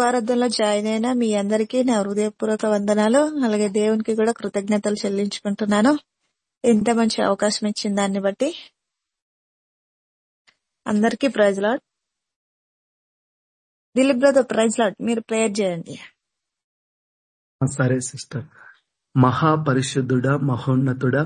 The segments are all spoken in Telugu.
కృపారద్ధంలో జాయిన్ అయిన మీ అందరికీ నా హృదయపూర్వక వందనాలు. అలాగే దేవునికి కూడా కృతజ్ఞతలు చెల్లించుకుంటున్నాను. ఇంత మంచి అవకాశం ఇచ్చిన దాన్ని బట్టి అందరికీ praise lord. Dilip brother praise lord. మీరు ప్రేయర్ చేయండి. సరే సిస్టర్. మహాపరిశుద్ధుడా మహోన్నతుడా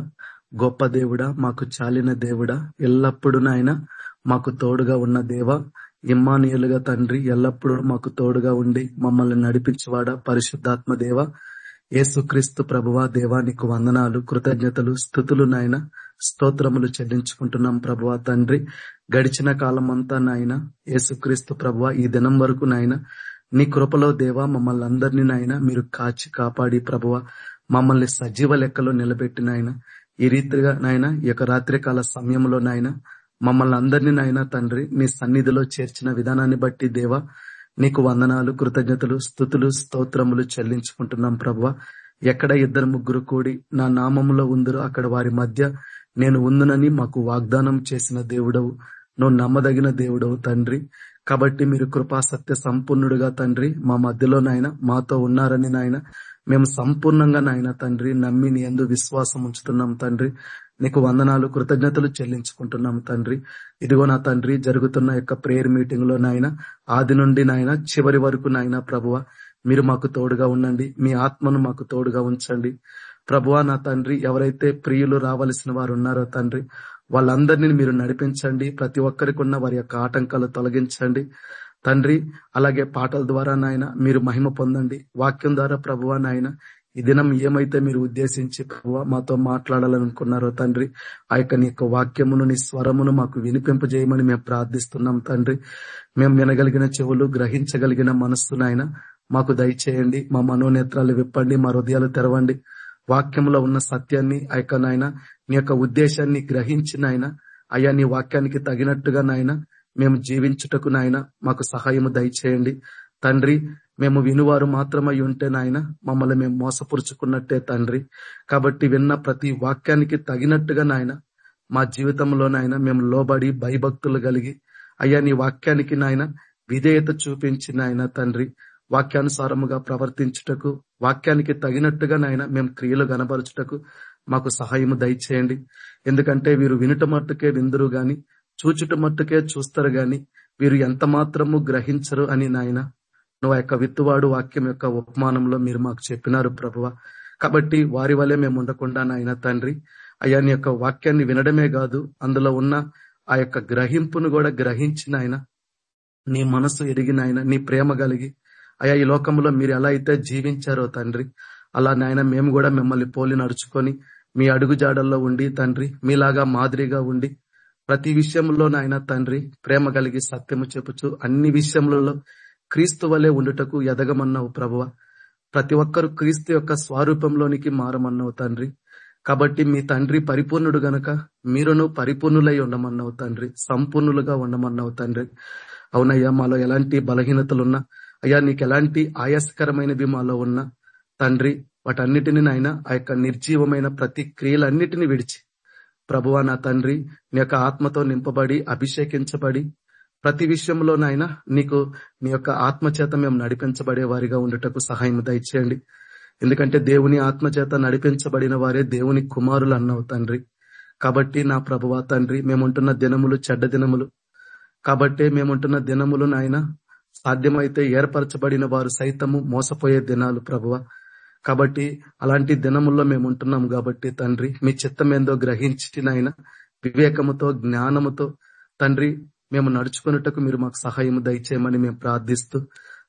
గొప్ప దేవుడా మాకు చాలిన దేవుడా ఎల్లప్పుడూ నాయన మాకు తోడుగా ఉన్న దేవ ఇమ్మానియులుగా తండ్రి ఎల్లప్పుడూ మాకు తోడుగా ఉండి మమ్మల్ని నడిపించేవాడ పరిశుద్ధాత్మ దేవ? ఏసుక్రీస్తు ప్రభువా దేవా వందనాలు కృతజ్ఞతలు స్థుతులు నాయన. స్తోత్రములు చెల్లించుకుంటున్నాం ప్రభువ తండ్రి. గడిచిన కాలం అంతా నాయన ఏసుక్రీస్తు ప్రభువ ఈ దినం వరకు నాయన. నీ కృపలో దేవా మమ్మల్ని అందరినీ నాయన మీరు కాచి కాపాడి ప్రభువ. మమ్మల్ని సజీవ లెక్కలో నిలబెట్టినాయన ఈ రీతిగా నాయన ఈ యొక్క రాత్రికాల సమయంలో నాయన మమ్మల్ని అందరినీ నాయన తండ్రి నీ సన్నిధిలో చేర్చిన విధానాన్ని బట్టి దేవ నీకు వందనాలు కృతజ్ఞతలు స్థుతులు స్తోత్రములు చెల్లించుకుంటున్నాం ప్రభువ. ఎక్కడ ఇద్దరు ముగ్గురు కూడి నా నామములో ఉందరో అక్కడ వారి మధ్య నేను ఉందునని మాకు వాగ్దానం చేసిన దేవుడవు. నువ్వు నమ్మదగిన దేవుడవు తండ్రి. కాబట్టి మీరు కృపా సత్య సంపూర్ణుడుగా తండ్రి. మా మధ్యలో నాయన మాతో ఉన్నారని నాయన మేము సంపూర్ణంగా నాయన తండ్రి. నమ్మి నీ ఎందు విశ్వాసం ఉంచుతున్నాం తండ్రి. నీకు వందనాలు కృతజ్ఞతలు చెల్లించుకుంటున్నాము తండ్రి. ఇదిగో నా తండ్రి జరుగుతున్న యొక్క ప్రేయర్ మీటింగ్లో నాయన ఆది నుండి నాయన చివరి వరకు నాయన ప్రభువ మీరు మాకు తోడుగా ఉండండి. మీ ఆత్మను మాకు తోడుగా ఉంచండి. ప్రభువ నా తండ్రి ఎవరైతే ప్రియులు రావలసిన వారు ఉన్నారో తండ్రి వాళ్ళందరినీ మీరు నడిపించండి. ప్రతి ఒక్కరికి ఉన్న వారి యొక్క ఆటంకాలు తొలగించండి. తండ్రి అలాగే పాటల ద్వారా నాయన మీరు మహిమ పొందండి. వాక్యం ద్వారా ప్రభువా నాయన ఈ దినం ఏమైతే మీరు ఉద్దేశించి మాతో మాట్లాడాలనుకున్నారో తండ్రి ఆ యొక్క నీ యొక్క వాక్యమును నీ స్వరమును మాకు వినిపింపజేయమని మేము ప్రార్థిస్తున్నాం తండ్రి. మేము వినగలిగిన చెవులు గ్రహించగలిగిన మనస్సు నాయన మాకు దయచేయండి. మా మనోనేత్రాలు విప్పండి మా హృదయాలు తెరవండి. వాక్యంలో ఉన్న సత్యాన్ని ఆ యొక్క నాయన నీ యొక్క ఉద్దేశాన్ని గ్రహించిన ఆయన అయ్యా నీ వాక్యానికి తగినట్టుగా నాయన మేము జీవించుటకు నాయన మాకు సహాయము దయచేయండి. తండ్రి మేము వినువారు మాత్రమై ఉంటే నాయన మమ్మల్ని మేము మోసపురుచుకున్నట్టే తండ్రి. కాబట్టి విన్న ప్రతి వాక్యానికి తగినట్టుగా నాయన మా జీవితంలో నాయన మేము లోబడి భయభక్తులు కలిగి అయ్యా నీ వాక్యానికి నాయన విధేయత చూపించిన ఆయన తండ్రి. వాక్యానుసారముగా ప్రవర్తించుటకు వాక్యానికి తగినట్టుగా నాయన మేము క్రియలు గనపరచుటకు మాకు సహాయము దయచేయండి. ఎందుకంటే వీరు వినుట మట్టుకే విందురు గాని చూచుట మట్టుకే చూస్తారు గాని వీరు ఎంత మాత్రము గ్రహించరు అని నాయన నువ్వు యొక్క విత్తువాడు వాక్యం యొక్క ఉపమానంలో మీరు మాకు చెప్పినారు ప్రభువ. కాబట్టి వారి వల్లే మేము ఉండకుండా నాయన తండ్రి అయ్యా నీ యొక్క వాక్యాన్ని వినడమే కాదు అందులో ఉన్న ఆ యొక్క గ్రహింపును కూడా గ్రహించిన ఆయన నీ మనసు ఎరిగిన ఆయన నీ ప్రేమ కలిగి అయ్యా ఈ లోకంలో మీరు ఎలా అయితే జీవించారో తండ్రి అలా నాయన మేము కూడా మిమ్మల్ని పోలి నడుచుకొని మీ అడుగుజాడల్లో ఉండి తండ్రి మీలాగా మాదిరిగా ఉండి ప్రతి విషయంలో నాయన తండ్రి ప్రేమ కలిగి సత్యము చెప్పుచు అన్ని విషయములలో క్రీస్తు వలె ఉండుటకు ఎదగమన్నావు ప్రభువ. ప్రతి ఒక్కరు క్రీస్తు యొక్క స్వరూపంలోనికి మారమన్నావు తండ్రి. కాబట్టి మీ తండ్రి పరిపూర్ణుడు గనక మీరును పరిపూర్ణులై ఉండమన్నావు తండ్రి. సంపూర్ణులుగా ఉండమన్నావు తండ్రి. అవునయ్యా మాలో ఎలాంటి బలహీనతలున్నా అయ్యా నీకు ఎలాంటి ఆయాసకరమైనవి మాలో ఉన్నా తండ్రి వాటన్నిటిని నాయన ఆ యొక్క నిర్జీవమైన ప్రతి క్రియలన్నిటిని విడిచి ప్రభువా నా తండ్రి నీ యొక్క ఆత్మతో నింపబడి అభిషేకించబడి ప్రతి విషయంలో నాయన నీకు నీ యొక్క ఆత్మచేత మేము నడిపించబడే వారిగా ఉండటకు సహాయం దయచేయండి. ఎందుకంటే దేవుని ఆత్మచేత నడిపించబడిన వారే దేవుని కుమారులు అన్నవు తండ్రి. కాబట్టి నా ప్రభువా తండ్రి మేముంటున్న దినములు చెడ్డ దినములు. కాబట్టి మేముంటున్న దినములు నాయన సాధ్యమైతే ఏర్పరచబడిన వారు సైతము మోసపోయే దినాలు ప్రభువ. కాబట్టి అలాంటి దినముల్లో మేము ఉంటున్నాం కాబట్టి తండ్రి మీ చిత్తం ఏందో గ్రహించి నాయన వివేకముతో జ్ఞానముతో తండ్రి మేము నడుచుకున్నట్టుకు మీరు మాకు సహాయం దయచేయమని మేము ప్రార్థిస్తూ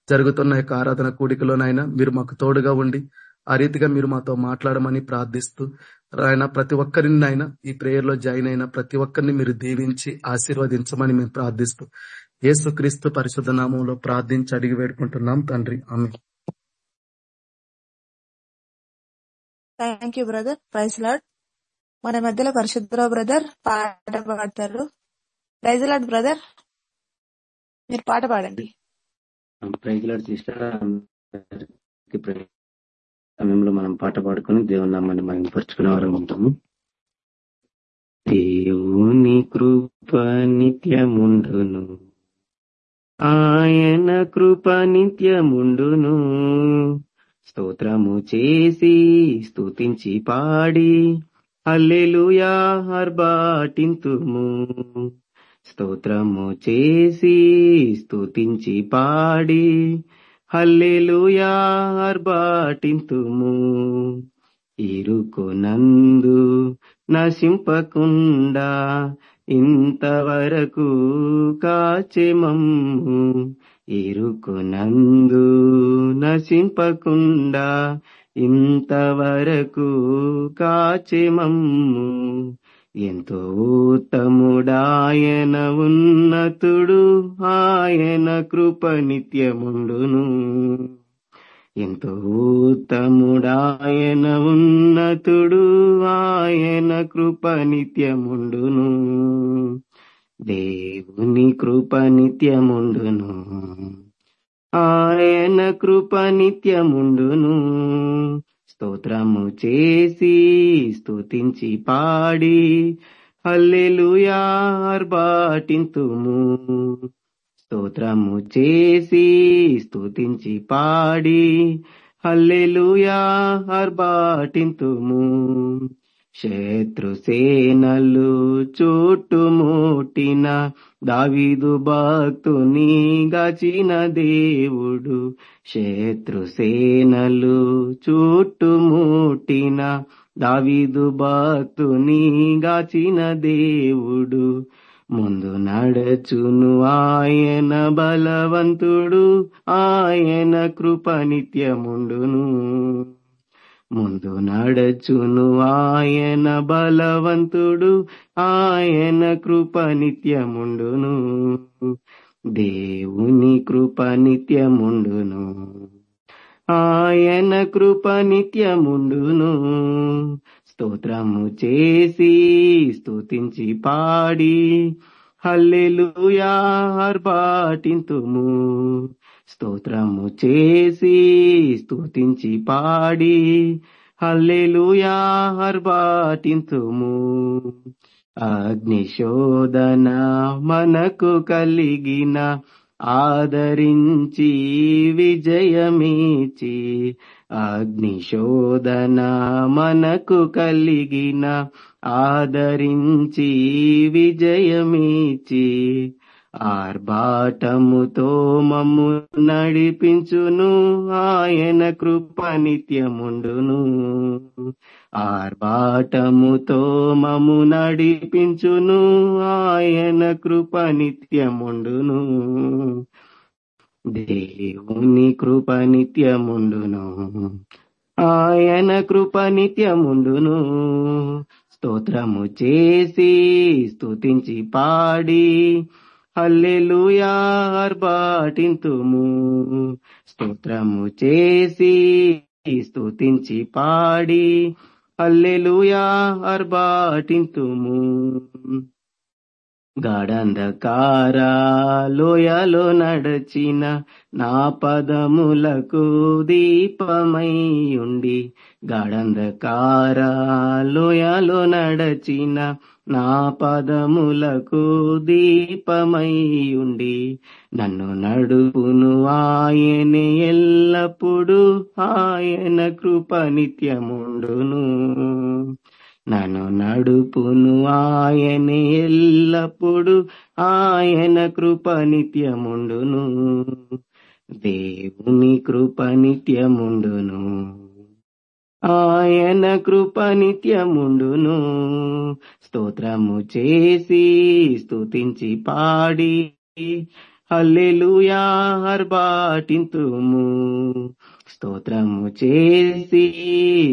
జరుగుతున్న యొక్క ఆరాధన కూడికలోనైనా మీరు మాకు తోడుగా ఉండి ఆ రీతిగా మీరు మాతో మాట్లాడమని ప్రార్థిస్తూ ఆయన ప్రతి ఒక్కరిని ఆయన ఈ ప్రేయర్లో జాయిన్ అయిన ప్రతి ఒక్కరిని మీరు దీవించి ఆశీర్వదించమని మేము ప్రార్థిస్తూ యేసు క్రీస్తు పరిశుద్ధ నామంలో ప్రార్థించి అడిగి వేడుకుంటున్నాం. తండ్రి ఆమె thank you brother praise lord మన మధ్యలో పరిశుద్ధరావు బ్రదర్ పాట పాడతారు. Praise lord brother. మీరు పాట పాడండి. సమయంలో మనం పాట పాడుకొని దేవుని నామాన్ని మనం పరుచుకునే వారం ఉంటాము. దేవుని కృప నిత్యముండును. ఆయన కృప నిత్యముండును. స్తోత్రము చేసి స్తుతించి పాడి. అల్లెలుయా హర్బాటింతుము స్తోత్రము చేసి స్తుతించి పాడి. హల్లెలుయా అర్బాటింతుము ఇరుకునందు నశింపకుండా ఇంతవరకు కాచెమమ్ము. ఇరుకునందు నశింపకుండా ఇంతవరకు కాచెమమ్ము. ఎంతో ఉత్తముడాయన ఉన్నతుడు ఆయన కృప నిత్యముండును. ఎంతో ఉత్తముడాయన ఉన్నతుడు ఆయన కృప నిత్యముండును. దేవుని కృప నిత్యముండును. ఆయన కృప నిత్యముండును. స్తోత్రము చేసి స్తుతించి పాడి. హల్లెలూయా ఆర్భాటింతుము. స్తోత్రము చేసి స్తుతించి పాడి. హల్లెలూయా ఆర్భాటింతుము. శత్రుసేనలు చుట్టుముట్టిన దావిదు భక్తుని గచిన దేవుడు. శత్రుసేనలు చుట్టుముట్టిన దావీదు బాతుని గాచిన దేవుడు. ముందు నడచును ఆయన బలవంతుడు ఆయన కృప నిత్యముండును. ముందు నడచును ఆయన బలవంతుడు ఆయన కృప నిత్యముండును. దేవుని కృప నిత్యముండును. ఆయన కృప నిత్యముండును. స్తోత్రము చేసి స్తుతించి పాడి హల్లెలుయా ఆర్భాటింతుము. స్తోత్రము చేసి స్తుతించి పాడి హల్లెలుయా ఆర్భాటింతుము. అగ్నిశోధన మనకు కలిగిన ఆదరించి విజయమీచి అగ్నిశోధన మనకు కలిగిన ఆదరించి విజయమీచి ఆర్భాటముతో మమ్ము నడిపించును ఆయన కృప నిత్యముండును. ఆర్భాటముతో మమ్ము నడిపించును ఆయన కృప నిత్యముండును. దేవుని కృప నిత్యముండును ఆయన కృప నిత్యముండును. స్తోత్రము చేసి స్తుతించి పాడి అల్లెలుయా ఆర్భాటింతుము. స్తోత్రము చేసి స్తుతించి పాడి. అల్లెలుయా ఆర్భాటింతుము. గాఢంధకార లోయలో నడచిన నా పదములకు దీపమై ఉండి గాఢంధకార లోయలో నడచిన నా పదములకు దీపమై ఉండి నన్ను నడుపును ఆయనే ఎల్లప్పుడు ఆయన కృప నిత్యముండును. నన్ను నడుపును ఆయనే ఎల్లప్పుడు ఆయన కృప నిత్యముండును. దేవుని కృప నిత్యముండును. ఆయన కృప నిత్యముండును. స్తోత్రము చేసి స్తుతించి పాడి. హల్లెలూయా హర్బాటింతుము స్తోత్రము చేసి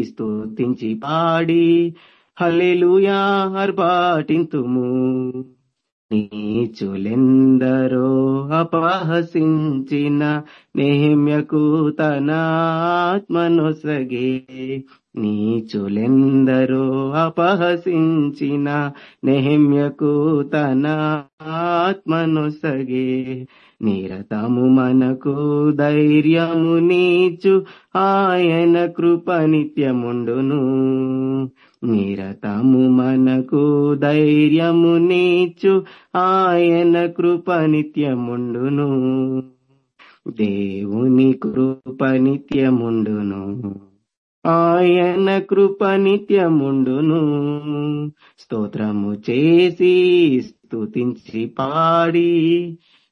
స్తుతించి పాడి. హల్లెలుయా హర్బాటింతుము నీచులెందరో అపహసించిన నేమ్యకు తన ఆత్మనొసగే నీచులెందరో అపహసించిన నెహమ్యకు తన ఆత్మనొసగే నిరతము మనకు ధైర్యము నీచు ఆయన కృప నిత్యముండును. నిరతము మనకు ధైర్యము నీచు ఆయన కృప నిత్యముండును. దేవుని కృప నిత్యముండును. ఆయన కృప నిత్యముండును. స్తోత్రము చేసి స్తుతించి పాడి.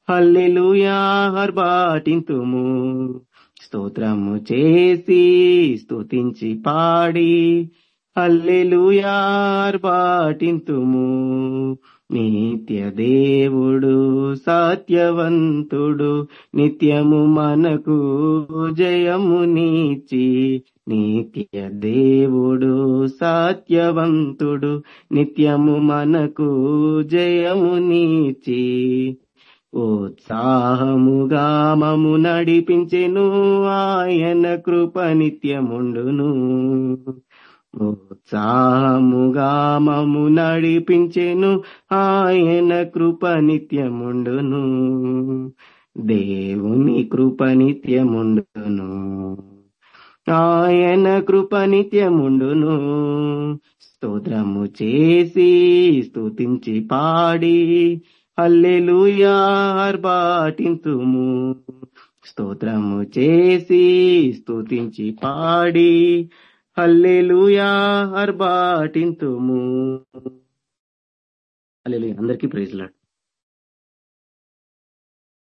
హల్లెలుయా హర్బాటింతుము. స్తోత్రము చేసి స్తుతించి పాడి. అల్లెలుయార్బాటింతుము నిత్య దేవుడు సత్యవంతుడు నిత్యము మనకు జయమునిచి నిత్య దేవుడు సత్యవంతుడు నిత్యము మనకు జయమునిచి ఉత్సాహముగా మము నడిపించెను ఆయన కృప నిత్యముండును. ఉత్సాహముగా మము నడిపించెను ఆయన కృప నిత్యముండును. దేవుని కృప నిత్యముండును. ఆయన కృప నిత్యముండును. స్తోత్రము చేసి స్తుతించి పాడి అల్లెలుయార్బాటింతుము స్తోత్రము చేసి స్తుతించి పాడి అల్లెలుయార్బాటింతుము అల్లెలు అందరికీ praise lord.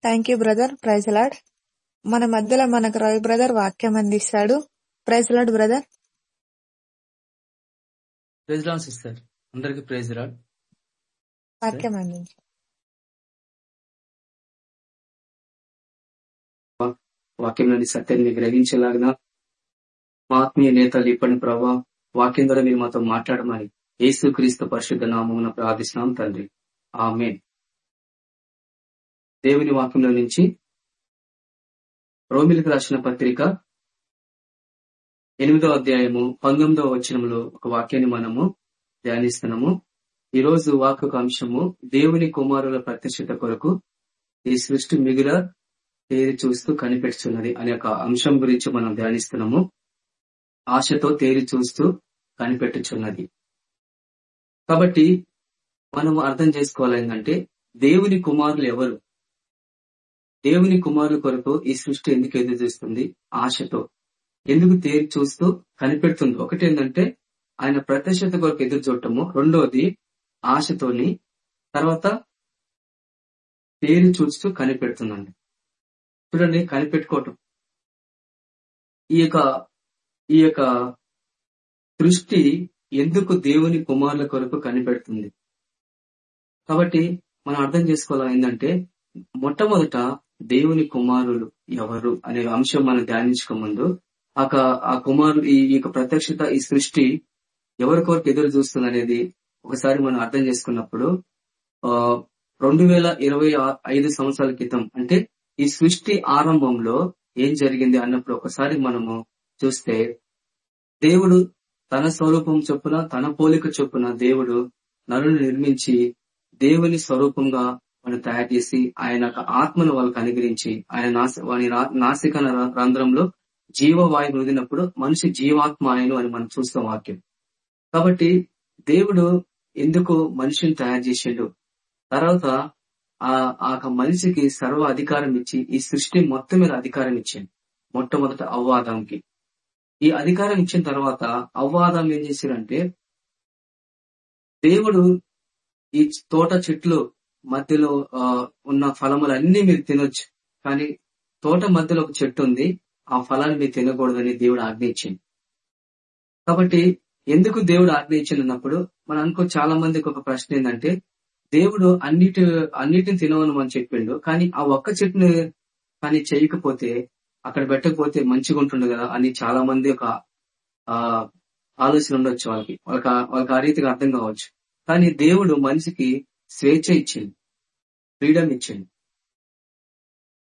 Thank you brother praise lord మన మధ్యలో మనకు రవి బ్రదర్ వాక్యం అందిస్తాడు. Praise lord brother praise lord sister అందరికి ప్రైజ్ రాడ్ వాక్యం అందించు. వాక్యంలోని సత్యాన్ని గ్రహించేలాగిన మా ఆత్మీయ నేతలు ఇప్పటి ప్రభావ వాక్యం ద్వారా మీరు మాతో మాట్లాడమని యేసు క్రీస్తు పరిశుద్ధ నామమున ప్రార్థిస్తున్నాం తండ్రి. ఆమె దేవుని వాక్యంలో నుంచి రోమిలకు రాసిన పత్రిక ఎనిమిదో అధ్యాయము పంతొమ్మిదవ వచనంలో ఒక వాక్యాన్ని మనము ధ్యానిస్తున్నాము. ఈ రోజు వాక్యక అంశము దేవుని కుమారుల ప్రత్యక్షత కొరకు ఈ సృష్టి మిగుల తేరి చూస్తూ కనిపెడుచున్నది అనే ఒక అంశం గురించి మనం ధ్యానిస్తున్నాము. ఆశతో తేరి చూస్తూ కనిపెట్టుచున్నది. కాబట్టి మనం అర్థం చేసుకోవాలేందంటే దేవుని కుమారులు ఎవరు దేవుని కుమారుల కొరకు ఈ సృష్టి ఎందుకు ఎదురు చూస్తుంది? ఆశతో. ఎందుకు తేరి చూస్తూ కనిపెడుతుంది? ఒకటి ఏంటంటే ఆయన ప్రత్యక్షత కొరకు ఎదురు చూడటము. రెండోది ఆశతోని తర్వాత తేరి చూస్తూ కనిపెడుతుందండి. చూడండి కనిపెట్టుకోవటం. ఈ యొక్క ఈ యొక్క దృష్టి ఎందుకు దేవుని కుమారుల కొరకు కనిపెడుతుంది? కాబట్టి మనం అర్థం చేసుకోవాలి ఏంటంటే మొట్టమొదట దేవుని కుమారులు ఎవరు అనే అంశం మనం ధ్యానించక ముందు ఆ కుమారులు ఈ యొక్క ప్రత్యక్షత ఈ సృష్టి ఎవరి కొరకు ఎదురు చూస్తుంది అనేది ఒకసారి మనం అర్థం చేసుకున్నప్పుడు ఆ రెండు వేల ఇరవై ఐదు సంవత్సరాల క్రితం అంటే ఈ సృష్టి ఆరంభంలో ఏం జరిగింది అన్నప్పుడు ఒకసారి మనము చూస్తే దేవుడు తన స్వరూపం చొప్పున తన పోలిక చొప్పున దేవుడు నరుని నిర్మించి దేవుని స్వరూపంగా వాళ్ళు తయారు చేసి ఆయన ఆత్మను వాళ్ళకి అనుగ్రహించి ఆయన వాని నాసిక రంధ్రంలో జీవవాయువు వదిలినప్పుడు మనిషి జీవాత్మ ఆయను అని మనం చూస్తాం వాక్యం. కాబట్టి దేవుడు ఎందుకు మనిషిని తయారు చేసిండు? తర్వాత ఆ మనిషికి సర్వ అధికారం ఇచ్చి ఈ సృష్టి మొత్తం మీద అధికారం ఇచ్చింది మొట్టమొదట అవ్వాదంకి ఈ అధికారం ఇచ్చిన తర్వాత అవ్వాదం ఏం చేశారంటే దేవుడు ఈ తోట చెట్లు మధ్యలో ఉన్న ఫలములన్నీ మీరు తినొచ్చు. కానీ తోట మధ్యలో ఒక చెట్టు ఉంది ఆ ఫలాన్ని మీరు తినకూడదని దేవుడు ఆజ్ఞయించింది కాబట్టి ఎందుకు దేవుడు ఆజ్ఞయించినప్పుడు మనం అనుకో చాలా మందికి ఒక ప్రశ్న ఏంటంటే దేవుడు అన్నిటి అన్నిటిని తినవని మనం చెప్పిండు కానీ ఆ ఒక్క చెట్టుని కానీ చేయకపోతే అక్కడ పెట్టకపోతే మంచిగా ఉంటుండే కదా అని చాలా మంది ఒక ఆలోచన ఉండొచ్చు వాళ్ళకి. వాళ్ళకి వాళ్ళకి ఆ రీతిగా అర్థం కావచ్చు. కానీ దేవుడు మనిషికి స్వేచ్ఛ ఇచ్చింది ఫ్రీడమ్ ఇచ్చింది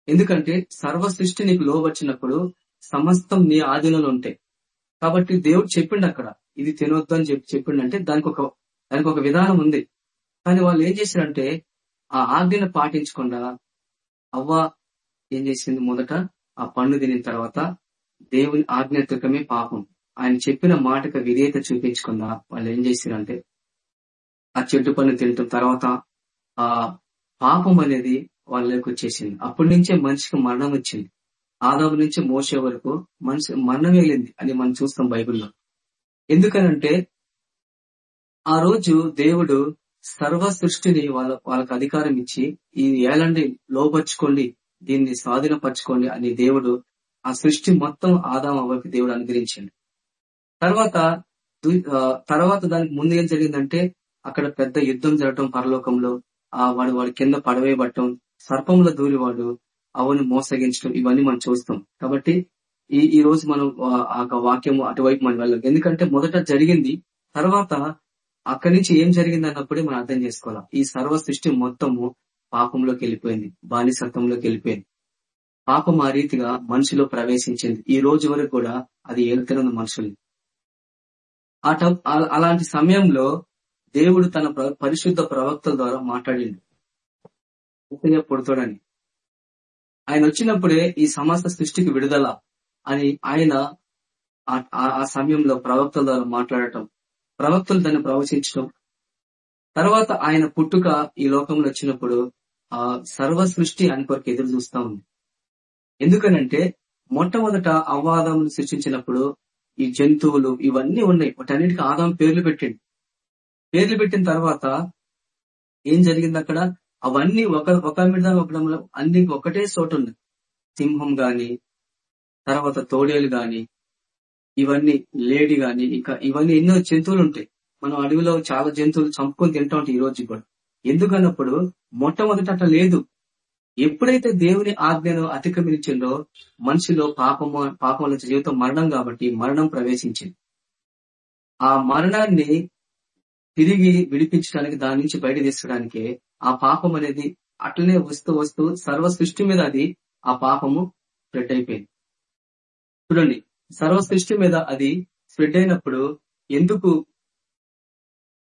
ఎందుకంటే సర్వ సృష్టి నీకు లోవచ్చినప్పుడు సమస్తం నీ ఆధీనంలో ఉంటాయి కాబట్టి దేవుడు చెప్పిండు అక్కడ ఇది తినొద్దు అని చెప్పి చెప్పిండంటే దానికి ఒక దానికి ఒక విధానం ఉంది. కానీ వాళ్ళు ఏం చేశారంటే ఆ ఆజ్ఞను పాటించకుండా అవ్వ ఏం చేసింది మొదట? ఆ పండు తినిన తర్వాత దేవుని ఆజ్ఞాతృకమే పాపం. ఆయన చెప్పిన మాటకు విధేయత చూపించకుండా వాళ్ళు ఏం చేసిరంటే ఆ చెట్టు పన్ను తినటం తర్వాత ఆ పాపం అనేది వాళ్ళకి వచ్చేసింది. అప్పటి నుంచే మనిషికి మరణం వచ్చింది. ఆదాము నుంచి మోసే వరకు మనిషి మరణం వెళ్ళింది అని మనం చూస్తాం బైబిల్లో. ఎందుకనంటే ఆ రోజు దేవుడు సర్వ సృష్టిని వాళ్ళ వాళ్ళకి అధికారం ఇచ్చి ఈ ఏలండి లోపరుచుకోండి దీన్ని స్వాధీనపరచుకోండి అని దేవుడు ఆ సృష్టి మొత్తం ఆదాం అవ్వకి దేవుడు అనుగ్రహించండి. తర్వాత తర్వాత దానికి ముందు ఏం జరిగిందంటే అక్కడ పెద్ద యుద్ధం జరగటం పరలోకంలో ఆ వాడు వాడి కింద పడవేయబట్టం సర్పంలో దూరివాడు అవని మోసగించడం ఇవన్నీ మనం చూస్తాం. కాబట్టి ఈ ఈ రోజు మనం ఆ- యొక్క వాక్యము అటువైపు మనం వెళ్ళాం ఎందుకంటే మొదట జరిగింది తర్వాత అక్కడి నుంచి ఏం జరిగింది అన్నప్పుడే మనం అర్థం చేసుకోవాలి. ఈ సర్వ సృష్టి మొత్తము పాపంలోకి వెళ్ళిపోయింది బానిసత్వంలోకి వెళ్ళిపోయింది. పాపం ఆ రీతిగా మనిషిలో ప్రవేశించింది. ఈ రోజు వరకు కూడా అది ఏలుతున్న మనుషుల్ని ఆ అలాంటి సమయంలో దేవుడు తన ప్ర- పరిశుద్ధ ప్రవక్తల ద్వారా మాట్లాడిండు. ఉత్తగా పుడతాడని. ఆయన వచ్చినప్పుడే ఈ సమస్త సృష్టికి విడుదల అని ఆయన ఆ- ఆ ఆ సమయంలో ప్రవక్తల ద్వారా మాట్లాడటం ప్రవక్తలు దాన్ని ప్రవచించడం తర్వాత ఆయన పుట్టుక ఈ లోకంలో వచ్చినప్పుడు ఆ సర్వ సృష్టి ఆయన కొరకు ఎదురు చూస్తా ఉంది. ఎందుకనంటే మొట్టమొదట అవాదం సృష్టించినప్పుడు ఈ జంతువులు ఇవన్నీ ఉన్నాయి. వాటన్నిటికీ ఆదాం పేర్లు పెట్టింది పేర్లు పెట్టిన తర్వాత ఏం జరిగింది అక్కడ? అవన్నీ ఒక ఒక మీద ఒకడంలో అన్ని ఒకటే చోటు ఉంది సింహం గాని తర్వాత తోడేలు గాని ఇవన్నీ లేడి గాని ఇంకా ఇవన్నీ ఎన్నో జంతువులు ఉంటాయి. మనం అడవిలో చాలా జంతువులు చంపుకొని తింటా ఉంటాయి ఈ రోజు కూడా. ఎందుకన్నప్పుడు మొట్టమొదట అట్లా లేదు. ఎప్పుడైతే దేవుని ఆజ్ఞను అతిక్రమించిందో మనిషిలో పాపము పాపం నుంచి జీవితం మరణం కాబట్టి మరణం ప్రవేశించింది. ఆ మరణాన్ని తిరిగి విడిపించడానికి దాని నుంచి బయట తీసుకోవడానికి ఆ పాపం అనేది అట్లనే వస్తూ వస్తూ సర్వ సృష్టి మీద అది ఆ పాపము స్ప్రెడ్ అయిపోయింది. చూడండి సర్వ సృష్టి మీద అది స్ప్రెడ్ అయినప్పుడు ఎందుకు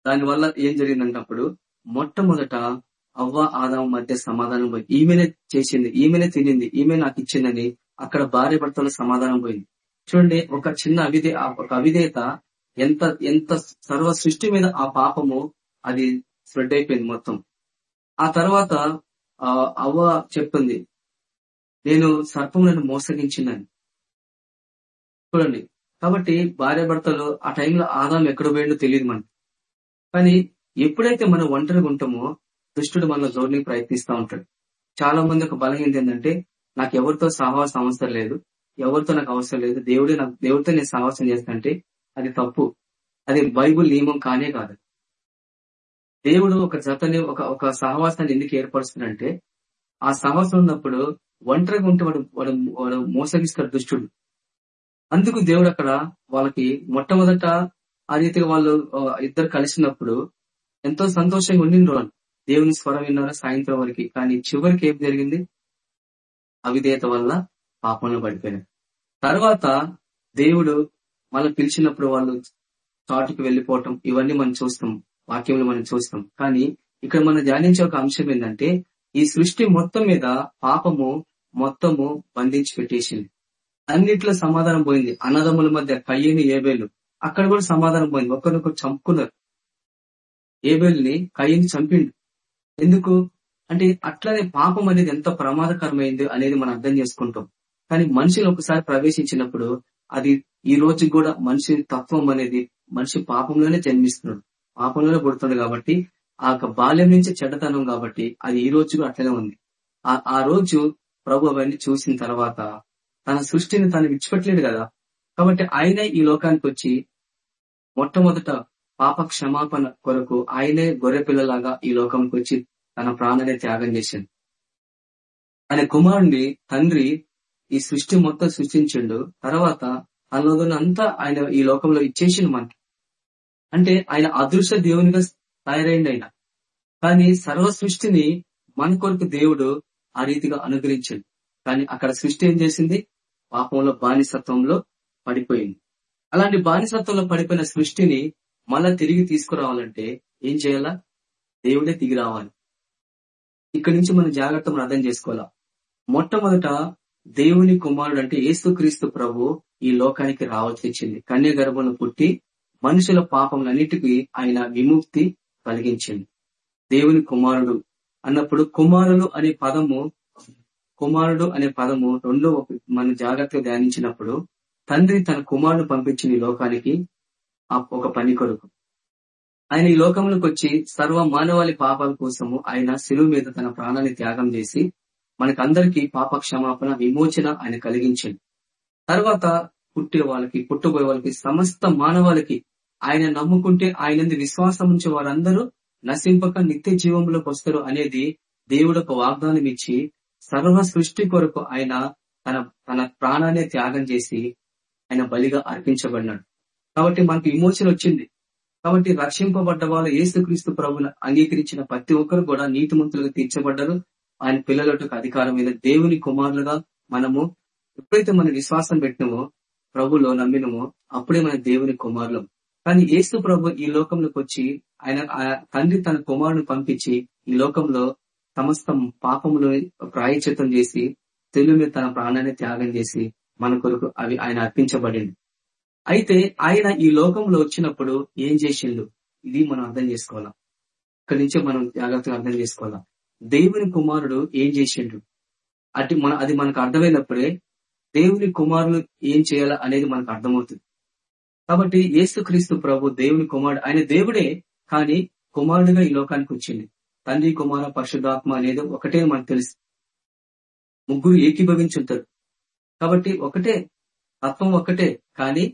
దాని వల్ల ఏం జరిగిందంటప్పుడు మొట్టమొదట అవ్వ ఆదాం మధ్య సమాధానం పోయింది. ఈమెనే చేసింది ఈమెనే తినింది ఈమె నాకు ఇచ్చిందని అక్కడ భార్య భర్తల సమాధానం పోయింది. చూడండి ఒక చిన్న అవిధే ఒక అవిధేయత ఎంత ఎంత సర్వ సృష్టి మీద ఆ పాపము అది స్ప్రెడ్ అయిపోయింది మొత్తం. ఆ తర్వాత ఆ అవ్వ చెప్తుంది నేను సర్పములను మోసగించిందని చూడండి కాబట్టి భార్య భర్తలు ఆ టైంలో ఆదాం ఎక్కడ పోయిందో తెలియదు మనకి. కానీ ఎప్పుడైతే మనం ఒంటరిగా ఉంటామో దుష్టుడు మన జోడిని ప్రయత్నిస్తూ ఉంటాడు. చాలా మంది ఒక బలహీనత ఏంటంటే నాకు ఎవరితో సహవాసం అవసరం లేదు ఎవరితో నాకు అవసరం లేదు దేవుడే నాకు దేవుడితో నేను సహవాసం చేస్తానంటే అది తప్పు. అది బైబుల్ నియమం కానే కాదు. దేవుడు ఒక జతని ఒక ఒక సహవాసాన్ని ఎందుకు ఏర్పరుస్తాడంటే ఆ సహవాసం ఉన్నప్పుడు ఒంటరిగా ఉంటే వాడు వాడు వాడు మోసగిస్తాడు దుష్టుడు. అందుకు దేవుడు అక్కడ వాళ్ళకి మొట్టమొదట ఆ రీతిగా వాళ్ళు ఇద్దరు కలిసినప్పుడు ఎంతో సంతోషంగా ఉండిండ్రు వాళ్ళు దేవుని స్వరం విన్నారు? సాయంత్రం వరకు. కానీ చివరికి ఏం జరిగింది? అవిధేయత వల్ల పాపంలో పడిపోయినారు. తర్వాత దేవుడు మళ్ళీ పిలిచినప్పుడు వాళ్ళు చాటుకు వెళ్ళిపోవటం ఇవన్నీ మనం చూస్తాం. వాక్యంలో మనం చూస్తాం. కానీ ఇక్కడ మనం ధ్యానించే ఒక అంశం ఏంటంటే ఈ సృష్టి మొత్తం మీద పాపము మొత్తము బంధించి పెట్టేసింది. అన్నిట్లో సమాధానం పోయింది. అన్నదమ్ముల మధ్య కయ్యని ఏబేలు. అక్కడ కూడా సమాధానం పోయింది. ఒకరినొకరు చంపుకున్నారు. ఏబెల్ని కయ్యని చంపిండు. ఎందుకు? అంటే అట్లనే పాపం అనేది ఎంత ప్రమాదకరమైంది అనేది మనం అర్థం చేసుకుంటాం. కానీ మనుషులు ఒకసారి ప్రవేశించినప్పుడు అది ఈ రోజు కూడా మనిషి తత్వం అనేది మనిషి పాపంలోనే జన్మిస్తున్నాడు. పాపంలోనే పుడుతుంది కాబట్టి ఆ యొక్క బాల్యం నుంచి చెడ్డతనం కాబట్టి అది ఈ రోజు కూడా అట్లనే ఉంది. ఆ ఆ రోజు ప్రభు అవన్నీ చూసిన తర్వాత తన సృష్టిని తను విడిచిపెట్టలేడు కదా. కాబట్టి ఆయనే ఈ లోకానికి వచ్చి మొట్టమొదట పాప క్షమాపణ కొరకు ఆయనే గొర్రె పిల్లలాగా ఈ లోకంకి వచ్చి తన ప్రాణాన్ని త్యాగం చేసిండు ఆయన కుమారుణ్ణి తండ్రి ఈ సృష్టి మొత్తం సృష్టించిండు. తర్వాత తనలో ఆయన ఈ లోకంలో ఇచ్చేసిండు మనకి. అంటే ఆయన అదృశ్య దేవునిగా తయారైంది ఆయన కానీ సర్వ సృష్టిని మన కొరకు దేవుడు ఆ రీతిగా అనుగ్రహించిండు. కానీ అక్కడ సృష్టి ఏం చేసింది? పాపంలో బానిసత్వంలో పడిపోయింది. అలాంటి బానిసత్వంలో పడిపోయిన సృష్టిని మళ్ళా తిరిగి తీసుకురావాలంటే ఏం చేయాలా? దేవుడే తిరిగి రావాలి. ఇక్కడి నుంచి మనం జాగ్రత్త మనం అర్థం చేసుకోవాలా? మొట్టమొదట దేవుని కుమారుడు అంటే ఏసుక్రీస్తు ప్రభు ఈ లోకానికి రావాల్సి వచ్చింది. కన్య గర్భంలో పుట్టి మనుషుల పాపములన్నిటికీ ఆయన విముక్తి కలిగించింది. దేవుని కుమారుడు అన్నప్పుడు కుమారుడు అనే పదము కుమారుడు అనే పదము రెండో మనం జాగ్రత్తగా ధ్యానించినప్పుడు తండ్రి తన కుమారుడు పంపించిన ఈ లోకానికి ఒక పని కొరకు. ఆయన ఈ లోకంలోకి వచ్చి సర్వ మానవాళి పాపాల కోసము ఆయన శిలువు మీద తన ప్రాణాన్ని త్యాగం చేసి మనకందరికీ పాప క్షమాపణ విమోచన ఆయన కలిగించింది తర్వాత పుట్టే వాళ్ళకి పుట్టబోయే వాళ్ళకి సమస్త మానవాళికి ఆయన నమ్ముకుంటే ఆయన విశ్వాసం ఉంచే వారందరూ నశింపక నిత్య జీవంలోకి వస్తారు అనేది దేవుడు ఒక వాగ్దానం ఇచ్చి సర్వ సృష్టి కొరకు ఆయన తన తన ప్రాణాన్ని త్యాగం చేసి ఆయన బలిగా అర్పించబడినాడు. కాబట్టి మనకు విమోచన వచ్చింది. కాబట్టి రక్షింపబడ్డ వాళ్ళు ఏసుక్రీస్తు ప్రభుని అంగీకరించిన ప్రతి ఒక్కరు కూడా నీతిమంతులుగా తీర్చబడ్డారు. ఆయన పిల్లలకు అధికారం మీద దేవుని కుమారులుగా మనము ఎప్పుడైతే మన విశ్వాసం పెట్టినమో ప్రభులో నమ్మినమో అప్పుడే మన దేవుని కుమారులం. కానీ ఏసు ప్రభు ఈ లోకంలోకి వచ్చి ఆయన తండ్రి తన కుమారుని పంపించి ఈ లోకంలో సమస్తం పాపములు ప్రాయచితం చేసి తెలుగు మీద తన ప్రాణాన్ని త్యాగం చేసి మన కొరకు అవి ఆయన అర్పించబడింది. అయితే ఆయన ఈ లోకంలో వచ్చినప్పుడు ఏం చేసిండు? ఇది మనం అర్థం చేసుకోవాలా? ఇక్కడి నుంచే మనం జాగ్రత్తగా అర్థం చేసుకోవాలా? దేవుని కుమారుడు ఏం చేసిండు? అటు మన అది మనకు అర్థమైనప్పుడే దేవుని కుమారుడు ఏం చేయాలా అనేది మనకు అర్థమవుతుంది. కాబట్టి యేసుక్రీస్తు ప్రభు దేవుని కుమారుడు ఆయన దేవుడే కానీ కుమారుడిగా ఈ లోకానికి వచ్చింది తండ్రి కుమార పరిశుద్ధాత్మ అనేది ఒకటే మనకు తెలుసు. ముగ్గురు ఏకీభవించుంటారు. కాబట్టి ఒకటే తత్వం ఒకటే కానీ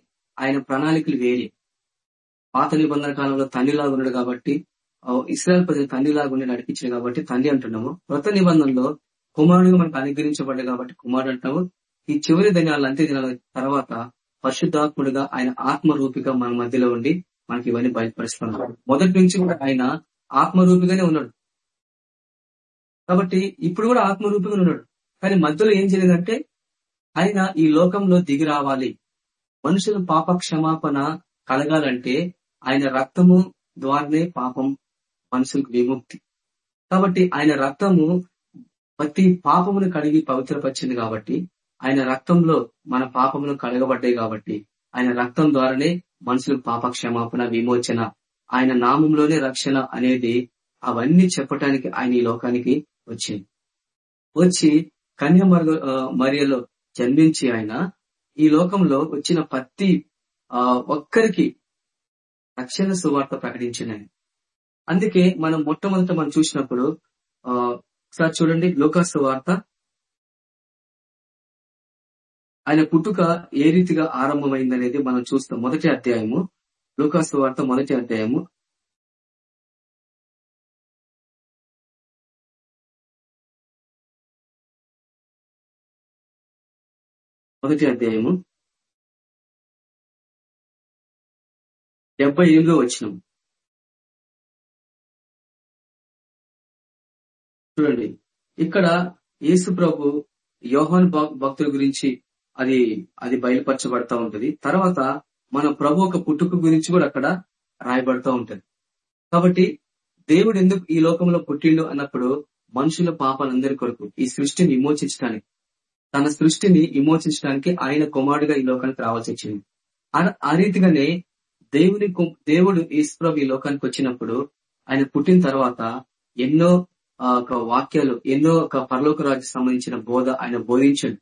ఆయన ప్రణాళికలు వేరే. పాత నిబంధన కాలంలో తండ్రిలాగా ఉన్నాడు కాబట్టి ఇస్రాయల్ ప్రజలు తండ్రిలాగా ఉండి నడిపించాడు కాబట్టి తండ్రి అంటున్నాము. కొత్త నిబంధనలో కుమారుడుగా మనకు అనుగ్రహించబడ్డాడు కాబట్టి కుమారుడు అంటున్నాము. ఈ చివరి దినాలు అంత్య దినాల తర్వాత పరిశుద్ధాత్ముడిగా ఆయన ఆత్మరూపిగా మన మధ్యలో ఉండి మనకి ఇవన్నీ బయటపరుస్తున్నాడు మొదటి నుంచి కూడా ఆయన ఆత్మరూపిగానే ఉన్నాడు. కాబట్టి ఇప్పుడు కూడా ఆత్మరూపిగా ఉన్నాడు. కానీ మధ్యలో ఏం జరిగిందంటే ఆయన ఈ లోకంలో దిగి రావాలి. మనుషుల పాప క్షమాపణ కలగాలంటే ఆయన రక్తము ద్వారానే పాపం మనుషులకు విముక్తి. కాబట్టి ఆయన రక్తము ప్రతి పాపమును కడిగి పవిత్రపరిచింది కాబట్టి ఆయన రక్తంలో మన పాపములు కడగబడ్డాయి కాబట్టి ఆయన రక్తం ద్వారానే మనుషులకు పాప క్షమాపణ విమోచన ఆయన నామంలోనే రక్షణ అనేది అవన్నీ చెప్పటానికి ఆయన ఈ లోకానికి వచ్చింది. వచ్చి కన్య మరియలో జన్మించి ఆయన ఈ లోకంలో వచ్చిన ప్రతి ఆ, ఒక్కరికి రక్షణ సువార్త ప్రకటించినాయి అందుకే మనం మొట్టమొదట మనం చూసినప్పుడు ఆ ఒకసారి చూడండి లోకాసు వార్త ఆయన పుట్టుక ఏ రీతిగా ఆరంభమైందనేది మనం చూస్తాం. మొదటి అధ్యాయము లోకాసు వార్త మొదటి అధ్యాయము మొదటి అధ్యాయము డెబ్బై ఎనిమిదో వచ్చిన చూడండి. ఇక్కడ యేసు ప్రభు యోహాన్ భక్తుల గురించి అది అది బయలుపరచబడతా ఉంటది. తర్వాత మన ప్రభు ఒక పుట్టుక గురించి కూడా అక్కడ రాయబడతా ఉంటది. కాబట్టి దేవుడు ఎందుకు ఈ లోకంలో పుట్టిండు అన్నప్పుడు మనుషుల పాపాలందరి కొరకు ఈ సృష్టిని విమోచించడానికి తన సృష్టిని విమోచించడానికి ఆయన కుమారుడుగా ఈ లోకానికి రావాల్సి వచ్చింది. ఆ- ఆ రీతిగానే దేవుని దేవుడు ఈశ్వరం ఈ లోకానికి వచ్చినప్పుడు ఆయన పుట్టిన తర్వాత ఎన్నో ఆ, ఒక వాక్యాలు ఎన్నో ఒక పరలోక రాజు సంబంధించిన బోధ ఆయన బోధించాడు.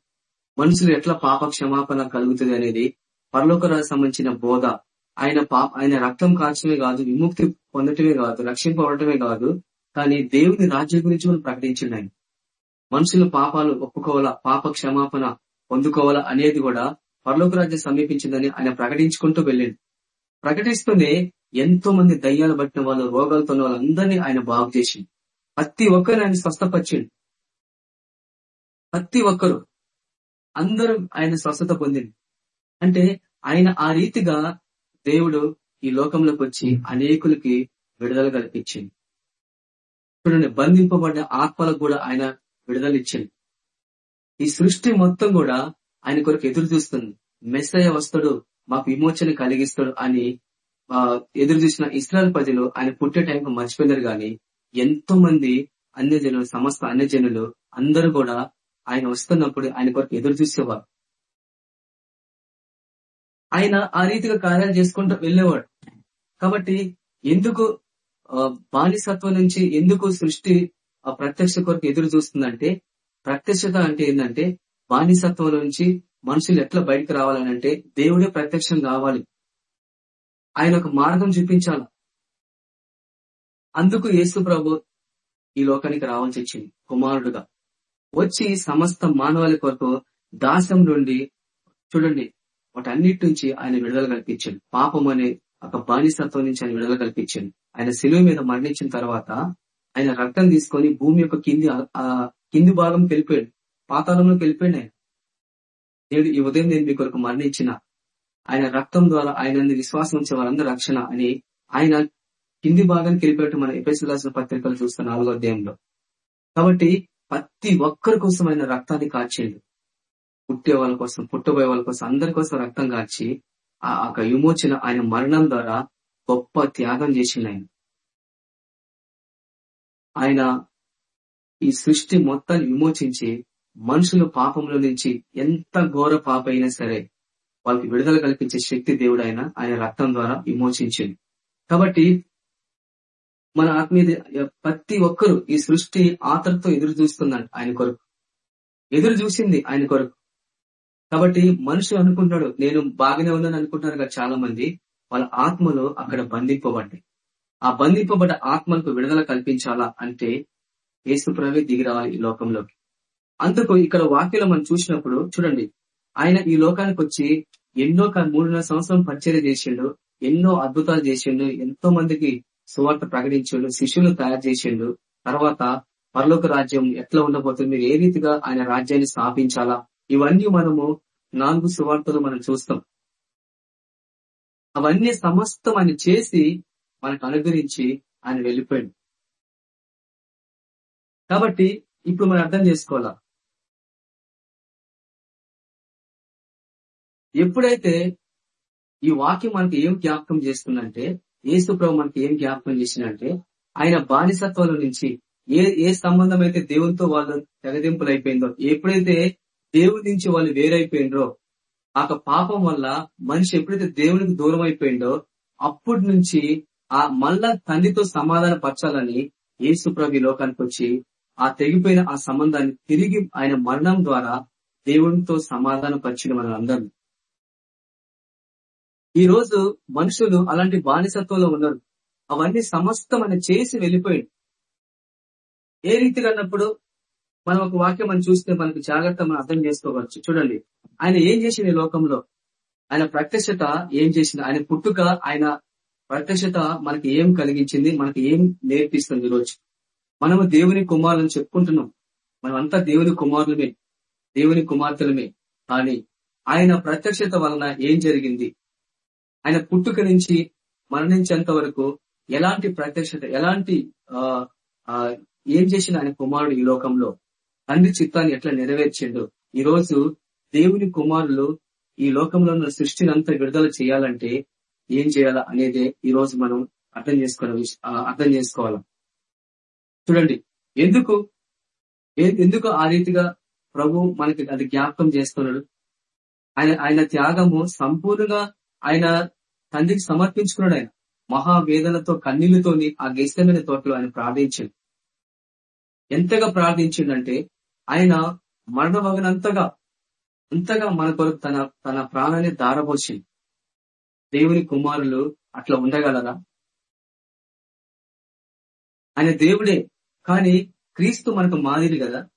మనుషులు ఎట్లా పాప క్షమాపణ కలుగుతుంది అనేది పరలోక రాజు సంబంధించిన బోధ. ఆయన పాప ఆయన రక్తం కాల్చడమే కాదు విముక్తి పొందటమే కాదు రక్షింపబడటమే కాదు కానీ దేవుని రాజ్యం గురించి మనం ప్రకటించండి ఆయన. మనుషులు పాపాలు ఒప్పుకోవాలా పాప క్షమాపణ పొందుకోవాలా అనేది కూడా పరలోక రాజ్యం సమీపించిందని ఆయన ప్రకటించుకుంటూ వెళ్ళింది ప్రకటిస్తూనే ఎంతో మంది దయ్యాలు పట్టిన వాళ్ళు రోగాలతో ఉన్న వాళ్ళందరినీ ఆయన బాగు చేసింది ప్రతి ఒక్కరు ఆయన స్వస్థపరిచిండు. ప్రతి ఒక్కరు అందరూ ఆయన స్వస్థత పొందింది అంటే ఆయన ఆ రీతిగా దేవుడు ఈ లోకంలోకి వచ్చి అనేకులకి విడుదల కల్పించింది చూడండి బంధింపబడిన ఆత్మలకు కూడా ఆయన విడుదల ఇచ్చింది. ఈ సృష్టి మొత్తం కూడా ఆయన కొరకు ఎదురు చూస్తుంది. మెస్సయ్య వస్తాడు మాకు విమోచన కలిగిస్తాడు అని ఎదురు చూసిన ఇస్రాయల్ ప్రజలు ఆయన పుట్టే టైంకి మర్చిపోయినారు గాని ఎంతో మంది అన్యజనులు సమస్త అన్యజనులు అందరూ కూడా ఆయన వస్తున్నప్పుడు ఆయన కొరకు ఎదురు చూసేవారు. ఆయన ఆ రీతిగా కార్యాలు చేసుకుంటూ వెళ్ళేవాడు. కాబట్టి ఎందుకు బానిసత్వం నుంచి ఎందుకు సృష్టి ఆ ప్రత్యక్ష కొరకు ఎదురు చూస్తుందంటే ప్రత్యక్షత అంటే ఏంటంటే బానిసత్వం నుంచి మనుషులు ఎట్లా బయటకు రావాలని అంటే దేవుడే ప్రత్యక్షం కావాలి. ఆయన ఒక మార్గం చూపించాలి. అందుకు యేసు ప్రభు ఈ లోకానికి రావాల్సి వచ్చింది కుమారుడుగా. వచ్చి సమస్త మానవాళి కొరకు దాసం నుండి చూడండి వాటన్నిటి నుంచి ఆయన విడుదల కల్పించాడు. పాపం అనే ఒక బానిసత్వం నుంచి ఆయన విడుదల కల్పించాడు. ఆయన శిలువ మీద మరణించిన తర్వాత ఆయన రక్తం తీసుకొని భూమి యొక్క కింది ఆ కింది భాగం వెళ్ళిపోయాడు. పాతాళంలోకి వెళ్ళిపోయాడు ఆయన. నేడు ఈ ఉదయం నేను మీ కొరకు మరణించిన ఆయన రక్తం ద్వారా ఆయన విశ్వాసం ఉంచే వారందరూ రక్షణ అని ఆయన కింది భాగానికి వెళ్ళిపోయాడు మన ఎపిసిలాసిన పత్రికలు చూస్తున్న నాలుగో అధ్యాయంలో. కాబట్టి ప్రతి ఒక్కరి కోసం ఆయన రక్తాన్ని కార్చేయండి పుట్టే వాళ్ళ కోసం పుట్టబోయే వాళ్ళ కోసం అందరి కోసం రక్తం కాచి ఆ యొక్క విమోచన ఆయన మరణం ద్వారా గొప్ప త్యాగం చేసింది ఆయన. ఆయన ఈ సృష్టి మొత్తాన్ని విమోచించి మనుషులు పాపంలో నుంచి ఎంత ఘోర పాప అయినా సరే వాళ్ళకి విడుదల కల్పించే శక్తి దేవుడు ఆయన ఆయన రక్తం ద్వారా విమోచించింది. కాబట్టి మన ఆత్మీయ ప్రతి ఒక్కరు ఈ సృష్టి ఆతరతో ఎదురు చూస్తుందంట ఆయన కొరకు. ఎదురు చూసింది ఆయన కొరకు. కాబట్టి మనుషులు అనుకుంటాడు నేను బాగానే ఉన్నాను అనుకుంటున్నారు కదా చాలా మంది వాళ్ళ ఆత్మలో అక్కడ బంధింపబడ్డాయి. ఆ బంధింపబడ్డ ఆత్మలకు విడుదల కల్పించాలా అంటే ఏసుప్రవే దిగి రావాలి ఈ లోకంలోకి. అందుకు ఇక్కడ వాక్యలో మనం చూసినప్పుడు చూడండి ఆయన ఈ లోకానికి వచ్చి ఎన్నో మూడున్నర సంవత్సరం పరిచయం చేసిండు ఎన్నో అద్భుతాలు చేసిండు ఎంతో మందికి సువార్త ప్రకటించిండు శిష్యులు తయారు చేసిండు తర్వాత పరలోక రాజ్యం ఎట్లా ఉండబోతుంది మీరు ఏ రీతిగా ఆయన రాజ్యాన్ని స్థాపించాలా ఇవన్నీ మనము నాలుగు సువార్తలు మనం చూస్తాం. అవన్నీ సమస్తం ఆయన చేసి మనకు అనుగ్రహించి ఆయన వెళ్ళిపోయాడు. కాబట్టి ఇప్పుడు మనం అర్థం చేసుకోవాలా? ఎప్పుడైతే ఈ వాక్యం మనకి ఏం జ్ఞాపకం చేస్తుందంటే ఏసు ప్రభు మనకి ఏం జ్ఞాపకం చేసిందంటే ఆయన బానిసత్వాల నుంచి ఏ ఏ సంబంధం అయితే దేవునితో వాళ్ళు తెగదింపులు అయిపోయిందో ఎప్పుడైతే దేవుడి నుంచి వాళ్ళు వేరైపోయిండ్రో ఆ పాపం వల్ల మనిషి ఎప్పుడైతే దేవునికి దూరం అయిపోయిందో అప్పటి నుంచి ఆ మళ్ళా తండ్రితో సమాధాన పరచాలని ఏసు లోకానికి వచ్చి ఆ తెగిపోయిన ఆ సంబంధాన్ని తిరిగి ఆయన మరణం ద్వారా దేవునితో సమాధానం పరిచిన మన అందరినీ ఈ రోజు మనుషులు అలాంటి బానిసత్వంలో ఉన్నారు. అవన్నీ సమస్తం ఆయన చేసి వెళ్ళిపోయాడు ఏ రీతిగా అన్నప్పుడు మనం ఒక వాక్యం మనం చూస్తే మనకు జాగ్రత్త మనం అర్థం చేసుకోవచ్చు. చూడండి. ఆయన ఏం చేసింది ఈ లోకంలో? ఆయన ప్రత్యక్షత ఏం చేసింది ఆయన పుట్టుక ఆయన ప్రత్యక్షత మనకి ఏం కలిగించింది మనకి ఏం నేర్పిస్తుంది ఈరోజు? మనము దేవుని కుమారులను చెప్పుకుంటున్నాం. మనమంతా దేవుని కుమారులమే దేవుని కుమార్తెలమే. కానీ ఆయన ప్రత్యక్షత వలన ఏం జరిగింది? ఆయన పుట్టుక నుంచి మరణించేంత వరకు ఎలాంటి ప్రత్యక్షత ఎలాంటి ఏం చేసిన ఆయన కుమారుడు ఈ లోకంలో? తండ్రి చిత్తాన్ని ఎట్లా నెరవేర్చిండు? ఈ రోజు దేవుని కుమారులు ఈ లోకంలో ఉన్న సృష్టిని అంతా విడుదల చేయాలంటే ఏం చేయాలా అనేదే ఈ రోజు మనం అర్థం చేసుకోవాలి అర్థం చేసుకోవాలి. చూడండి ఎందుకు ఎందుకు ఆ రీతిగా ప్రభు మనకి అది జ్ఞాపకం చేస్తున్నాడు? ఆయన ఆయన త్యాగము సంపూర్ణంగా ఆయన తండ్రికి సమర్పించుకున్నాడు ఆయన. మహావేదనతో కన్నీళ్ళతోని ఆ గేసమైన తోటలో ఆయన ప్రార్థించాడు. ఎంతగా ప్రార్థించిండంటే ఆయన మరణమగనంతగా అంతగా మన కొరకు తన తన ప్రాణాన్ని దారబోసింది దేవుని కుమారులు అట్లా ఉండగలరా? ఆయన దేవుడే కానీ క్రీస్తు మనకు మాదిరి కదా?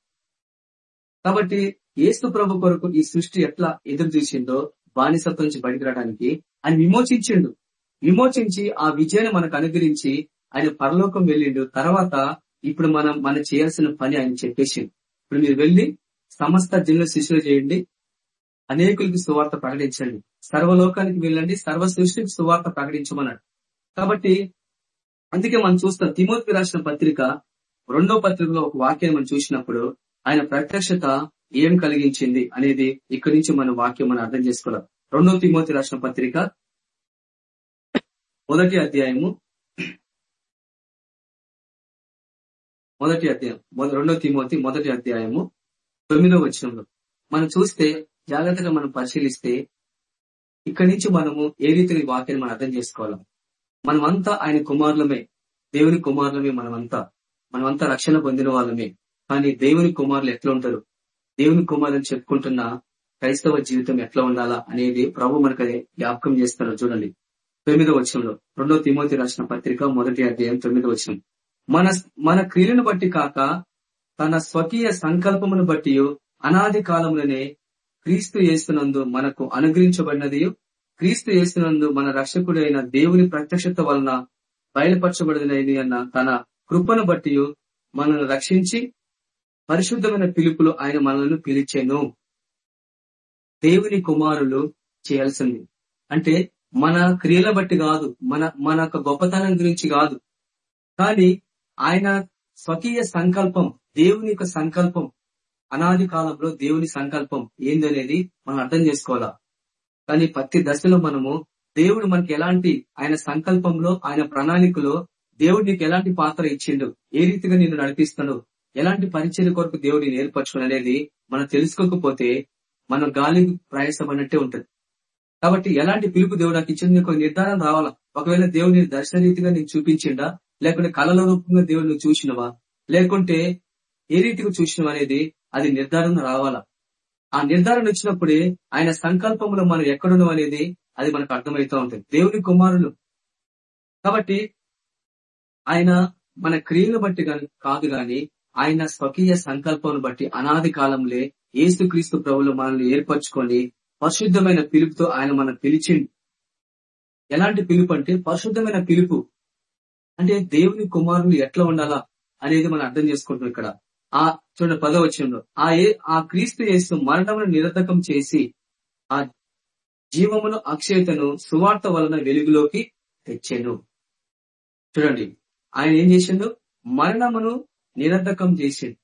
కాబట్టి ఏస్తు ప్రభు కొరకు ఈ సృష్టి ఎట్లా ఎదురు చూసిందో బానిసత్వం నుంచి బయటకు రావడానికి ఆయన విమోచించిండు. విమోచించి ఆ విజయాన్ని మనకు అనుగ్రహించి ఆయన పరలోకం వెళ్ళిండు. తర్వాత ఇప్పుడు మనం మనం చేయాల్సిన పని ఆయన చెప్పేసిండు. ఇప్పుడు మీరు వెళ్ళి సమస్త జిల్లా శిష్యులు చేయండి. అనేకులకి సువార్త ప్రకటించండి. సర్వలోకానికి వెళ్ళండి సర్వ సృష్టికి సువార్త ప్రకటించమన్నాడు కాబట్టి అందుకే మనం చూస్తాం తిమోతి రాసిన పత్రిక రెండో పత్రికలో ఒక వాక్యాన్ని మనం చూసినప్పుడు ఆయన ప్రత్యక్షత ఏం కలిగించింది అనేది ఇక్కడి నుంచి మన వాక్యం మనం అర్థం చేసుకోవాలి. రెండో తిమోతి రాసిన పత్రిక మొదటి అధ్యాయము మొదటి అధ్యాయం రెండో తిమోతి మొదటి అధ్యాయము తొమ్మిదో వచనంలో. మనం చూస్తే జాగ్రత్తగా మనం పరిశీలిస్తే ఇక్కడి నుంచి మనము ఏ రీతిగా వాక్యాన్ని మనం అర్థం చేసుకోవాలి? మనమంతా ఆయన కుమారులమే దేవుని కుమారులమే మనమంతా. మనమంతా రక్షణ పొందిన వాళ్ళమే. కానీ దేవుని కుమారులు ఎట్లా ఉంటారు? దేవుని కుమారులు చెప్పుకుంటున్న క్రైస్తవ జీవితం ఎట్లా ఉండాలా అనేది ప్రభు మనకు జ్ఞాపకం చేస్తారు చూడండి. తొమ్మిదో వచనంలో. రెండో తిమోతి రాసిన పత్రిక మొదటి అధ్యాయం తొమ్మిదో వచనం. మన మన క్రియలను బట్టి కాక తన స్వకీయ సంకల్పమును బట్టి అనాది కాలంలోనే క్రీస్తు చేస్తున్నందు మనకు అనుగ్రహించబడినది. క్రీస్తు చేస్తున్నందు మన రక్షకుడైన దేవుని ప్రత్యక్షత వలన బయలుపరచబడినది అన్న తన కృపను బట్టి మనల్ని రక్షించి పరిశుద్ధమైన పిలుపులు ఆయన మనల్ని పిలిచాను. దేవుని కుమారులు చేయాల్సింది. అంటే మన క్రియల బట్టి కాదు మన మన యొక్క గొప్పతనం గురించి కాదు. కానీ ఆయన స్వకీయ సంకల్పం దేవుని యొక్క సంకల్పం అనాది కాలంలో దేవుని సంకల్పం ఏందనేది మనం అర్థం చేసుకోవాలా? కానీ ప్రతి దశలో మనము దేవుడు మనకి ఎలాంటి ఆయన సంకల్పంలో ఆయన ప్రణాళికలో దేవుడు నీకు ఎలాంటి పాత్ర ఇచ్చిండు ఏ రీతిగా నిన్ను నడిపిస్తాడు ఎలాంటి పరిచయం కొరకు దేవుడిని ఏర్పరచుకుని అనేది మనం తెలుసుకోకపోతే మనం గాలి ప్రయాణం అన్నట్టే ఉంటుంది. కాబట్టి ఎలాంటి పిలుపు దేవుడు నాకు ఇచ్చింది నీకు నిర్ధారణ రావాలా? ఒకవేళ దేవుడిని దర్శన రీతిగా నీకు చూపించిండా? లేకుంటే కళల రూపంగా దేవుడు నువ్వు చూసినవా? లేకుంటే ఏ రీతిగా చూసినవా అనేది అది నిర్ధారణ రావాలా? ఆ నిర్ధారణ వచ్చినప్పుడే ఆయన సంకల్పంలో మనం ఎక్కడున్నాం అనేది అది మనకు అర్థమవుతూ ఉంటుంది. దేవుని కుమారులు. కాబట్టి ఆయన మన క్రియను బట్టి కాదు గాని ఆయన స్వకీయ సంకల్పం బట్టి అనాది కాలంలో ఏసుక్రీస్తు ప్రభులు మనల్ని ఏర్పరచుకొని పరిశుద్ధమైన పిలుపుతో ఆయన మనం పిలిచిండు. ఎలాంటి పిలుపు అంటే పరిశుద్ధమైన పిలుపు. అంటే దేవుని కుమారులు ఎట్లా ఉండాలా అనేది మనం అర్థం చేసుకుంటున్నాం ఇక్కడ. ఆ చూడండి వచ్చిండు ఆ ఏ ఆ క్రీస్తు యేసు మరణమును నిరతకం చేసి ఆ జీవమును అక్షయతను సువార్త వలన వెలుగులోకి తెచ్చాను చూడండి ఆయన ఏం చేసిండు? మరణమును నిరర్ధకం చేసిండు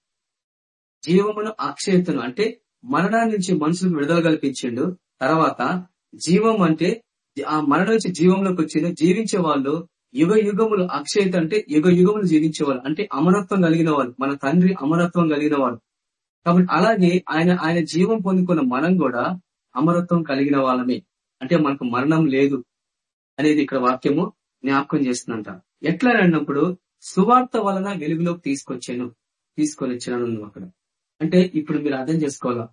జీవమును అక్షయతను అంటే మరణాన్ని నుంచి మనుషులకు విడుదల కల్పించిండు. తర్వాత జీవం అంటే ఆ మరణం నుంచి జీవంలోకి వచ్చింది జీవించే వాళ్ళు యుగ యుగములు అక్షయత అంటే యుగ యుగములు జీవించే వాళ్ళు అంటే అమరత్వం కలిగిన వాళ్ళు మన తండ్రి అమరత్వం కలిగిన వాళ్ళు కాబట్టి అలాగే ఆయన ఆయన జీవం పొందుకున్న మనం కూడా అమరత్వం కలిగిన వాళ్ళమే. అంటే మనకు మరణం లేదు అనేది ఇక్కడ వాక్యము జ్ఞాపకం చేస్తుందంట. ఎట్లా అన్నప్పుడు సువార్త వలన వెలుగులోకి తీసుకొచ్చాను తీసుకొని వచ్చాను అక్కడ. అంటే ఇప్పుడు మీరు అర్థం చేసుకోవాలా?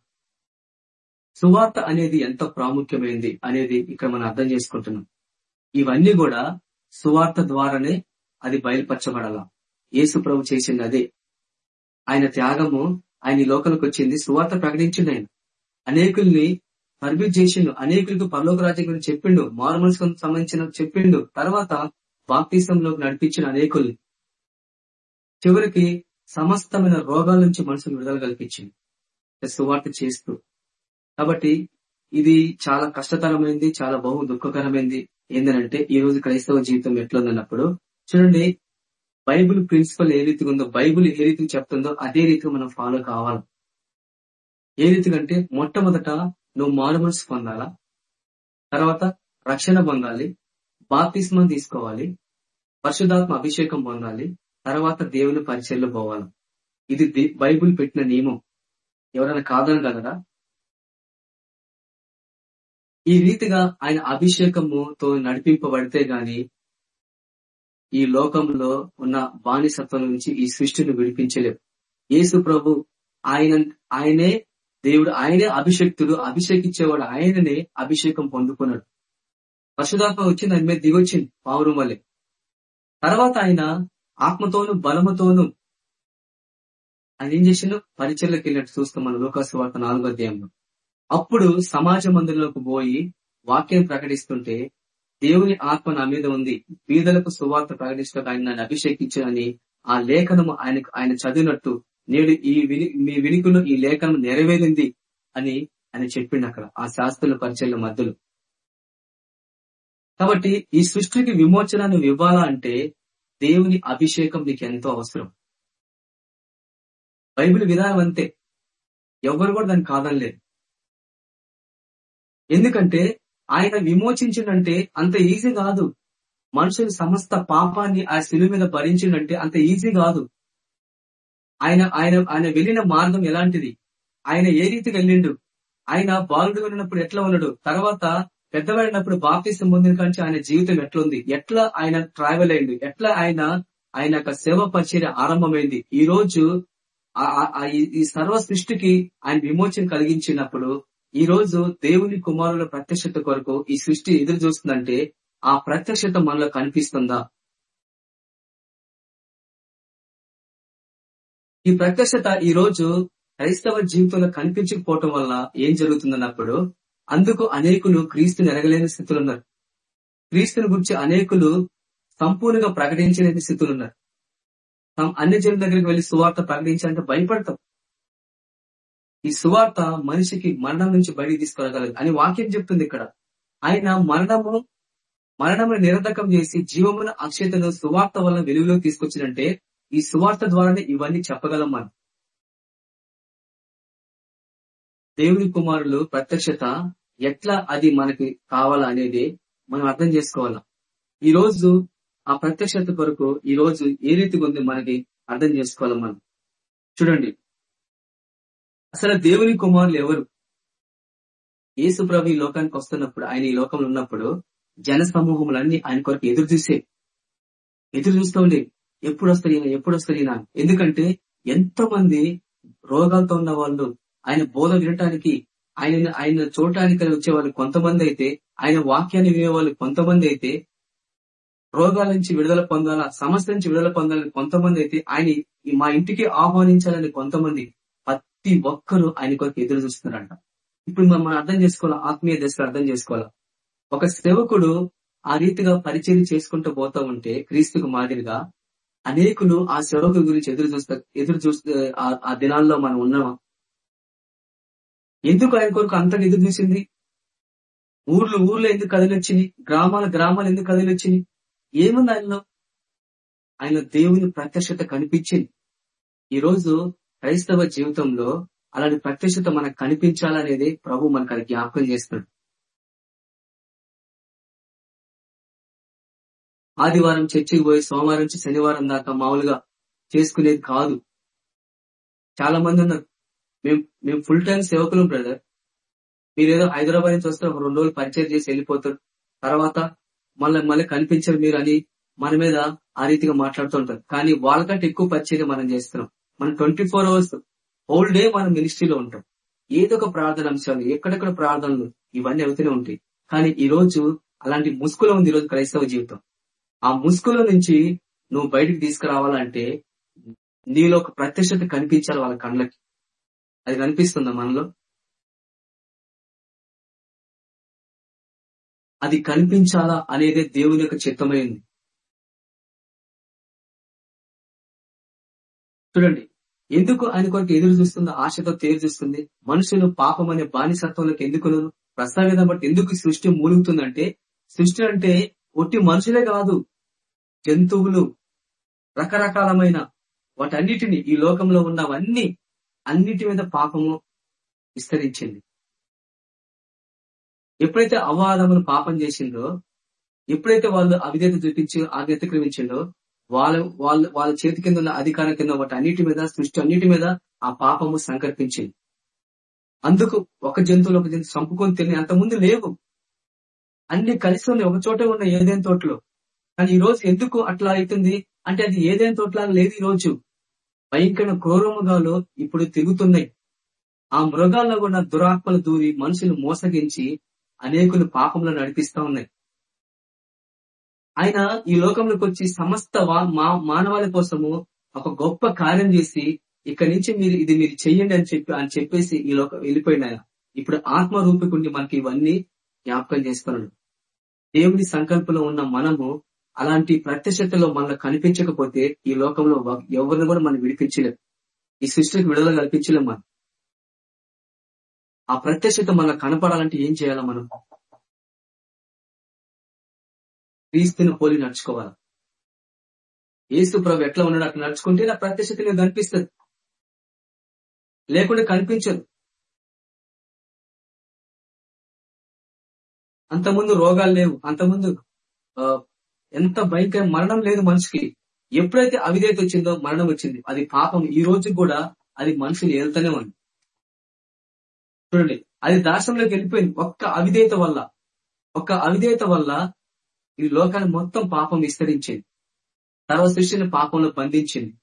సువార్త అనేది ఎంత ప్రాముఖ్యమైంది అనేది ఇక్కడ మనం అర్థం చేసుకుంటున్నాం. ఇవన్నీ కూడా సువార్త ద్వారానే అది బయలుపరచబడాల. యేసు ప్రభు చేసింది అదే. ఆయన త్యాగము ఆయన లోకలకు వచ్చింది. సువార్త ప్రకటించిండు ఆయన. అనేకుల్ని పర్మిట్ చేసిండు. అనేకులకు పరలోక రాజ్యం గురించి చెప్పిండు. మారుమనసుకు సంబంధించిన చెప్పిండు. తర్వాత బాప్తీసంలోకి నడిపించిన అనేకుల్ని. చివరికి సమస్తమైన రోగాల నుంచి మనసును విడుదల కల్పించింది సువార్త చేస్తూ. కాబట్టి ఇది చాలా కష్టతరమైంది చాలా బహు దుఃఖకరమైంది. ఏంటంటే ఈ రోజు క్రైస్తవ జీవితం ఎట్లుందన్నప్పుడు చూడండి బైబుల్ ప్రిన్సిపల్ ఏ రీతిగా ఉందో బైబుల్ ఏ రీతికి చెప్తుందో అదే రీతిగా మనం ఫాలో కావాలి. ఏ రీతి అంటే మొట్టమొదట నువ్వు మారు మనసు పొందాలా? తర్వాత రక్షణ పొందాలి బాప్తిస్మం తీసుకోవాలి పరిశుధాత్మ అభిషేకం పొందాలి తర్వాత దేవుని పరిచయలు పోవాలి. ఇది బైబుల్ పెట్టిన నియమం. ఎవరైనా కాదని కదరా ఈ రీతిగా ఆయన అభిషేకముతో నడిపింపబడితే గాని ఈ లోకంలో ఉన్న బానిసత్వం నుంచి ఈ సృష్టిని విడిపించలేవు యేసు ప్రభు ఆయన ఆయనే దేవుడు ఆయనే అభిషక్తుడు అభిషేకించేవాడు ఆయననే అభిషేకం పొందుకున్నాడు. పశుధాత్మ వచ్చింది ఆయన మీద దిగొచ్చింది పావురం వల్లే తర్వాత ఆయన ఆత్మతోను బలముతోను ఆయన ఏం చేసిండు? పరిచయలోకి వెళ్ళినట్టు చూస్తాం మన లోకాసు వార్త నాలుగో అధ్యాయంలో. అప్పుడు సమాజ మందిరంలోకి పోయి వాక్యం ప్రకటిస్తుంటే దేవుని ఆత్మ నా మీద ఉంది బీదలకు సువార్త ప్రకటిస్తూ ఆయన నన్ను అభిషేకించాలని ఆ లేఖనము ఆయనకు ఆయన చదివినట్టు నేడు ఈ విని మీ వినికులు ఈ లేఖనం నెరవేరింది అని ఆయన చెప్పిండు అక్కడ ఆ శాస్త్రుల పరిచయాల మధ్యలో. కాబట్టి ఈ సృష్టికి విమోచనాన్ని ఇవ్వాలా అంటే దేవుని అభిషేకం నీకు ఎంతో అవసరం. బైబిల్ విధానం అంతే. ఎవరు కూడా దాన్ని కాదనలేదు ఎందుకంటే ఆయన విమోచించిందంటే అంత ఈజీ కాదు. మనుషుల సమస్త పాపాన్ని ఆ శిలువ మీద భరించిందంటే అంత ఈజీ కాదు. ఆయన ఆయన ఆయన వెళ్ళిన మార్గం ఎలాంటిది? ఆయన ఏ రీతికి వెళ్ళిండు? ఆయన బాలుడు ఉన్నప్పుడు ఎట్లా ఉన్నాడు? తర్వాత పెద్దవాడినప్పుడు బాప్తీసం పొందిన కంటే ఆయన జీవితం ఎట్లా ఉంది ఎట్లా ఆయన ట్రావెల్ అయింది ఎట్లా ఆయన ఆయన యొక్క సేవ పరిచర్య ఆరంభమైంది? ఈ రోజు ఆ- ఈ- ఈ సర్వ సృష్టికి ఆయన విమోచన కలిగించినప్పుడు ఈ రోజు దేవుని కుమారుల ప్రత్యక్షత కొరకు ఈ సృష్టి ఎదురు చూస్తుందంటే ఆ ప్రత్యక్షత మనలో కనిపిస్తుందా? ఈ ప్రత్యక్షత ఈ రోజు క్రైస్తవ జీవితంలో కనిపించకపోవటం వల్ల ఏం జరుగుతుందన్నప్పుడు అందుకు అనేకులు క్రీస్తుని ఎరగలేని స్థితులు ఉన్నారు క్రీస్తుని గురించి అనేకులు సంపూర్ణంగా ప్రకటించలేని స్థితులు ఉన్నారు అన్ని జనుల దగ్గరికి వెళ్ళి సువార్త ప్రకటించాలంటే భయపడతాం. ఈ సువార్త మనిషికి మరణం నుంచి బయటికి తీసుకురాగలదు అని వాక్యం చెప్తుంది ఇక్కడ. ఆయన మరణము మరణమును నిరర్ధకం చేసి జీవమును అక్షయతను సువార్త వల్ల వెలుగులోకి తీసుకొచ్చినంటే ఈ సువార్త ద్వారానే ఇవన్నీ చెప్పగలం మనం దేవుని కుమారులు ప్రత్యక్షత ఎట్లా అది మనకి కావాలా అనేది మనం అర్థం చేసుకోవాలా? ఈ రోజు ఆ ప్రత్యక్షత కొరకు ఈ రోజు ఏ రీతిగా ఉంది మనకి అర్థం చేసుకోవాలి మనం? చూడండి. అసలు దేవుని కుమారులు ఎవరు? యేసు ప్రభు ఈ లోకానికి వస్తున్నప్పుడు ఆయన ఈ లోకంలో ఉన్నప్పుడు జన సమూహములన్నీ ఆయన కొరకు ఎదురు చూసే ఎదురు చూస్తూ ఉండే. ఎప్పుడు వస్తాయి ఎప్పుడు వస్తాయి ఎందుకంటే ఎంతో మంది రోగాలతో ఉన్న వాళ్ళు ఆయన బోధ వినటానికి ఆయన ఆయన చూడటానికి వచ్చేవాళ్ళు కొంతమంది అయితే ఆయన వాక్యాన్ని వినేవాళ్ళు కొంతమంది అయితే రోగాల నుంచి విడుదల పొందాలా సమస్య నుంచి విడుదల పొందాలని కొంతమంది అయితే ఆయన మా ఇంటికి ఆహ్వానించాలని కొంతమంది ప్రతి ఒక్కరూ ఆయన కొరకు ఎదురు చూస్తున్నారంట. ఇప్పుడు మనం అర్థం చేసుకోవాలా? ఆత్మీయ దశలో అర్థం చేసుకోవాలా? ఒక సేవకుడు ఆ రీతిగా పరిచయం చేసుకుంటూ పోతా ఉంటే క్రీస్తుకు మాదిరిగా అనేకులు ఆ సేవకు గురించి ఎదురు చూస్తా ఎదురు చూస్తే ఆ- దినాల్లో మనం ఉన్నామా? ఎందుకు ఆయన కొరకు అంతగా ఎదురు చూసింది? ఊర్లు ఊర్లో ఎందుకు కదిలొచ్చింది గ్రామాల గ్రామాలు ఎందుకు కదిలొచ్చింది ఏముంది ఆయనలో? ఆయన దేవుని ప్రత్యక్షత కనిపించింది. ఈ రోజు క్రైస్తవ జీవితంలో అలాంటి ప్రత్యక్షత మనకు కనిపించాలనేది ప్రభు మనకు అది జ్ఞాపకం చేస్తున్నాడు ఆదివారం చర్చికి పోయి సోమవారం నుంచి శనివారం దాకా మామూలుగా చేసుకునేది కాదు. చాలా మంది ఉన్నారు. మేము మేము ఫుల్ టైం సేవకులం బ్రదర్ మీరేదో హైదరాబాద్ నుంచి వస్తే ఒక రెండు రోజులు పరిచయం చేసి వెళ్ళిపోతారు. తర్వాత మళ్ళీ మళ్ళీ కనిపించరు మీరు అని మన మీద ఆ రీతిగా మాట్లాడుతుంటారు కానీ వాళ్ళకంటే ఎక్కువ పరిచయం మనం చేస్తున్నాం. మనం twenty four hours whole day మనం మినిస్ట్రీలో ఉంటాం. ఏదో ఒక ప్రార్థన అంశాలు ఎక్కడెక్కడ ప్రార్థనలు ఇవన్నీ అవుతూనే ఉంటాయి. కానీ ఈ రోజు అలాంటి ముసుగులో ఉంది ఈ రోజు క్రైస్తవ జీవితం. ఆ ముసుగులో నుంచి నువ్వు బయటికి తీసుకురావాలంటే నీలో ఒక ప్రత్యక్షత కనిపించాలి వాళ్ళ కళ్ళకి. అది కనిపిస్తుందా మనలో? అది కనిపించాలా అనేదే దేవుని యొక్క చిత్తమైంది. చూడండి ఎందుకు ఆయన కొరకు ఎదురు చూస్తుందో ఆశతో తేరు చూస్తుంది? మనుషులు పాపం అనే బానిసత్వంలోకి ఎందుకు ప్రస్తావితం బట్టి ఎందుకు సృష్టి మూలుగుతుందంటే సృష్టి అంటే ఒట్టి మనుషులే కాదు జంతువులు రకరకాలమైన వాటన్నిటిని ఈ లోకంలో ఉన్నవన్నీ అన్నిటి మీద పాపము విస్తరించింది. ఎప్పుడైతే అవాదమును పాపం చేసిందో ఎప్పుడైతే వాళ్ళు అవిధేత చూపించి అతిక్రమించిందో వాళ్ళ వాళ్ళ వాళ్ళ చేతి కింద ఉన్న అధికారం కింద వాటి అన్నిటి మీద సృష్టి అన్నిటి మీద ఆ పాపము సంకల్పించింది. అందుకు ఒక జంతువులు ఒక జంతువు చంపుకొని తిని అంతకుముందు లేవు. అన్ని కలిసి ఉన్నాయి ఒక చోట ఉన్న ఏదైనా తోటలో. కానీ ఈ రోజు ఎందుకు అట్లా అవుతుంది? అంటే అది ఏదైనా తోటలా లేదు ఈ రోజు భయంకర క్రూరముగాలు ఇప్పుడు తిరుగుతున్నాయి. ఆ మృగాల్లో కూడా దురాత్మలు దూరి మనుషులు మోసగించి అనేకులు పాపంలో నడిపిస్తా ఉన్నాయి. ఆయన ఈ లోకంలోకి వచ్చి సమస్త మా- మానవాళి కోసము ఒక గొప్ప కార్యం చేసి ఇక్కడి నుంచి మీరు ఇది మీరు చెయ్యండి అని చెప్పి అని చెప్పేసి ఈ లోకం వెళ్ళిపోయింది ఆయన. ఇప్పుడు ఆత్మ రూపికుండి మనకి ఇవన్నీ జ్ఞాపకం చేస్తున్నాడు దేవుని సంకల్పంలో ఉన్న మనము అలాంటి ప్రత్యక్షతలో మనకు కనిపించకపోతే ఈ లోకంలో ఎవరిని కూడా మనం విడిపించలేం. ఈ సృష్టికి విడుదల కల్పించలేం మనం. ఆ ప్రత్యక్షత మనకు కనపడాలంటే ఏం చేయాలి మనం? క్రీస్తుని పోలి నడుచుకోవాలి? ఏసు ప్రభు ఎట్లా ఉన్నాడు అట్లా నడుచుకుంటే నా ప్రత్యక్షత నీకు కనిపిస్తుంది. లేకుండా కనిపించదు. అంతకుముందు రోగాలు లేవు. అంతకుముందు ఎంత భయంకర మరణం లేదు మనిషికి ఎప్పుడైతే అవిధేత వచ్చిందో మరణం వచ్చింది. అది పాపం. ఈ రోజు కూడా అది మనుషులు వెళ్తూనే ఉంది. చూడండి అది దాసంలోకి వెళ్ళిపోయింది. ఒక్క అవిధేయత వల్ల ఒక్క అవిధేయత వల్ల ఈ లోకాన్ని మొత్తం పాపం విస్తరించింది. సర్వ సృష్టిని పాపంలో బంధించింది.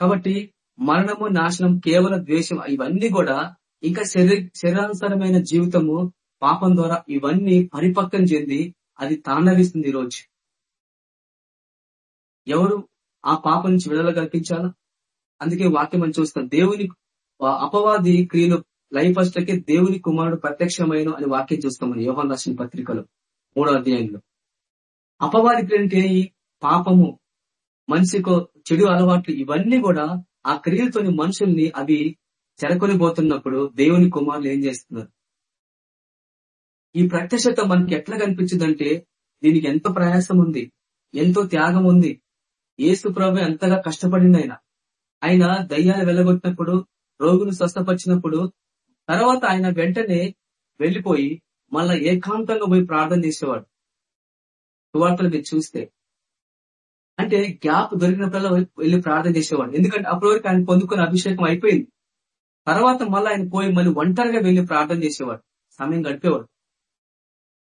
కాబట్టి మరణము నాశనం కేవలం ద్వేషం ఇవన్నీ కూడా ఇంకా శరీర శరీరానుసరమైన జీవితము పాపం ద్వారా ఇవన్నీ పరిపక్వం చెంది అది తాండవిస్తుంది ఈ రోజు ఎవరు ఆ పాపం నుంచి విడుదల కల్పించాలా? అందుకే వాక్యం అని చూస్తాం దేవుని అపవాది క్రియలు లైఫ్ ఫస్ట్కే దేవుని కుమారుడు ప్రత్యక్షమైన అని వాక్యం చూస్తాం మన యోహన్ రాసిన పత్రికలో మూడో అధ్యాయంలో. అపవాది క్రియ అంటే పాపము మనిషికో చెడు అలవాట్లు ఇవన్నీ కూడా ఆ క్రియలతోని మనుషుల్ని అవి చెరకొని పోతున్నప్పుడు దేవుని కుమారులు ఏం చేస్తున్నారు? ఈ ప్రత్యక్షత మనకి ఎట్లా కనిపించిందంటే దీనికి ఎంతో ప్రయాసం ఉంది ఎంతో త్యాగం ఉంది ఏసు ప్రభు ఎంతగా కష్టపడింది ఆయన ఆయన దయ్యాలు వెళ్ళగొట్టినప్పుడు రోగును స్వస్థపరిచినప్పుడు తర్వాత ఆయన వెంటనే వెళ్ళిపోయి మళ్ళా ఏకాంతంగా పోయి ప్రార్థన చేసేవాడు. సువార్తలు మీరు చూస్తే. అంటే గ్యాప్ దొరికినప్పుడల్లా వెళ్ళి ప్రార్థన చేసేవాడు. ఎందుకంటే అప్పటి వరకు ఆయన పొందుకున్న అభిషేకం అయిపోయింది. తర్వాత మళ్ళీ ఆయన పోయి మళ్ళీ ఒంటరిగా వెళ్ళి ప్రార్థన చేసేవాడు. సమయం గడిపేవాడు.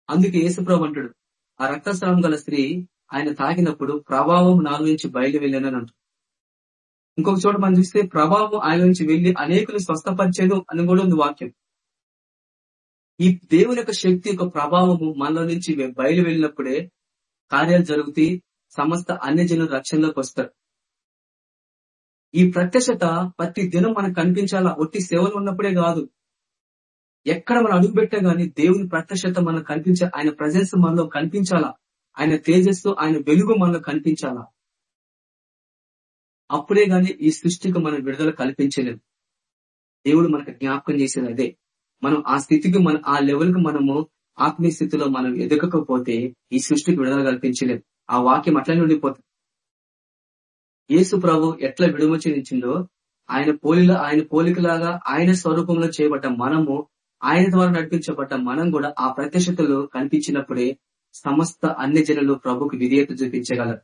అందుకే యేసుప్రభు అంటాడు ఆ రక్తస్రావం గల స్త్రీ ఆయన తాకినప్పుడు ప్రభావం నాలుగు నుంచి బయలు వెళ్ళానని అంటాడు ఇంకొక చోట మనం చూస్తే ప్రభావం ఆయన నుంచి వెళ్ళి అనేకులు స్వస్థపరిచేదు అని కూడా ఉంది వాక్యం. ఈ దేవుని యొక్క శక్తి యొక్క ప్రభావము మనలో నుంచి బయలు వెళ్ళినప్పుడే కార్యాలు జరుగుతాయి సమస్త అన్ని జనులు రక్షణలోకి వస్తారు. ఈ ప్రత్యక్షత ప్రతి దినం మనకు కనిపించాలా? ఒట్టి సేవలు ఉన్నప్పుడే కాదు. ఎక్కడ మనం అడుగుపెట్టా గానీ దేవుని ప్రత్యక్షత మనకు కనిపించ ఆయన ప్రజెన్స్ మనలో కనిపించాలా? ఆయన తేజస్సు ఆయన వెలుగు మనలో కనిపించాలా? అప్పుడే గాని ఈ సృష్టికి మనం విడుదల కల్పించలేదు దేవుడు మనకు జ్ఞాపకం చేసేది అదే. మనం ఆ స్థితికి మన ఆ లెవెల్కు మనము ఆత్మీయ స్థితిలో మనం ఎదగకపోతే ఈ సృష్టికి విడుదల కల్పించలేదు ఆ వాక్యం అట్లనే ఉండిపోతుంది యేసు ప్రభు ఎట్లా విడుమచిందో ఆయన పోలిలో ఆయన పోలికలాగా ఆయన స్వరూపంలో చేయబడ్డ మనము ఆయన ద్వారా నడిపించబడ్డ మనం కూడా ఆ ప్రత్యక్షతలో కనిపించినప్పుడే సమస్త అన్ని జనులు ప్రభుకు విధేయత చూపించగలరు.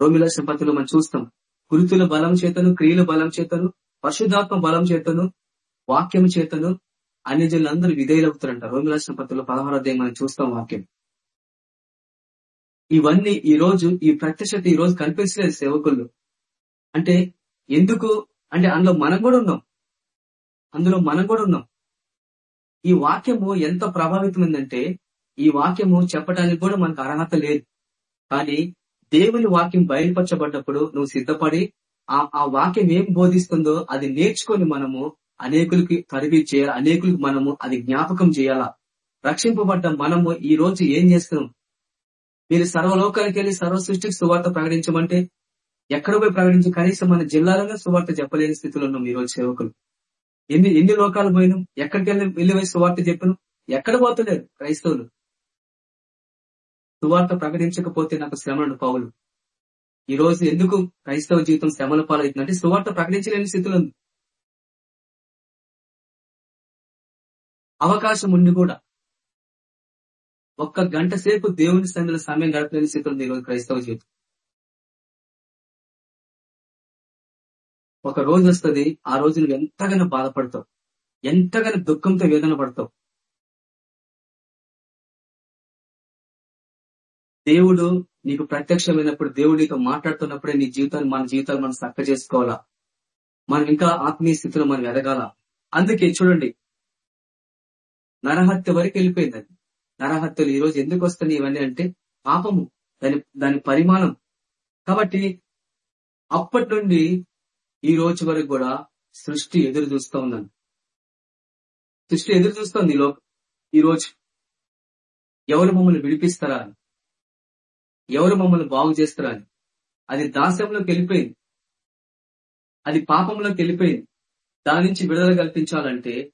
రోమిల సంపత్తులు మనం చూస్తాం గురుతుల బలం చేతను క్రియల బలం చేతను పరిశుద్ధాత్మ బలం చేతను వాక్యం చేతను అన్ని జనులందరూ విధేయులవుతారంట రోమిల సంపత్తిలో పదహారు అధ్యాయం మనం చూస్తాం వాక్యం. ఇవన్నీ ఈ రోజు ఈ ప్రత్యక్షత ఈ రోజు కనిపించలేదు సేవకులు. అంటే ఎందుకు? అంటే అందులో మనం కూడా ఉన్నాం. అందులో మనం కూడా ఉన్నాం. ఈ వాక్యము ఎంత ప్రభావితమైందంటే ఈ వాక్యము చెప్పడానికి కూడా మనకు అర్హత లేదు. కానీ దేవుని వాక్యం బయలుపరచబడ్డప్పుడు నువ్వు సిద్ధపడి ఆ ఆ వాక్యం ఏం బోధిస్తుందో అది నేర్చుకొని మనము అనేకులకి తరివి చేయాలి? అనేకులకు మనము అది జ్ఞాపకం చేయాలా? రక్షింపబడ్డ మనము ఈ రోజు ఏం చేస్తున్నాం? మీరు సర్వలోకానికి వెళ్ళి సర్వ సృష్టికి సువార్త ప్రకటించమంటే ఎక్కడ పోయి ప్రకటించి? కనీసం మన జిల్లాలోనే సువార్త చెప్పలేని స్థితిలో ఉన్నాం ఈ రోజు సేవకులు. ఎన్ని ఎన్ని లోకాలు పోయినాం? ఎక్కడికి వెళ్ళి వెళ్ళి పోయి సువార్త చెప్పను? ఎక్కడ పోతలేరు క్రైస్తవులు? సువార్త ప్రకటించకపోతే నాకు శ్రమలను పావులు. ఈ రోజు ఎందుకు క్రైస్తవ జీవితం శ్రమల పాలవుతుందంటే సువార్త ప్రకటించలేని స్థితిలో ఉంది. అవకాశం ఉండి కూడా. ఒక్క గంట సేపు దేవుని సందులో సమయం గడపలేని స్థితిలో ఈరోజు క్రైస్తవ జీవితం. ఒక రోజు వస్తుంది ఆ రోజు నువ్వు ఎంతగానో బాధపడతావు. ఎంతగానో దుఃఖంతో వేదన పడతావు. దేవుడు నీకు ప్రత్యక్షమైనప్పుడు దేవుడు నీతో మాట్లాడుతున్నప్పుడే నీ జీవితాన్ని మన జీవితాలు మనం చక్క చేసుకోవాలా మనం ఇంకా ఆత్మీయ స్థితిలో మనం ఎదగాల? అందుకే చూడండి నరహత్య వరకు వెళ్ళిపోయింది అది. నరహత్యలు ఈ రోజు ఎందుకు వస్తున్నాయి ఇవన్నీ అంటే పాపము దాని దాని పరిమాణం. కాబట్టి అప్పటి నుండి ఈ రోజు వరకు కూడా సృష్టి ఎదురు చూస్తూ ఉందండి. సృష్టి ఎదురు చూస్తోంది ఈ రోజు ఎవరు మమ్మల్ని విడిపిస్తారా అని? ఎవరు మమ్మల్ని బాగు చేస్తారా అని? అది దాస్యంలోకి వెళ్ళిపోయింది. అది పాపంలోకి వెళ్ళిపోయింది. దాని నుంచి విడుదల కల్పించాలంటే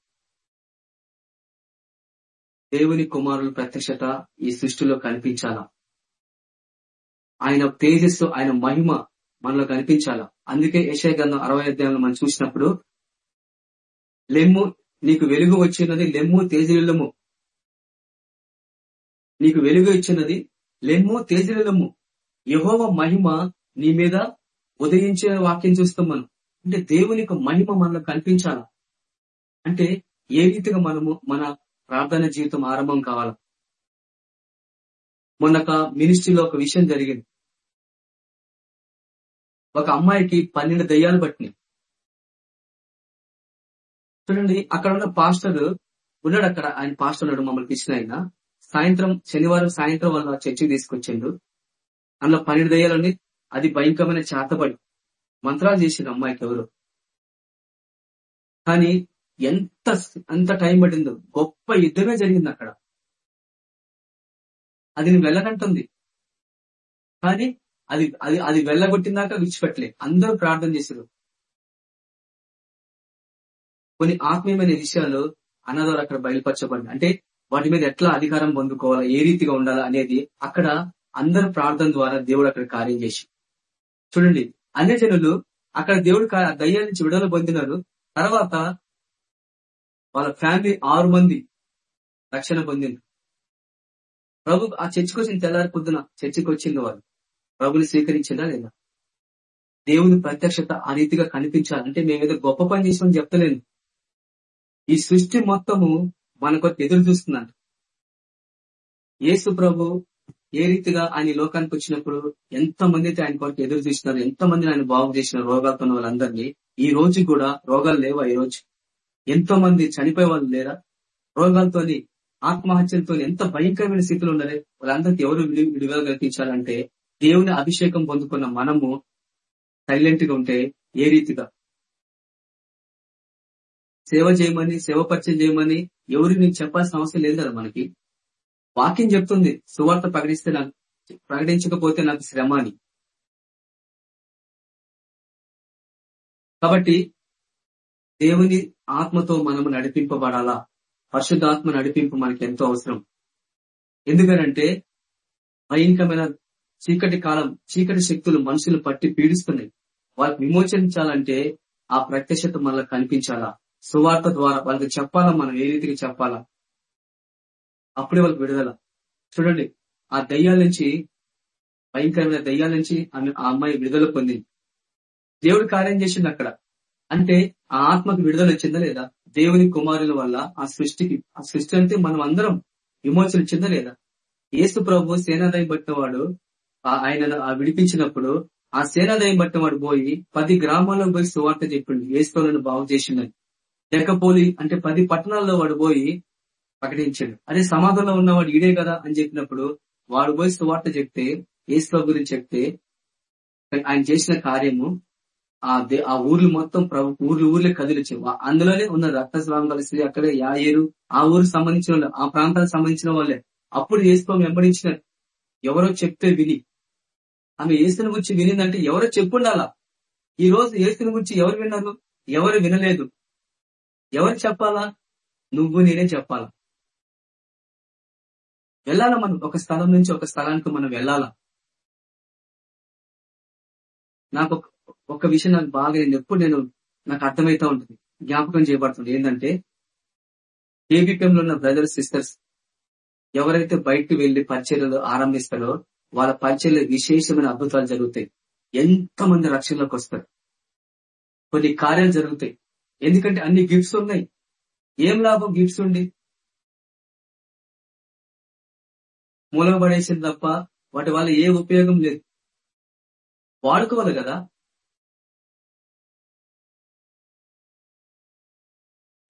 దేవుని కుమారుల ప్రత్యక్షత ఈ సృష్టిలో కనిపించాలా? ఆయన తేజస్సు ఆయన మహిమ మనలో కనిపించాలా? అందుకే యశయ గంధం అరవై అధ్యాయంలో మనం చూసినప్పుడు లెమ్ము నీకు వెలుగు వచ్చినది లెమ్ము తేజలిల్లము నీకు వెలుగు ఇచ్చినది లెమ్ము తేజలిల్లము యహోవ మహిమ నీ మీద ఉదయించే వాక్యం చూస్తాం మనం. అంటే దేవుని మహిమ మనలో కనిపించాలా? అంటే ఏ రీతిగా మనము మన ప్రార్థన జీవితం ఆరంభం కావాల? మొన్న మినిస్ట్రీలో ఒక విషయం జరిగింది. ఒక అమ్మాయికి పన్నెండు దయ్యాలు పట్టినాయి. చూడండి అక్కడ ఉన్న పాస్టర్ ఉన్నాడు అక్కడ. ఆయన పాస్టర్ ఉన్నాడు మమ్మల్ని పిలిచిన ఆయన. సాయంత్రం శనివారం సాయంత్రం వాళ్ళ చర్చికి తీసుకొచ్చిండు. అందులో పన్నెండు దయ్యాలని అది భయంకరమైన చేతబడి. మంత్రాలు చేసిండు అమ్మాయికి ఎవరు. కానీ ఎంత అంత టైం పట్టిందో గొప్ప యుద్ధమే జరిగింది అక్కడ. అది నేను వెళ్ళకంటుంది. కానీ అది అది అది వెళ్ళగొట్టిందాక విడిచిపెట్టలే. అందరూ ప్రార్థన చేశారు. కొన్ని ఆత్మీయమైన విషయాలు అన్నదారు అక్కడ బయలుపరచబడి అంటే వాటి మీద ఎట్లా అధికారం పొందుకోవాలా ఏ రీతిగా ఉండాలా అనేది అక్కడ అందరు ప్రార్థన ద్వారా దేవుడు అక్కడ కార్యం చేసి. చూడండి అన్ని జనులు అక్కడ దేవుడు దయ్యాల నుంచి విడుదల పొందినారు. తర్వాత వాళ్ళ ఫ్యామిలీ ఆరు మంది రక్షణ పొందింది ప్రభు ఆ చర్చికి వచ్చిన తెల్లారి పొద్దున చర్చికి వచ్చింది వాళ్ళు. ప్రభుని స్వీకరించిందా లేదా? దేవుని ప్రత్యక్షత ఆ రీతిగా కనిపించాలంటే మేమేదో గొప్ప పని చేసామని చెప్తలేను ఈ సృష్టి మొత్తము మనకు ఎదురు చూస్తుందంట. యేసు ప్రభు ఏ రీతిగా ఆయన లోకానికి వచ్చినప్పుడు ఎంత మంది అయితే ఆయన కొరకు ఎదురు చూసినారు ఎంత మందిని ఆయన బాగు చేసిన రోగాలతో వాళ్ళందరినీ ఈ రోజు కూడా రోగాలు లేవా ఈ రోజు? ఎంతో మంది చనిపోయే వాళ్ళు లేరా? రోగాలతోని ఆత్మహత్యలతో ఎంత భయంకరమైన స్థితిలో ఉన్నారే? వాళ్ళందరికీ ఎవరు విడుదల కల్పించాలంటే దేవుని అభిషేకం పొందుకున్న మనము సైలెంట్గా ఉంటే ఏ రీతిగా? సేవ చేయమని సేవ పరిచయం చేయమని ఎవరు నీకు చెప్పాల్సిన అవసరం లేదు కదా మనకి? వాక్యం చెప్తుంది సువార్త ప్రకటిస్తే నాకు ప్రకటించకపోతే నాకు శ్రమ అని. కాబట్టి దేవుని ఆత్మతో మనము నడిపింపబడాలా? పరిశుద్ధాత్మ నడిపింపు మనకి ఎంతో అవసరం. ఎందుకనంటే భయంకరమైన చీకటి కాలం చీకటి శక్తులు మనుషులు పట్టి పీడిస్తున్నాయి. వాళ్ళకి విమోచించాలంటే ఆ ప్రత్యక్షత మనకు కనిపించాలా? సువార్త ద్వారా వాళ్ళకి చెప్పాలా? మనం ఏ రీతికి చెప్పాలా? అప్పుడే వాళ్ళకి విడుదల. చూడండి ఆ దయ్యాల నుంచి భయంకరమైన దయ్యాల నుంచి ఆ అమ్మాయి విడుదల పొందింది. దేవుడు కార్యం చేసింది అక్కడ. అంటే ఆ ఆత్మకు విడుదల వచ్చిందా లేదా? దేవుని కుమారుల వల్ల ఆ సృష్టికి ఆ సృష్టి అంటే మనం అందరం విమోచన ఇచ్చిందా లేదా? ఏసు ప్రభు సేనాదయం పట్టినవాడు ఆయన విడిపించినప్పుడు ఆ సేనాదయం పట్టినవాడు పోయి పది గ్రామాల్లో పోయి సువార్త చెప్పిండు. ఏసులను బాగు చేసిందని లేకపోలి అంటే పది పట్టణాల్లో వాడు పోయి ప్రకటించాడు. అదే సమాధంలో ఉన్నవాడు ఈడే కదా అని చెప్పినప్పుడు వాడు పోయి సువార్త చెప్తే ఏసులో గురించి చెప్తే ఆయన చేసిన కార్యము ఆ ఆ ఊర్లు మొత్తం ఊర్లు ఊర్లే కదిలిచ్చు అందులోనే ఉన్న రక్తస్రావం కలిసి అక్కడే యా ఏరు ఆ ఊరు సంబంధించిన వాళ్ళు ఆ ప్రాంతానికి సంబంధించిన వాళ్ళే. అప్పుడు ఏసుకో వెంబడించినారు ఎవరో చెప్తే విని. ఆమె ఏసుని గురించి వినిందంటే ఎవరో చెప్పుండాలా? ఈ రోజు ఏసుని గురించి ఎవరు విన్నారు? ఎవరు వినలేదు. ఎవరు చెప్పాలా? నువ్వు నేనే చెప్పాలా? వెళ్ళాలా మనం? ఒక స్థలం నుంచి ఒక స్థలానికి మనం వెళ్ళాలా? నాకు ఒక విషయం నాకు బాగా నేను ఎప్పుడు నేను నాకు అర్థమైతా ఉంటుంది. జ్ఞాపకం చేయబడుతుంది. ఏంటంటే ఏబిపిఎంలో ఉన్న బ్రదర్స్ సిస్టర్స్ ఎవరైతే బయటకు వెళ్ళి పరిచర్యలు ఆరంభిస్తారో వాళ్ళ పరిచర్లు విశేషమైన అద్భుతాలు జరుగుతాయి. ఎంతమంది రక్షణలోకి వస్తారు? కొన్ని కార్యాలు జరుగుతాయి. ఎందుకంటే అన్ని గిఫ్ట్స్ ఉన్నాయి. ఏం లాభం గిఫ్ట్స్ ఉండి? మూలపడేసింది తప్ప వాటి వల్ల ఏ ఉపయోగం లేదు. వాడుకోవాలి కదా?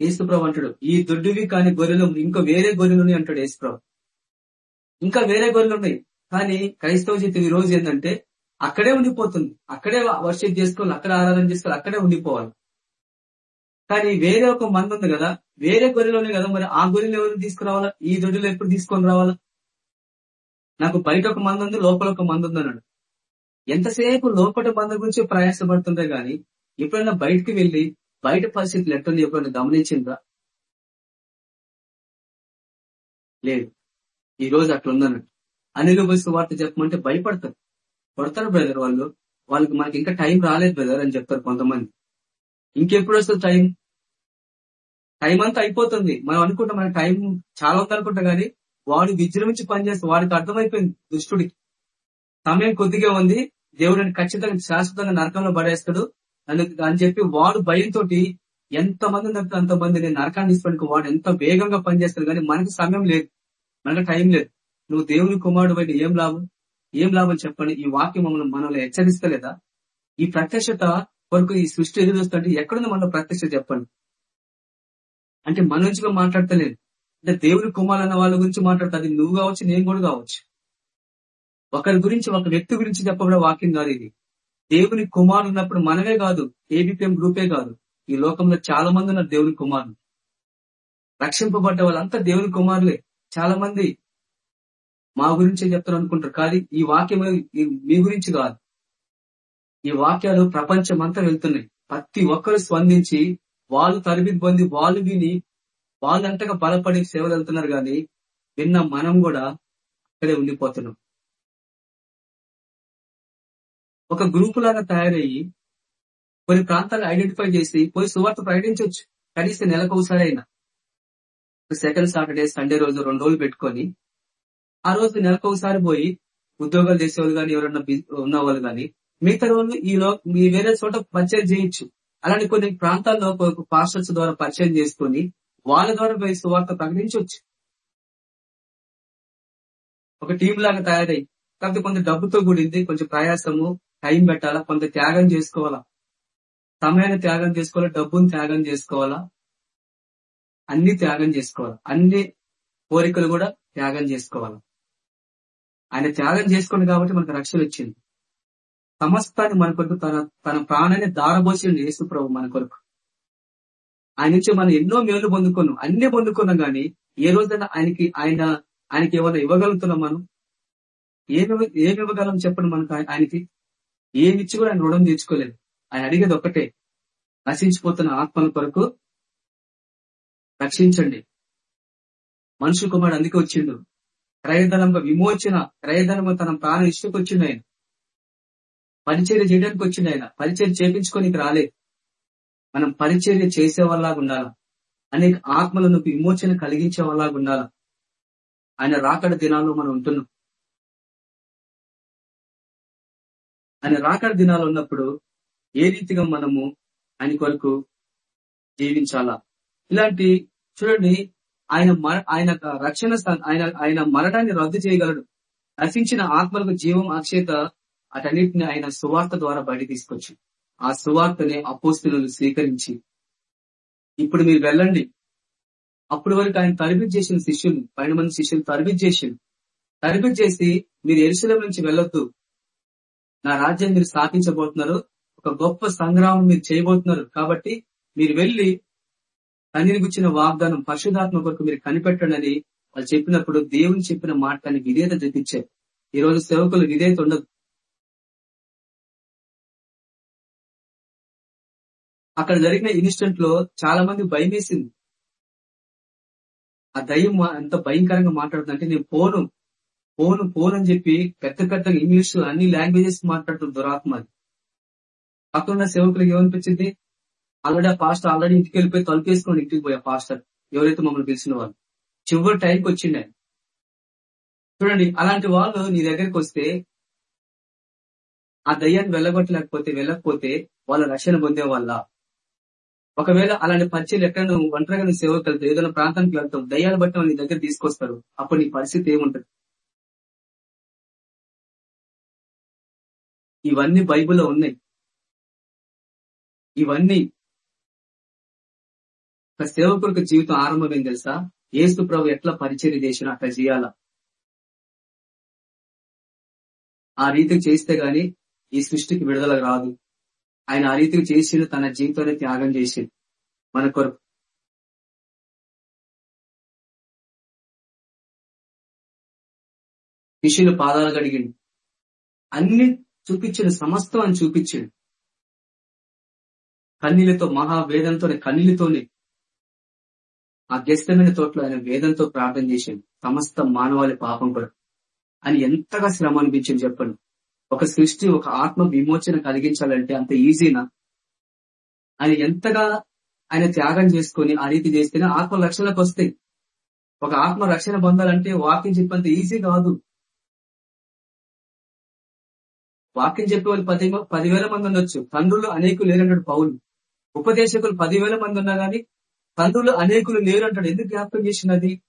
ఏసుప్రభు అంటాడు ఈ దొడ్డువి కాని గొర్రెలు ఇంకా వేరే గొర్రెలు ఉన్నాయి అంటాడు ఏసుప్రభు ఇంకా వేరే గొర్రెలు ఉన్నాయి. కానీ క్రైస్తవ జీవితం ఈ రోజు ఏంటంటే అక్కడే ఉండిపోతుంది. అక్కడే వర్షిప్ చేసుకోవాలి అక్కడ ఆరాధన చేసుకోవాలి అక్కడే ఉండిపోవాలి. కానీ వేరే ఒక మంది ఉంది కదా వేరే గొర్రెలోనే కదా మరి ఆ గొర్రెలు ఎవరు తీసుకురావాలా? ఈ దొడ్డులు ఎప్పుడు తీసుకొని రావాలా? నాకు బయట ఒక మంది ఉంది లోపల ఒక మంది ఉంది అన్నాడు. ఎంతసేపు లోపల మంది గురించి ప్రయాసపడుతుంటే గాని ఎప్పుడైనా బయటకు వెళ్ళి బయట పరిస్థితులు ఎట్టుంది ఎప్పుడైనా గమనించిందా లేదు. ఈ రోజు అట్లా ఉందన్నట్టు. అనిలు వార్త చెప్పమంటే భయపడతారు. పడతారు బ్రదర్ వాళ్ళు. వాళ్ళకి మనకి ఇంకా టైం రాలేదు బ్రదర్ అని చెప్తారు కొంతమంది. ఇంకెప్పుడు వస్తుంది టైం? టైం అంతా అయిపోతుంది. మనం అనుకుంటాం మన టైం చాలా ఉంది అనుకుంటాం కానీ వాడు విజృంభించి పనిచేస్తే వాడికి అర్థమైపోయింది దుష్టుడికి. సమయం కొద్దిగా ఉంది. దేవుడిని ఖచ్చితంగా శాశ్వతంగా నరకంలో పడేస్తాడు. అని చెప్పి వాడు భయంతో ఎంత మంది అంతమంది నేను నరకాన్ని తీసుకోవడానికి వాడు ఎంత వేగంగా పనిచేస్తాడు కానీ మనకు సమయం లేదు. మనకు టైం లేదు. నువ్వు దేవుని కుమారుడు బయట ఏం లాభం? ఏం లాభం చెప్పండి? ఈ వాక్యం మమ్మల్ని మనల్ని హెచ్చరిస్తలేదా? ఈ ప్రత్యక్షత కొరకు ఈ సృష్టి ఎదురు చూస్తుంటే ఎక్కడుంది మన ప్రత్యక్షత చెప్పండి. అంటే మన నుంచి మాట్లాడతలేదు. అంటే దేవుని కుమార్ అన్న వాళ్ళ గురించి మాట్లాడుతుంది నువ్వు కావచ్చు నేను కూడా కావచ్చు. ఒకరి గురించి ఒక వ్యక్తి గురించి చెప్పబడే వాక్యం కాదు ఇది. దేవుని కుమారుడు ఉన్నప్పుడు మనమే కాదు ఏబిపిఎం గ్రూపే కాదు. ఈ లోకంలో చాలా మంది ఉన్నారు దేవుని కుమారులు. రక్షింపబడ్డ వాళ్ళంతా దేవుని కుమారులే. చాలా మంది మా గురించే చెప్తారు అనుకుంటారు. కానీ ఈ వాక్యం మీ గురించి కాదు. ఈ వాక్యాలు ప్రపంచం అంతా వెళ్తున్నాయి. ప్రతి ఒక్కరు స్పందించి వాళ్ళు తరబిది పొంది వాళ్ళు విని వాళ్ళంతగా బలపడి సేవలు వెళ్తున్నారు కానీ విన్న మనం కూడా అక్కడే ఉండిపోతున్నాం. ఒక గ్రూప్ లాగా తయారయ్యి కొన్ని ప్రాంతాలు ఐడెంటిఫై చేసి పోయి సువార్త ప్రకటించవచ్చు కనీసం నెలకు ఒకసారి అయినా. సెకండ్ సాటర్డే సండే రోజు రెండు రోజులు పెట్టుకొని ఆ రోజు నెలకు ఒకసారి పోయి ఉద్యోగాలు చేసేవాళ్ళు కానీ ఎవరన్నా ఉన్నవాళ్ళు ఉన్న వాళ్ళు కానీ మిగతా రోజులు ఈ మీ వేరే చోట పరిచయం చేయొచ్చు. అలాంటి కొన్ని ప్రాంతాల్లో పాస్టర్స్ ద్వారా పరిచయం చేసుకొని వాళ్ళ ద్వారా పోయి సువార్త ప్రకటించవచ్చు ఒక టీం లాగా తయారై కాకపోతే కొంత డబ్బుతో కూడింది కొంచెం ప్రయాసము టైం పెట్టాలా? కొంత త్యాగం చేసుకోవాలా? సమయాన్ని త్యాగం చేసుకోవాలా? డబ్బును త్యాగం చేసుకోవాలా? అన్ని త్యాగం చేసుకోవాలి? అన్ని కోరికలు కూడా త్యాగం చేసుకోవాలి? ఆయన త్యాగం చేసుకోండి కాబట్టి మనకు రక్షణ వచ్చింది. సమస్తాన్ని మన కొరకు తన తన ప్రాణాన్ని దారబోసింది యేసు ప్రభు మన కొరకు. ఆయన నుంచి మనం ఎన్నో మేలు పొందుకున్నాం. అన్ని పొందుకున్నాం గానీ ఏ రోజైనా ఆయనకి ఆయన ఆయనకి ఏమైనా ఇవ్వగలుగుతున్నాం మనం? ఏమి ఏమి ఇవ్వగలం చెప్పండి మనకు ఆయనకి? ఏమి ఇచ్చి కూడా ఆయన రుణం తీర్చుకోలేదు. ఆయన అడిగేది ఒక్కటే నశించిపోతున్న ఆత్మల కొరకు రక్షించండి. మనుషు కుమారుడు అందుకే వచ్చిండు. క్రయధనం విమోచన క్రయధనం తన ప్రాణం ఇష్టకొచ్చిండు ఆయన. పరిచర్య చేయడానికి వచ్చిండు ఆయన. పరిచర్య చేపించుకోనికి రాలేదు. మనం పరిచర్య చేసే వాళ్ళగా ఉండాలా? అనేక ఆత్మలను విమోచన కలిగించే వాళ్ళగా ఉండాలా? ఆయన రాకడ దినాల్లో మనం ఉంటున్నాం. ఆయన రాకడ దినాలు ఉన్నప్పుడు ఏ రీతిగా మనము ఆయన కొరకు జీవించాలా? ఇలాంటి చూడండి ఆయన మర- ఆయన రక్షణ ఆయన ఆయన మరణాన్ని రద్దు చేయగలడు. నశించిన ఆత్మలకు జీవం అక్షేత అటన్నిటిని ఆయన సువార్త ద్వారా బయట తీసుకొచ్చి ఆ సువార్తని అపోస్తులను స్వీకరించి ఇప్పుడు మీరు వెళ్ళండి. అప్పుడు వరకు ఆయన తరబిజ్ చేసిన శిష్యులు పన్నెండు మంది శిష్యులు తరబిజ్ చేసిండు తరబిట్ చేసి మీరు ఎరుసలం నుంచి వెళ్ళొద్దు. నా రాజ్యాన్ని మీరు స్థాపించబోతున్నారు. ఒక గొప్ప సంగ్రామం మీరు చేయబోతున్నారు. కాబట్టి మీరు వెళ్ళి తండ్రిని గుచ్చిన వాగ్దానం పరిశుధాత్మ కొరకు మీరు కనిపెట్టండి అని వాళ్ళు చెప్పినప్పుడు దేవుని చెప్పిన మాటని విధేయత చూపించారు. ఈ రోజు సేవకులు విధేయత ఉండదు. అక్కడ జరిగిన ఇన్సిడెంట్లో చాలా మంది భయం వేసింది ఆ దయ్యం మా- ఎంత భయంకరంగా మాట్లాడుతుందంటే నేను పోను. పోను పోను అని చెప్పి పెద్ద పెద్ద ఇంగ్లీష్ అన్ని లాంగ్వేజెస్ మాట్లాడుతుంది దురాత్మ అక్కడున్న సేవకులకు ఏమనిపించింది? ఆల్రెడీ ఆ పాస్టర్ ఆల్రెడీ ఇంటికి వెళ్ళిపోయి తలుపేసుకొని ఇంటికి పోయా పాస్టర్ ఎవరైతే మమ్మల్ని పిలిచిన వాళ్ళు. చివరి టైంకి వచ్చిండే. ఆయన. చూడండి అలాంటి వాళ్ళు నీ దగ్గరికి వస్తే ఆ దయ్యాన్ని వెళ్ళగొట్టలేకపోతే వెళ్ళకపోతే వాళ్ళ రక్షణ పొందే వాళ్ళ. ఒకవేళ అలాంటి పరిచయలు ఎక్కడ నువ్వు ఒంటరిగా నువ్వు సేవకు వెళ్తావు ఏదైనా ప్రాంతానికి వెళ్తావు దయ్యాలు బట్టి నీ దగ్గర తీసుకొస్తారు. అప్పుడు నీ పరిస్థితి ఏముంటది? ఇవన్నీ బైబుల్లో ఉన్నాయి. ఇవన్నీ ఒక సేవకుడికి జీవితం ఆరంభం తెలుసా? ఏసు ప్రభు ఎట్లా పరిచయం చేసినా అట్లా చేయాల? ఆ రీతికి చేస్తే గాని ఈ సృష్టికి విడుదల రాదు. ఆయన ఆ రీతికి చేసిన తన జీవితాన్ని త్యాగం చేసింది. మన కొరకు. శిష్యులు పాదాలు కడిగిండు. అన్ని చూపించాడు సమస్తం అని చూపించాడు. కన్నీళ్ళతో మహా వేదంతో కన్నీళ్ళతోనే ఆ గెస్తమైన తోటలో ఆయన వేదంతో ప్రార్థన చేసింది సమస్త మానవాళి పాపం కూడా. అని ఎంతగా శ్రమ అనిపించింది చెప్పండి. ఒక సృష్టి ఒక ఆత్మ విమోచన కలిగించాలంటే అంత ఈజీనా? ఆయన ఎంతగా ఆయన త్యాగం చేసుకొని ఆ రీతి చేస్తేనే ఆత్మ రక్షణకు వస్తాయి. ఒక ఆత్మ రక్షణ పొందాలంటే వాక్యం చెప్పంత ఈజీ కాదు. వాక్యం చెప్పే వాళ్ళు పది పదివేల మంది ఉండొచ్చు. తండ్రులు అనేకులు లేరంటాడు పౌలు. ఉపదేశకులు పదివేల మంది ఉన్నా గానీ తండ్రులు అనేకులు లేరు అంటాడు ఎందుకు జ్ఞాపకం చేసినది?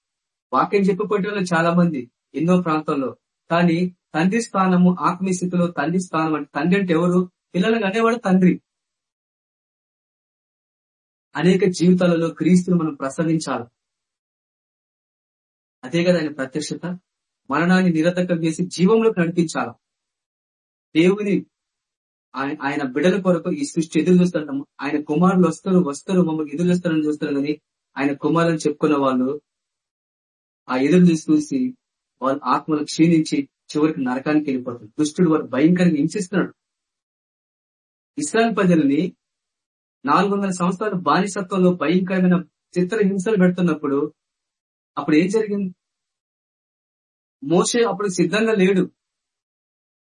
వాక్యం చెప్పిపోయే చాలా మంది ఎన్నో ప్రాంతాల్లో. కానీ తండ్రి స్థానము ఆత్మీయ స్థితిలో తండ్రి స్థానం అంటే తండ్రి అంటే ఎవరు? పిల్లలకు అనేవాడు తండ్రి. అనేక జీవితాలలో క్రీస్తును మనం ప్రసవించాలి. అదే కదా ఆయన ప్రత్యక్షత. మరణాన్ని నిరతకం చేసి జీవంలోకి నడిపించాలా. దేవుని ఆయన ఆయన బిడల కొరకు ఈ సృష్టి ఎదురు చూస్తున్నాము. ఆయన కుమారులు వస్తారు వస్తారు మమ్మల్ని ఎదురు చూస్తారని చూస్తారు కానీ ఆయన కుమారులను చెప్పుకున్న వాళ్ళు ఆ ఎదురు చూసి చూసి వాళ్ళ ఆత్మలు క్షీణించి చివరికి నరకానికి వెళ్ళిపోతారు. దుష్టుడు వారు భయంకరంగా హింసిస్తున్నాడు. ఇస్రాయల్ ప్రజల్ని నాలుగు వందల సంవత్సరాల బానిసత్వంలో భయంకరమైన చిత్ర హింసలు పెడుతున్నప్పుడు అప్పుడు ఏం జరిగింది? మోసే అప్పుడు సిద్ధంగా లేడు.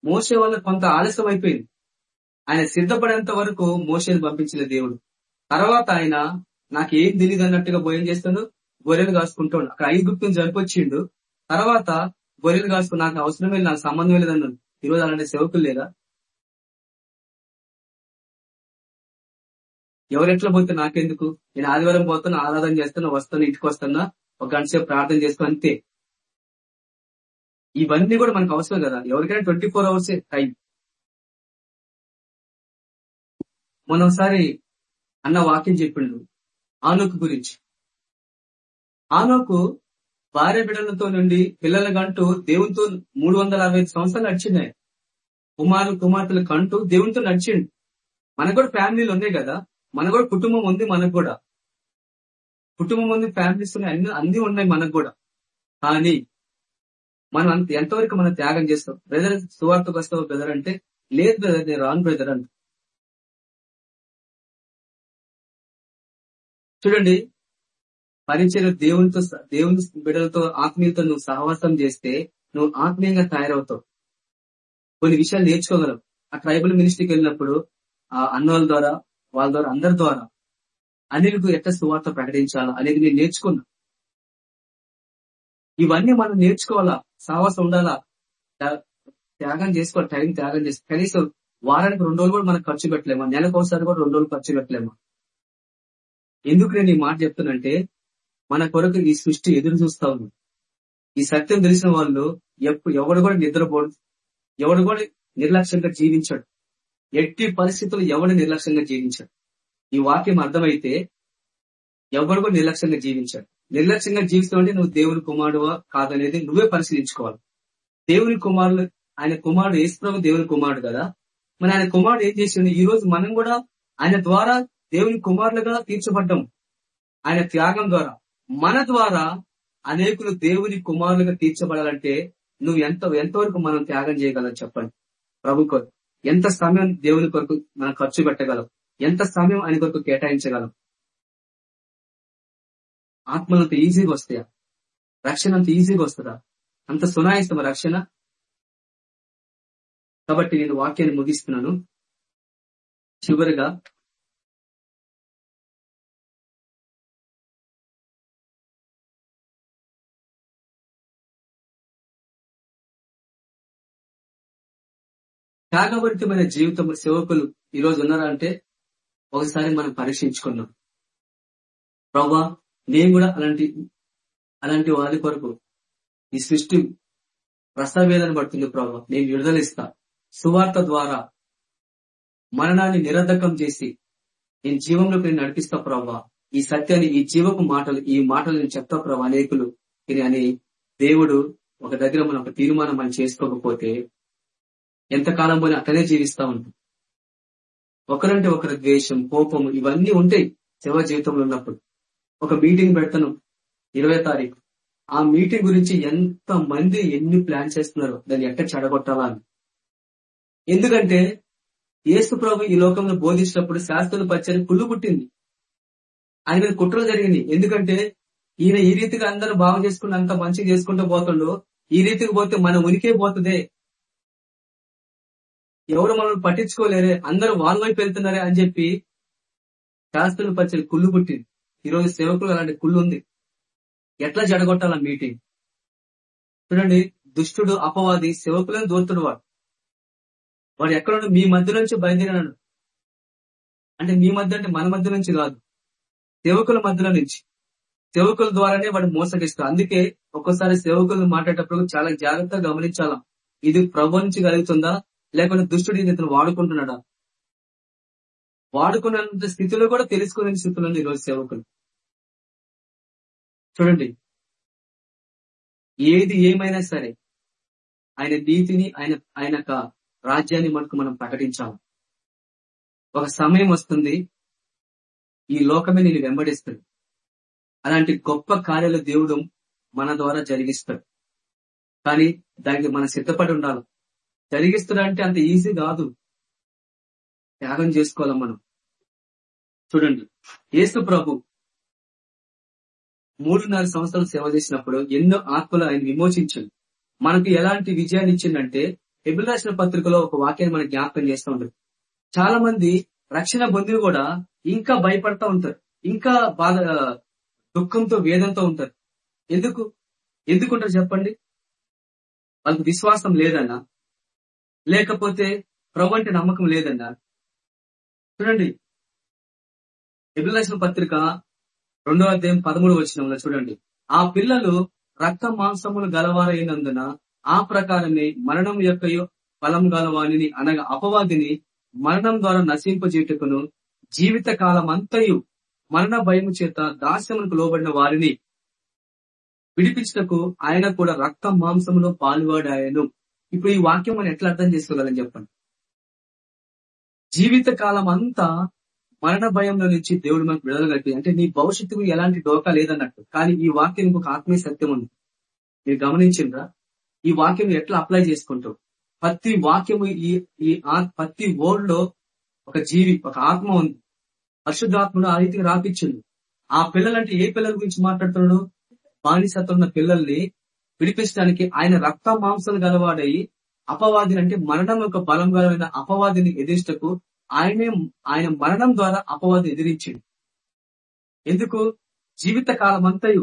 మోసే వల్ల కొంత ఆలస్యం అయిపోయింది. ఆయన సిద్ధపడేంత వరకు మోసేని పంపించిన దేవుడు. తర్వాత ఆయన నాకు ఏం తెలియదు అన్నట్టుగా భోజనం చేస్తాడు గొర్రెలు కాసుకుంటాడు. అక్కడ ఐగుప్తుని జరిపొచ్చిండు తర్వాత గొర్రెలు కాసుకు నాకు అవసరమే నాకు సంబంధం లేదన్నాడు ఈరోజు అలాంటి సేవకులు లేదా ఎవరెట్లా పోతే నాకెందుకు? నేను ఆదివారం పోతాను ఆరాధన చేస్తాను వస్తాను ఇంటికి వస్తున్నా ఒక గంట సేపు ప్రార్థన చేస్తాను అంతే. ఇవన్నీ కూడా మనకు అవసరం కదా. ఎవరికైనా ట్వంటీ ఫోర్ అవర్స్ టైం. మొన్న ఒకసారి అన్న వాక్యం చెప్పిండు ఆనోకు గురించి. ఆనోకు భార్య బిడ్డలతో నుండి పిల్లల కంటూ దేవునితో మూడు వందల అరవై సంవత్సరాలు నడిచినాయి కుమారులు కుమార్తెలు కంటూ దేవునితో నడిచిండు. మనకు కూడా ఫ్యామిలీలు ఉన్నాయి కదా. మన కూడా కుటుంబం ఉంది మనకు కూడా. కుటుంబం ఉంది ఫ్యామిలీస్ ఉన్నాయి అన్ని అన్ని ఉన్నాయి మనకు కూడా. కానీ మనం అంత ఎంతవరకు మనం త్యాగం చేస్తాం? బ్రదర్ సువార్తకు వస్తావు బ్రదర్ అంటే లేదు బ్రదర్ నేను రాను బ్రదర్ అంట. చూడండి పరిచయ దేవునితో దేవుని బిడ్డలతో ఆత్మీయతో నువ్వు సహవాసం చేస్తే నువ్వు ఆత్మీయంగా తయారవుతావు. కొన్ని విషయాలు నేర్చుకోగలవు. ఆ ట్రైబల్ మినిస్ట్రీకి వెళ్ళినప్పుడు ఆ అన్నోళ్ళ ద్వారా వాళ్ళ ద్వారా అందరి ద్వారా అనిలకు ఎట్లా సువార్త ప్రకటించాలా అనేది నేను నేర్చుకున్నా. ఇవన్నీ మనం నేర్చుకోవాలా? సాహసం ఉండాలా? త్యాగం చేసుకోవాలి టైం త్యాగం చేసి కనీసం వారానికి రెండు రోజులు కూడా మనం ఖర్చు పెట్టలేమా? నెలకు ఒకసారి కూడా రెండు రోజులు ఖర్చు పెట్టలేమా? ఎందుకు నేను ఈ మాట చెప్తున్నంటే మన కొరకు ఈ సృష్టి ఎదురు చూస్తా ఉంది. ఈ సత్యం తెలిసిన వాళ్ళు ఎప్పుడు ఎవడు కూడా నిద్రపోడు. ఎవడు కూడా నిర్లక్ష్యంగా జీవించాడు. ఎట్టి పరిస్థితులు ఎవడు నిర్లక్ష్యంగా జీవించాడు? ఈ వాక్యం అర్థమైతే ఎవడు కూడా నిర్లక్ష్యంగా జీవించాడు. నిర్లక్ష్యంగా జీవిస్తామంటే నువ్వు దేవుని కుమారుడువా కాదనేది నువ్వే పరిశీలించుకోవాలి. దేవుని కుమారుడు ఆయన కుమారుడు ఏసుప్రభు దేవుని కుమారుడు కదా. మరి ఆయన కుమారుడు ఏం చేసిండు? ఈ రోజు మనం కూడా ఆయన ద్వారా దేవుని కుమారులుగా తీర్చబడ్డం. ఆయన త్యాగం ద్వారా. మన ద్వారా అనేకులు దేవుని కుమారులుగా తీర్చబడాలంటే నువ్వు ఎంత ఎంతవరకు మనం త్యాగం చేయగలం చెప్పండి. ప్రభు కొరకు. ఎంత సమయం దేవుని కొరకు మనం ఖర్చు పెట్టగలం? ఎంత సమయం ఆయన కొరకు కేటాయించగలం? ఆత్మలు అంత ఈజీగా వస్తాయా? రక్షణ అంత ఈజీగా వస్తుందా? అంత సునాయిస్తామా రక్షణ? కాబట్టి నేను వాక్యాన్ని ముగిస్తున్నాను. చివరిగా త్యాగభరితమైన జీవితం సేవకులు ఈ ఉన్నారా అంటే ఒకసారి మనం పరీక్షించుకున్నాం ప్రభా నేను కూడా అలాంటి అలాంటి వారి కొరకు ఈ సృష్టి ప్రసవేదన పడుతుంది ప్రభా. నేను విడుదలిస్తా సువార్త ద్వారా మరణాన్ని నిరర్ధకం చేసి నేను జీవంలోకి నేను నడిపిస్తా ప్రభా. ఈ సత్యాన్ని ఈ జీవపు మాటలు ఈ మాటలు నేను చెప్తా ప్రభా అనేకులు. ఇది అని దేవుడు ఒక దగ్గర మనం ఒక తీర్మానం మనం చేసుకోకపోతే ఎంతకాలం పోయినా అట్లనే జీవిస్తా ఉంటాం ఒకరంటే ఒకరి ద్వేషం కోపం ఇవన్నీ ఉంటాయి శివ జీవితంలో ఉన్నప్పుడు. ఒక మీటింగ్ పెడతాను ఇరవై తారీఖు. ఆ మీటింగ్ గురించి ఎంత మంది ఎన్ని ప్లాన్ చేస్తున్నారు దాన్ని ఎట్ట చెడగొట్టాలా అని. ఎందుకంటే ఏసు ప్రభు ఈ లోకంలో బోధించినప్పుడు శాస్త్రులు పచ్చని కుళ్ళు పుట్టింది. ఆయన మీద కుట్రలు జరిగింది. ఎందుకంటే ఈయన ఈ రీతిగా అందరూ బాగు చేసుకుని అంత మంచిగా చేసుకుంటూ పోతుండో ఈ రీతికి పోతే మన ఉనికే పోతుందే. ఎవరు మనల్ని పట్టించుకోలేరే అందరూ వాళ్ళ వైపు వెళ్తున్నారే అని చెప్పి శాస్త్రులు పచ్చని కుళ్ళు పుట్టింది. ఈరోజు సేవకులు అలాంటి కుళ్ళు ఉంది. ఎట్లా జడగొట్టాల మీటింగ్? చూడండి దుష్టుడు అపవాది సేవకులను దూరుతుడు వాడు. వాడు ఎక్కడ మీ మధ్య నుంచి బయలుదేరాడు. అంటే మీ మధ్య అంటే మన మధ్య నుంచి కాదు. సేవకుల మధ్యలో నుంచి. సేవకుల ద్వారానే వాడు మోసగిస్తాడు. అందుకే ఒక్కోసారి సేవకులు మాట్లాడేటప్పుడు చాలా జాగ్రత్తగా గమనించాలా. ఇది ప్రభు నుంచి కలుగుతుందా? లేకుంటే దుష్టుడు ఇతను వాడుకుంటున్నాడా? వాడుకున్నంత స్థితిలో కూడా తెలుసుకునే స్థితిలో ఈరోజు రోజు సేవకులు. చూడండి. ఏది ఏమైనా సరే ఆయన నీతిని ఆయన ఆయన రాజ్యాన్ని మనకు మనం ప్రకటించాలి. ఒక సమయం వస్తుంది. ఈ లోకమే నేను వెంబడిస్తాడు అలాంటి గొప్ప కార్యాలు దేవుడు మన ద్వారా జరిగిస్తాడు. కానీ దానికి మనం సిద్ధపడి ఉండాలి. జరిగిస్తాడు అంటే అంత ఈజీ కాదు. త్యాగం చేసుకోవాలి మనం. చూడండి. ఏసు ప్రభు మూడున్నర సంవత్సరాలు సేవ చేసినప్పుడు ఎన్నో ఆత్మలు ఆయన విమోచించండి. మనకు ఎలాంటి విజయాన్ని ఇచ్చిందంటే ఎబుల్ రాసిన పత్రికలో ఒక వాక్యాన్ని మనం జ్ఞాపకం చేస్తూ ఉంటారు చాలా మంది రక్షణ పొంది కూడా ఇంకా భయపడతా ఉంటారు. ఇంకా బాధ దుఃఖంతో వేదంతో ఉంటారు. ఎందుకు? ఎందుకుంటారు చెప్పండి? వాళ్ళకి విశ్వాసం లేదన్నా లేకపోతే ప్రభు అంటే నమ్మకం లేదన్నా చూడండి. ఎబుల్ రాసిన పత్రిక రెండో అధ్యాయం పదమూడు వచ్చినంలో చూడండి. ఆ పిల్లలు రక్త మాంసములు గలవారైనందున ఆ ప్రకారమే మరణం యొక్క ఫలం గలవాణిని అనగా అపవాదిని మరణం ద్వారా నశింపజేటుకును జీవిత కాలం అంతయు మరణ భయము చేత దాస్యములకు లోబడిన వారిని విడిపించటకు ఆయన కూడా రక్త మాంసంలో పాల్గొడాయను ఇప్పుడు ఈ వాక్యం మనం ఎట్లా అర్థం చేసుకోగలని చెప్పండి. జీవిత కాలం అంతా మరణ భయంలో నుంచి దేవుడు మనకు విడుదల కలిపి అంటే నీ భవిష్యత్తుకు ఎలాంటి డోకా లేదన్నట్టు. కానీ ఈ వాక్యం ఇంకొక ఆత్మీయ సత్యం ఉంది. మీరు గమనించిందా ఈ వాక్యం ఎట్లా అప్లై చేసుకుంటావు? ప్రతి వాక్యము ఈ ఈ ప్రతి వర్డ్లో ఒక జీవి ఒక ఆత్మ ఉంది. పరిశుద్ధాత్మను ఆ రీతికి రాపించింది. ఆ పిల్లలంటే ఏ పిల్లల గురించి మాట్లాడుతున్నాడు? బానిసత్వం ఉన్న పిల్లల్ని విడిపించడానికి ఆయన రక్త మాంసాలు గలవాడై అపవాదిని అంటే మరణం యొక్క బలం గలమైన అపవాదిని ఎదిరిస్తకు ఆయనే ఆయన మరణం ద్వారా అపవాది ఎదిరించింది ఎందుకు? జీవిత కాలం అంతయు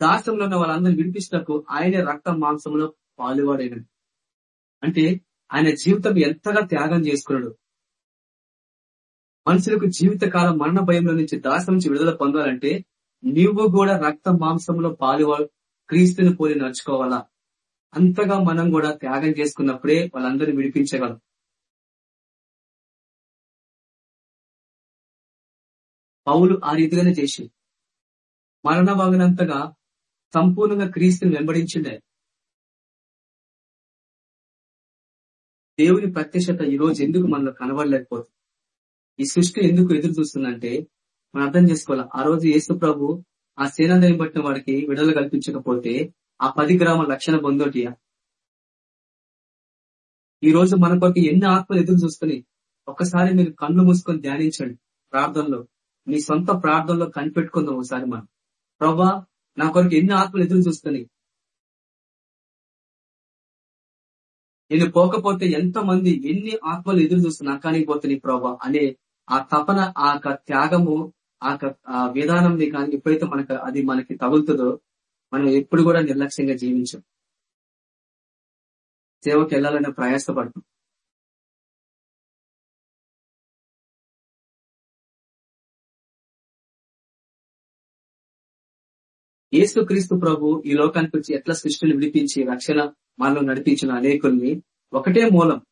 దాసంలో ఉన్న వాళ్ళందరినీ విడిపించటకు ఆయనే రక్త మాంసంలో పాలువాడైన అంటే ఆయన జీవితం ఎంతగా త్యాగం చేసుకున్నాడు. మనుషులకు జీవిత కాలం మరణ భయంలో నుంచి దాసం నుంచి విడుదల పొందాలంటే నీవు కూడా రక్త మాంసంలో పాలువా క్రీస్తుని పోలి నడుచుకోవాలా? అంతగా మనం కూడా త్యాగం చేసుకున్నప్పుడే వాళ్ళందరినీ విడిపించగలం. పౌలు ఆ రీతిగానే చేసి మరణవాగినంతగా సంపూర్ణంగా క్రీస్తుని వెంబడించిండే. దేవుని ప్రత్యక్షత ఈ రోజు ఎందుకు మనలో కనబడలేకపోతుంది ఈ సృష్టి ఎందుకు ఎదురు చూస్తుందంటే మనం అర్థం చేసుకోవాలి ఆ రోజు యేసు ప్రభు ఆ సేనాదయం పట్టిన వాడికి విడుదల కల్పించకపోతే ఆ పది గ్రామాల రక్షణ పొందోటియా ఈ రోజు మన కొరకు ఎన్ని ఆత్మలు ఎదురు చూసుకుని ఒక్కసారి మీరు కళ్ళు మూసుకొని ధ్యానించండి ప్రార్థనలో. మీ సొంత ప్రార్థనలో కనిపెట్టుకుందాం ఒకసారి మనం. ప్రభా నా కొరకు ఎన్ని ఆత్మలు ఎదురు చూస్తున్నాయి నేను పోకపోతే ఎంత మంది ఎన్ని ఆత్మలు ఎదురు చూస్తున్నా కానీ పోతున్నాయి ప్రభా అనే ఆ తపన ఆ త్యాగము ఆ విధానం కానీ ఎప్పుడైతే మనకు అది మనకి తగులుతుందో మనం ఎప్పుడు కూడా నిర్లక్ష్యంగా జీవించాం. సేవకి వెళ్ళాలనే ప్రయాసపడతాం క్రీస్తు ప్రభు ఈ లోకానికి వచ్చి ఎట్లా సృష్టిని విడిపించి రక్షణ మనలో నడిపించిన అనేకుల్ని ఒకటే మూలం.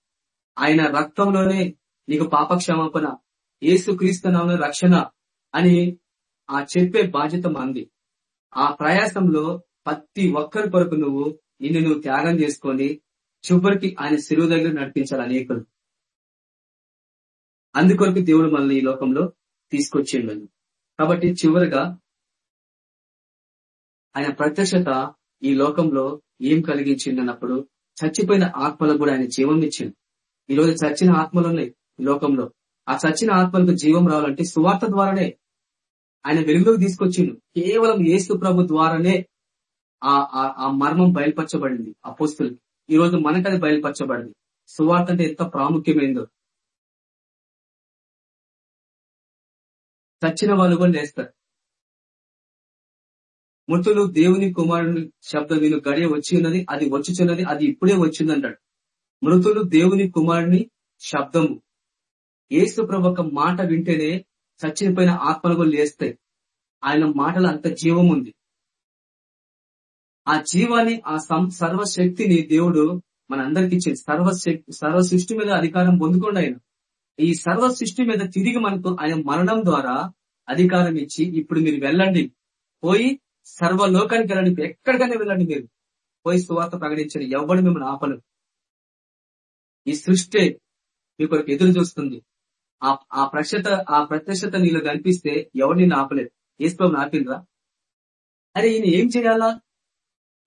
ఆయన రక్తంలోనే నీకు పాపక్షమాపణ క్రీస్తు రక్షణ అని ఆ చెప్పే బాధ్యత మంది. ఆ ప్రయాసంలో ప్రతి ఒక్కరి కొరకు నువ్వు నిన్ను నువ్వు త్యాగం చేసుకొని చివరికి ఆయన శిలువు దగ్గర నడిపించాలి అనేకులు. అందుకొరకు దేవుడు మనల్ని ఈ లోకంలో తీసుకొచ్చిండు. కాబట్టి చివరిగా ఆయన ప్రత్యక్షత ఈ లోకంలో ఏం కలిగించింది అన్నప్పుడు చచ్చిపోయిన ఆత్మలకు కూడా ఆయన జీవం ఇచ్చింది ఈ రోజు చచ్చిన ఆత్మలు ఉన్నాయి ఈ లోకంలో. ఆ చచ్చిన ఆత్మలకు జీవం రావాలంటే సువార్త ద్వారానే ఆయన వెలుగులోకి తీసుకొచ్చిండు. కేవలం ఏసు ప్రభు ద్వారానే ఆ ఆ మర్మం బయలుపరచబడింది ఆ పోస్తులకి ఈ రోజు మనకది బయలుపరచబడింది. సువార్త అంటే ఎంత ప్రాముఖ్యమైందో. చచ్చిన వాళ్ళు కూడా లేస్తారు. మృతులు దేవుని కుమారుని శబ్దం నేను గడియ వచ్చి ఉన్నది అది వచ్చుచున్నది అది ఇప్పుడే వచ్చిందంటాడు. మృతులు దేవుని కుమారుని శబ్దము. ఏసు ప్రభు మాట వింటేనే చచ్చిపోయిన ఆత్మలు లేస్తాయి. ఆయన మాటలు అంత జీవం ఉంది. ఆ జీవాన్ని ఆ సర్వశక్తిని దేవుడు మన అందరికి ఇచ్చింది సర్వశక్తి సర్వ సృష్టి మీద అధికారం పొందుకోండి ఆయన. ఈ సర్వ సృష్టి మీద తిరిగి మనకు ఆయన మరణం ద్వారా అధికారం ఇచ్చి ఇప్పుడు మీరు వెళ్ళండి. పోయి సర్వలోకానికి వెళ్ళండి. ఎక్కడికైనా వెళ్ళండి మీరు. పోయి సువార్త ప్రకటించండి. ఎవడు మిమ్మల్ని ఆపలు ఈ సృష్టి మీ కొరకు ఎదురు చూస్తుంది. ఆ ఆ ప్రక్షత ఆ ప్రత్యక్షత నీళ్ళు కనిపిస్తే ఎవరు నిన్ను ఆపలేదు ఏసుకోమని ఆపిండ్రా అరే ఈయన ఏం చేయాలా?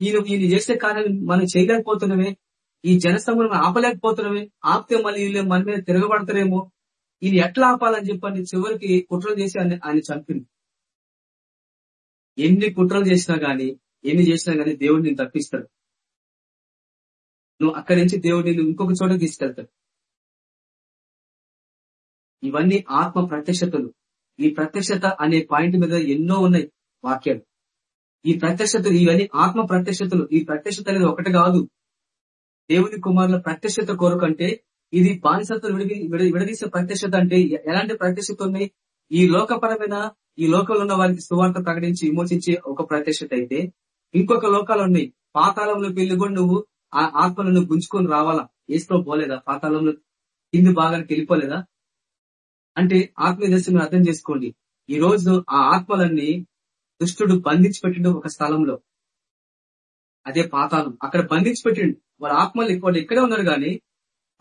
ఈయన ఈయన చేసే కార్యాలు మనం చేయలేకపోతున్నామే. ఈ జనసమూహం ఆపలేకపోతున్నామే. ఆపితే మళ్ళీ వీళ్ళు మన మీద తిరగబడతారేమో. ఈయన ఎట్లా ఆపాలని చెప్పండి చివరికి కుట్రలు చేసి ఆయన ఆయన చంపింది ఎన్ని కుట్రలు చేసినా గాని ఎన్ని చేసినా గానీ దేవుడు నేను తప్పిస్తాడు. నువ్వు అక్కడి నుంచి దేవుడిని ఇంకొక చోట తీసుకెళ్తాడు. ఇవన్నీ ఆత్మ ప్రత్యక్షతలు. ఈ ప్రత్యక్షత అనే పాయింట్ మీద ఎన్నో ఉన్నాయి వాక్యాలు. ఈ ప్రత్యక్షతలు ఇవన్నీ ఆత్మ ప్రత్యక్షతలు. ఈ ప్రత్యక్షత అనేది ఒకటి కాదు. దేవుని కుమారుల ప్రత్యక్షత కొరకు అంటే ఇది బానిసత్వం విడిగి విడదీసే ప్రత్యక్షత అంటే ఎలాంటి ప్రత్యక్షత ఉన్నాయి ఈ లోకపరమైన ఈ లోకంలో ఉన్న వారికి సువార్త ప్రకటించి విమోచించే ఒక ప్రత్యక్షత అయితే ఇంకొక లోకాలు ఉన్నాయి. పాతాళంలో వెళ్ళి కూడా నువ్వు ఆ ఆత్మలను గుంజుకొని రావాలా? ఏసుకో పోలేదా? పాతాళంలో కింది భాగానికి వెళ్ళిపోలేదా? అంటే ఆత్మీయ దర్శనం అర్థం చేసుకోండి. ఈ రోజు ఆ ఆత్మలన్నీ దుష్టుడు బంధించి పెట్టిండు ఒక స్థలంలో. అదే పాతాళం. అక్కడ బంధించి పెట్టిండు వాడు ఆత్మలు వాడు ఇక్కడే ఉన్నారు కానీ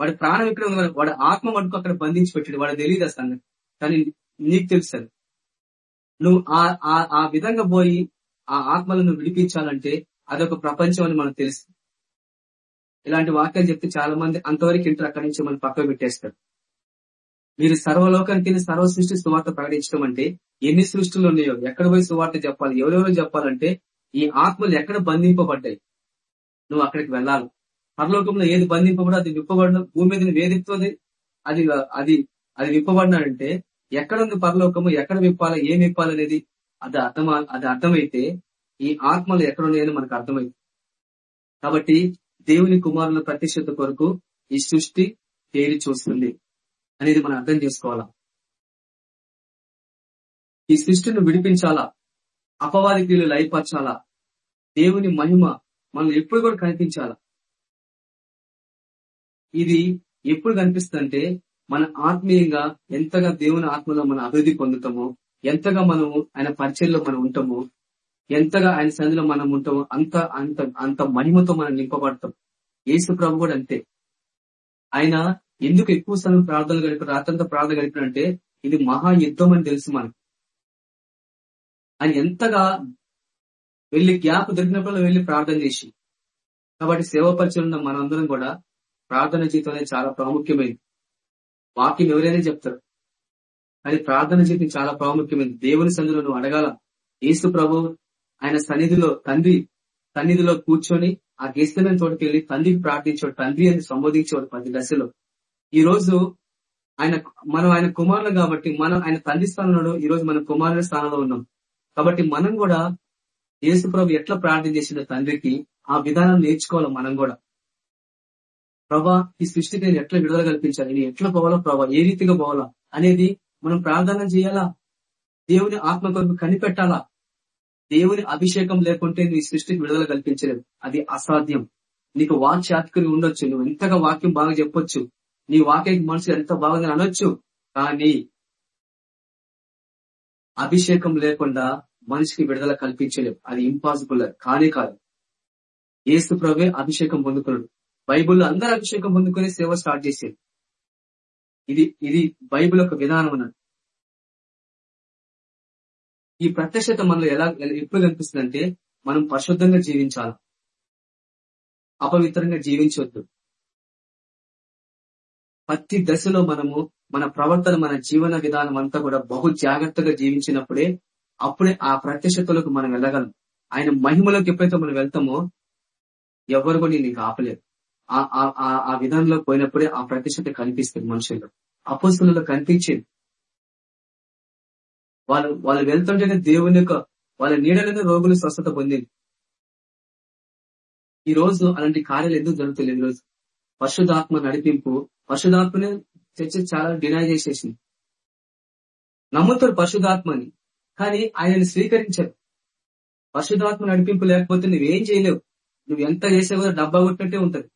వాడి ప్రాణం ఇక్కడ ఉన్నారు. వాడి వాడు ఆత్మ మటుకు అక్కడ బంధించి పెట్టిండు వాడు తెలియదు అసలు కానీ నీకు తెలుసు నువ్వు ఆ ఆ విధంగా పోయి ఆ ఆత్మలను విడిపించాలంటే అదొక ప్రపంచం అని మనకు తెలుసు. ఇలాంటి వాక్యాలు చెప్తే చాలా మంది అంతవరకు ఇంటర్ అక్కడి నుంచి మనం పక్కకు పెట్టేస్తారు. మీరు సర్వలోకానికి వెళ్ళి సర్వ సృష్టి సువార్త ప్రకటించడం అంటే ఎన్ని సృష్టిలు ఉన్నాయో ఎక్కడ పోయి సువార్త చెప్పాలి ఎవరెవరు చెప్పాలంటే ఈ ఆత్మలు ఎక్కడ బంధింపబడ్డాయి? నువ్వు అక్కడికి వెళ్ళాలి. పరలోకంలో ఏది బంధింపబడో అది విప్పబడిన భూమి మీద వేధిస్తుంది అది అది అది విప్పబడినాడంటే ఎక్కడుంది పరలోకము ఎక్కడ విప్పాలి ఏం విప్పాలి అనేది అది అర్థం అది అర్థమైతే ఈ ఆత్మలు ఎక్కడ ఉన్నాయని మనకు అర్థమైంది. కాబట్టి దేవుని కుమారుల ప్రతిష్టత కొరకు ఈ సృష్టి తేలి చూస్తుంది. అనేది మనం అర్థం చేసుకోవాలా? ఈ సృష్టిని విడిపించాలా? అపవాది క్రియలు లయపరచాలా? దేవుని మహిమ మనం ఎప్పుడు కూడా కనిపించాలా? ఇది ఎప్పుడు కనిపిస్తుందంటే మన ఆత్మీయంగా ఎంతగా దేవుని ఆత్మలో మనం అభివృద్ధి పొందుతామో ఎంతగా మనము ఆయన పరిచయంలో మనం ఉంటామో ఎంతగా ఆయన సన్నిధిలో మనం ఉంటామో అంత అంత అంత మహిమతో మనం నింపబడతాం. యేసు ప్రభు కూడా అంతే. ఆయన ఎందుకు ఎక్కువ సమయం ప్రార్థన గడిపి రాత్రంతా ప్రార్థన గడిపినంటే ఇది మహా యుద్ధం అని తెలుసు మనకు. ఆయన ఎంతగా వెళ్ళి గ్యాప్ దొరికినప్పుడు వెళ్ళి ప్రార్థన చేసి. కాబట్టి సేవ పరిచయం ఉన్న మనందరం కూడా ప్రార్థన జీవితం అనేది చాలా ప్రాముఖ్యమైనది. వాక్యం ఎవరైనా చెప్తారు. అది ప్రార్థన జీవితం చాలా ప్రాముఖ్యమైనది. దేవుని సందులో నువ్వు అడగాల యేసు ప్రభు ఆయన సన్నిధిలో తండ్రి సన్నిధిలో కూర్చొని ఆ గెస్తమైన చోటుకి వెళ్ళి తండ్రికి ప్రార్థించాడు తండ్రి అని సంబోధించేవాడు పది దశలో. ఈ రోజు ఆయన మనం ఆయన కుమారులు కాబట్టి మనం ఆయన తండ్రి స్థానంలో ఈ రోజు మన కుమారుల స్థానంలో ఉన్నాం. కాబట్టి మనం కూడా యేసు ప్రభు ఎట్లా ప్రార్థన చేసిన తండ్రికి ఆ విధానం నేర్చుకోవాలి మనం కూడా. ప్రభా ఈ సృష్టికి నేను ఎట్లా విడుదల కల్పించాలి? నేను ఎట్లా పోవాలా ప్రభా ఏ రీతిగా పోవాలా అనేది మనం ప్రార్థన చేయాలా? దేవుని ఆత్మ కొరకు కనిపెట్టాలా? దేవుని అభిషేకం లేకుంటే నీ సృష్టికి విడుదల కల్పించలేదు. అది అసాధ్యం. నీకు వాక్యాత్కుని ఉండొచ్చు. నువ్వు ఎంతగా వాక్యం బాగా చెప్పొచ్చు. నీ వాక్యానికి మనసు ఎంత బాగుంది అనొచ్చు కానీ అభిషేకం లేకుండా మనిషికి విడుదల కల్పించలేవు. అది ఇంపాసిబుల్ కానే కాదు. ఏసు ప్రభే అభిషేకం పొందుకున్నాడు. బైబుల్లో అందరూ అభిషేకం పొందుకుని సేవ స్టార్ట్ చేసేది ఇది ఇది బైబిల్ యొక్క విధానం అన్నది. ఈ ప్రత్యక్షత మనలో ఎలా ఎలా- ఎప్పుడు కనిపిస్తుందంటే మనం పరిశుద్ధంగా జీవించాలి? అపవిత్రంగా జీవించవద్దు ప్రతి దశలో మనము మన ప్రవర్తన మన జీవన విధానం అంతా కూడా బహు జాగ్రత్తగా జీవించినప్పుడే అప్పుడే ఆ ప్రత్యక్షతలకు మనం వెళ్ళగలం. ఆయన మహిమలోకి ఎప్పుడైతే మనం వెళ్తామో ఎవరు కూడా నీకు ఆపలేరు. ఆ విధానంలో పోయినప్పుడే ఆ ప్రత్యక్షత కనిపిస్తుంది మనుషుల్లో. అపోస్తులలో కనిపించింది. వాళ్ళు వాళ్ళు వెళ్తుంటేనే దేవుని యొక్క వాళ్ళ నీడలోనే రోగులు స్వస్థత పొందింది. ఈ రోజు అలాంటి కార్యాలు ఎందుకు జరుగుతుంది ఈ రోజు? పరిశుధాత్మ నడిపింపు పరిశుధాత్మనే చర్చ చాలా డినై చేసేసింది. నమ్ముతారు పరిశుధాత్మని కానీ ఆయనని స్వీకరించరు. పరిశుధాత్మ నడిపింపు లేకపోతే నువ్వేం చేయలేవు. నువ్వు ఎంత చేసేవో డబ్బా కొట్టినట్టే ఉంటది.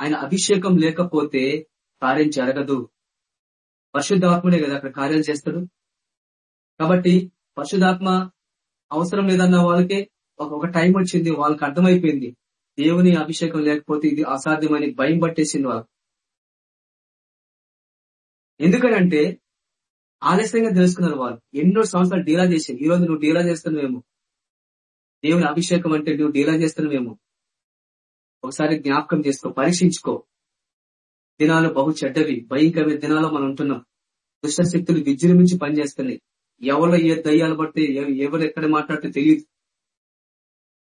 ఆయన అభిషేకం లేకపోతే కార్యం జరగదు. పరిశుద్ధాత్ముడే కదా అక్కడ కార్యాలు చేస్తాడు. కాబట్టి పరిశుధాత్మ అవసరం లేదన్న వాళ్ళకే ఒక టైం వచ్చింది వాళ్ళకి అర్థమైపోయింది. దేవుని అభిషేకం లేకపోతే ఇది అసాధ్యమని భయం పట్టేసింది వాళ్ళు. ఎందుకనంటే ఆలస్యంగా తెలుసుకున్నారు వాళ్ళు. ఎన్నో సంవత్సరాలు డీలా చేసి ఈ రోజు నువ్వు డీలా చేస్తున్నావేమో? దేవుని అభిషేకం అంటే నువ్వు డీలా చేస్తున్నావేమో? ఒకసారి జ్ఞాపకం చేసుకో పరీక్షించుకో. దినాలు బహు చెడ్డవి. భయంకరమైన దినాలు మనం ఉంటున్నాం. దుష్టశక్తులు విజృంభించి పనిచేస్తున్నాయి. ఎవరు ఏ దయ్యాలు పడితే ఎవరు ఎక్కడ మాట్లాడితే తెలియదు.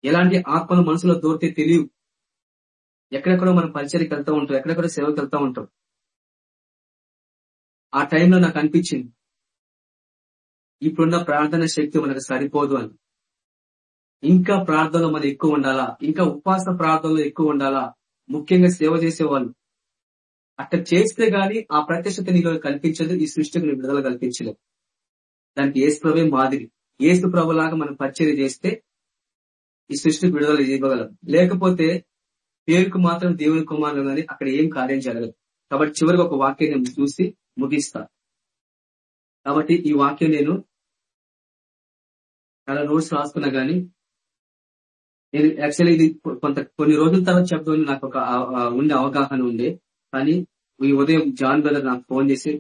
ఎలాంటి ఆత్మలు మనసులో దూరితే తెలియదు ఎక్కడెక్కడో మనం పరిచయకి వెళ్తూ ఉంటాం ఎక్కడెక్కడో సేవకి వెళ్తూ ఉంటాం. ఆ టైంలో నాకు అనిపించింది ఇప్పుడున్న ప్రార్థన శక్తి మనకు సరిపోదు అని. ఇంకా ప్రార్థనలో మనం ఎక్కువ ఉండాలా? ఇంకా ఉపవాస ప్రార్థనలో ఎక్కువ ఉండాలా? ముఖ్యంగా సేవ చేసేవాళ్ళు. అట్లా చేస్తే గాని ఆ ప్రత్యక్షత నీలో కల్పించదు ఈ సృష్టికి నేను విడుదల కల్పించలేదు దానికి ఏసు ప్రభే మాదిరి. ఏసు ప్రభులాగా మనం పరిచయం చేస్తే ఈ సృష్టిని విడుదల ఇవ్వగలం లేకపోతే పేరుకు మాత్రం దేవుని కుమారులు కానీ అక్కడ ఏం కార్యం జరగదు. కాబట్టి చివరికి ఒక వాక్యం నేను చూసి ముగిస్తా. కాబట్టి ఈ వాక్యం నేను చాలా నోట్స్ రాసుకున్నా గానీ నేను యాక్చువల్లీ ఇది కొంత కొన్ని రోజుల తర్వాత చెప్తామని నాకు ఒక ఉండే అవగాహన ఉండే. కానీ ఈ ఉదయం జాన్ బ్రదర్ నాకు ఫోన్ చేసి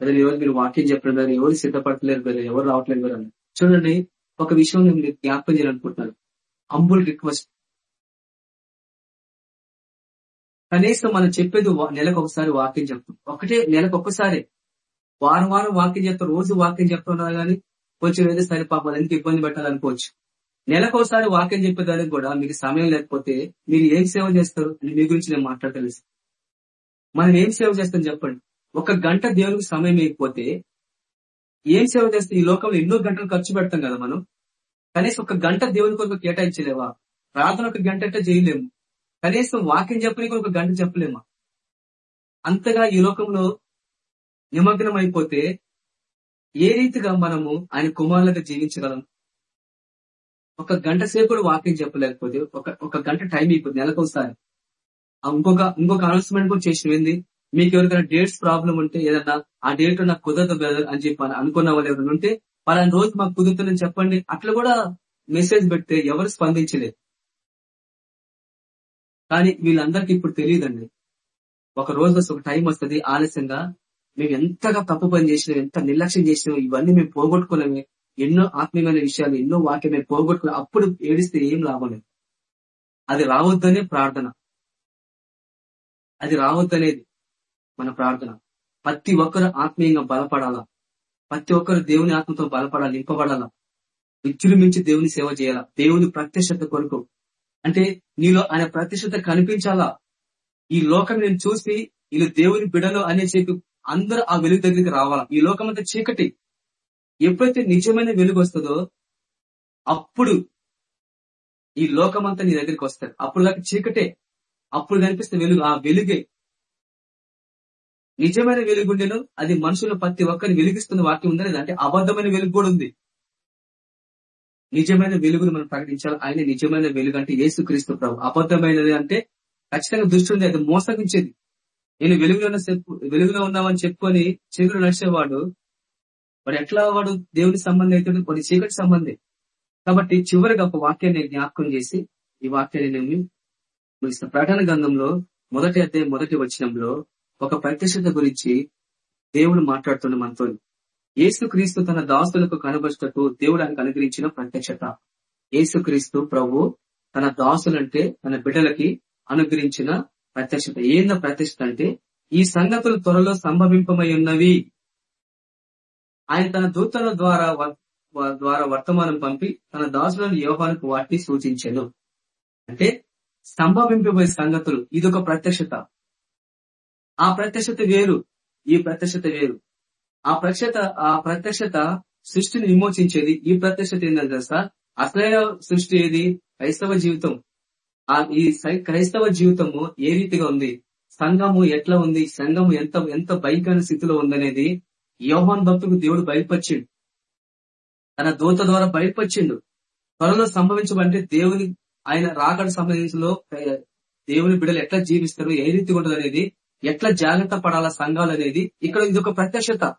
బ్రదర్ ఈ రోజు మీరు వాక్యం చెప్పండి బ్రదర్ ఎవరు సిద్ధపడతలేరు బ్రదర్ ఎవరు రావట్లేదు బ్రదర్? చూడండి ఒక విషయం నేను జ్ఞాపకం చేయాలనుకుంటున్నాను. అంబుల్ రిక్వెస్ట్ కనీసం మనం చెప్పేది నెలకు ఒకసారి వాక్యం చెప్తాం. ఒకటే నెలకు ఒక్కసారి. వారం వారం వాక్యం చెప్తాం రోజు వాక్యం చెప్తున్నారు కానీ కొంచెం ఏదో సరే పాపం ఎందుకు ఇబ్బంది పెట్టాలనుకోవచ్చు. నెలకోసారి వాక్యం చెప్పేదానికి కూడా మీకు సమయం లేకపోతే మీరు ఏం సేవ చేస్తారు అని మీ గురించి నేను మాట్లాడతలేదు మనం ఏం సేవ చేస్తాం చెప్పండి. ఒక గంట దేవునికి సమయం లేకపోతే ఏం సేవ చేస్తే? ఈ లోకంలో ఎన్నో గంటలు ఖర్చు పెడతాం కదా మనం. కనీసం ఒక గంట దేవుని కొరకు కేటాయించలేవా ప్రార్థన ఒక గంట అంటే చేయలేము. కనీసం వాక్యం చెప్పని ఒక గంట చెప్పలేమా? అంతగా ఈ లోకంలో నిమగ్నం అయిపోతే ఏ రీతిగా మనము ఆయన కుమారులుగా జీవించగలం? ఒక గంట సేపు కూడా వాక్యం చెప్పలేకపోతే ఒక ఒక గంట టైం అయిపోతుంది నెలకొకసారి. ఇంకొక ఇంకొక అనౌన్స్మెంట్ కూడా చేసిన. ఏంది? మీకు ఎవరికైనా డేట్స్ ప్రాబ్లం ఉంటే ఏదన్నా ఆ డేట్ నాకు కుదరదు బ్రదర్ అని చెప్పి అనుకున్న వాళ్ళు ఎవరైనా ఉంటే పలానా రోజు మాకు కుదురుతుందని చెప్పండి. అట్లా కూడా మెసేజ్ పెడితే ఎవరు స్పందించలేదు. కానీ వీళ్ళందరికీ ఇప్పుడు తెలియదండి. ఒక రోజు వస్తే ఒక టైం వస్తుంది ఆలస్యంగా. మేము ఎంతగా తప్పు పని చేసినాం ఎంత నిర్లక్ష్యం చేసినాం ఇవన్నీ మేము పోగొట్టుకోలేమే. ఎన్నో ఆత్మీయమైన విషయాలు ఎన్నో వాక్యం మేము పోగొట్టుకున్నాం అప్పుడు ఏడిస్తే ఏం లాభం లేదు. అది రావద్దనే ప్రార్థన. అది రావద్దనేది మన ప్రార్థన. ప్రతి ఒక్కరు ఆత్మీయంగా బలపడాలా? ప్రతి ఒక్కరు దేవుని ఆత్మతో బలపడాలి నింపబడాలా. మించి దేవుని సేవ చేయాలా. దేవుని ప్రత్యక్షత కొరకు. అంటే నీలో ఆయన ప్రత్యక్షత కనిపించాలా? ఈ లోకం నేను చూసి వీళ్ళు దేవుని బిడలు అనే చెప్పి అందరూ ఆ వెలుగు దగ్గరికి రావాలా? ఈ లోకం అంతా చీకటి. ఎప్పుడైతే నిజమైన వెలుగు వస్తుందో అప్పుడు ఈ లోకమంతా నీ దగ్గరికి వస్తారు అప్పుడు దాకా చీకటే. అప్పుడు కనిపిస్తే వెలుగు ఆ వెలుగే. నిజమైన వెలుగుండెను అది మనుషులు ప్రతి ఒక్కరిని వెలిగిస్తున్న వాక్యం ఉందని అంటే అబద్ధమైన వెలుగు కూడా ఉంది. నిజమైన వెలుగును మనం ప్రకటించాలి. ఆయన నిజమైన వెలుగు అంటే యేసుక్రీస్తు ప్రభు. అబద్ధమైనది అంటే ఖచ్చితంగా దుష్టుంది అది మోసగించేది. నేను వెలుగులో ఉన్న చెప్పు- వెలుగులో ఉన్నామని చెప్పుకొని చీకటి నడిచేవాడు వాడు ఎట్లా వాడు దేవుని సంబంధం అయితే కొన్ని చీకటి సంబంధే. కాబట్టి చివరిగా ఒక వాక్యాన్ని జ్ఞాపకం చేసి ఈ వాక్యాన్ని నేను ముగిస్తాను ప్రకటన గంధంలో మొదటి అధ్యాయం మొదటి వచ్చినంలో ఒక ప్రత్యక్షత గురించి దేవుడు మాట్లాడుతున్న మనతో. ఏసుక్రీస్తు తన దాసులకు కనబరుస్తూ దేవుడు ఆయనకు అనుగ్రహించిన ప్రత్యక్షత. ఏసుక్రీస్తు ప్రభు తన దాసులంటే తన బిడ్డలకి అనుగ్రహించిన ప్రత్యక్షత. ఏంద ప్రత్యక్షత అంటే ఈ సంగతులు త్వరలో సంభవింపమై ఉన్నవి. ఆయన తన దూతల ద్వారా వ- ద్వారా వర్తమానం పంపి తన దాసులను యోగానికి వాటిని సూచించాను. అంటే సంభవింపబోయే సంగతులు ఇదొక ప్రత్యక్షత. ఆ ప్రత్యక్షత వేరు ఈ ప్రత్యక్షత వేరు. ఆ ప్రత్యక్షత ఆ ప్రత్యక్షత సృష్టిని విమోచించేది ఈ ప్రత్యక్షత ఏంటంటే తెలుసా? అసలైన సృష్టి ఏది? క్రైస్తవ జీవితం. ఆ ఈ క్రైస్తవ జీవితము ఏ రీతిగా ఉంది? సంఘము ఎట్లా ఉంది? సంఘము ఎంత ఎంత భయంకర స్థితిలో ఉందనేది యోహాన్ భక్తుకు దేవుడు బయలుపరిచిండు తన దూత ద్వారా బయలుపరిచిండు త్వరలో సంభవించమంటే దేవుని ఆయన రాకడ సమయంలో దేవుని బిడ్డలు ఎట్లా జీవిస్తారు? ఏ రీతిగా ఉంటుంది అనేది ఎట్లా జాగ్రత్త పడాలా సంఘాలు అనేది ఇక్కడ ఇది ఒక ప్రత్యక్షత.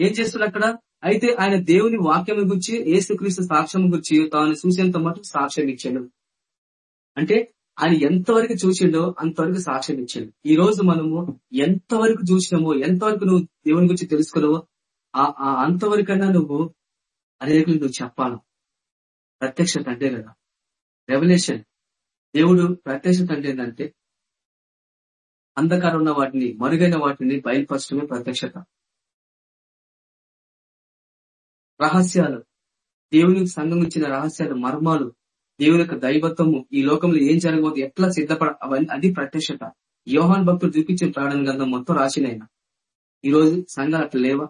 ఏం చేస్తున్నారు అక్కడ? అయితే ఆయన దేవుని వాక్యం గురించి ఏసుక్రీస్తు సాక్ష్యం గురించి తాను చూసేంత మటుకు సాక్ష్యం ఇచ్చాడు. అంటే ఆయన ఎంతవరకు చూసిండో అంతవరకు సాక్ష్యం ఇచ్చాడు. ఈ రోజు మనము ఎంతవరకు చూసినామో ఎంతవరకు నువ్వు దేవుని గురించి తెలుసుకున్నావో ఆ అంతవరకన్నా నువ్వు అనేకులు నువ్వు చెప్పాలి? ప్రత్యక్షత అంటే కదా. రెవల్యూషన్ దేవుడు ప్రత్యక్షత అంటే ఏంటంటే అంధకారం ఉన్న వాటిని మరుగైన వాటిని బయలుపరచడమే ప్రత్యక్షత. రహస్యాలు. దేవుని సంఘం ఇచ్చిన రహస్యాలు మర్మాలు. దేవుని యొక్క దైవత్వము. ఈ లోకంలో ఏం జరగబోదు ఎట్లా సిద్ధపడ అవన్నీ అది ప్రత్యక్షత. యోహాన్ భక్తులు చూపించిన ప్రాణం గంధం మొత్తం రాసినైనా. ఈ రోజు సంఘాలు అట్లా లేవా?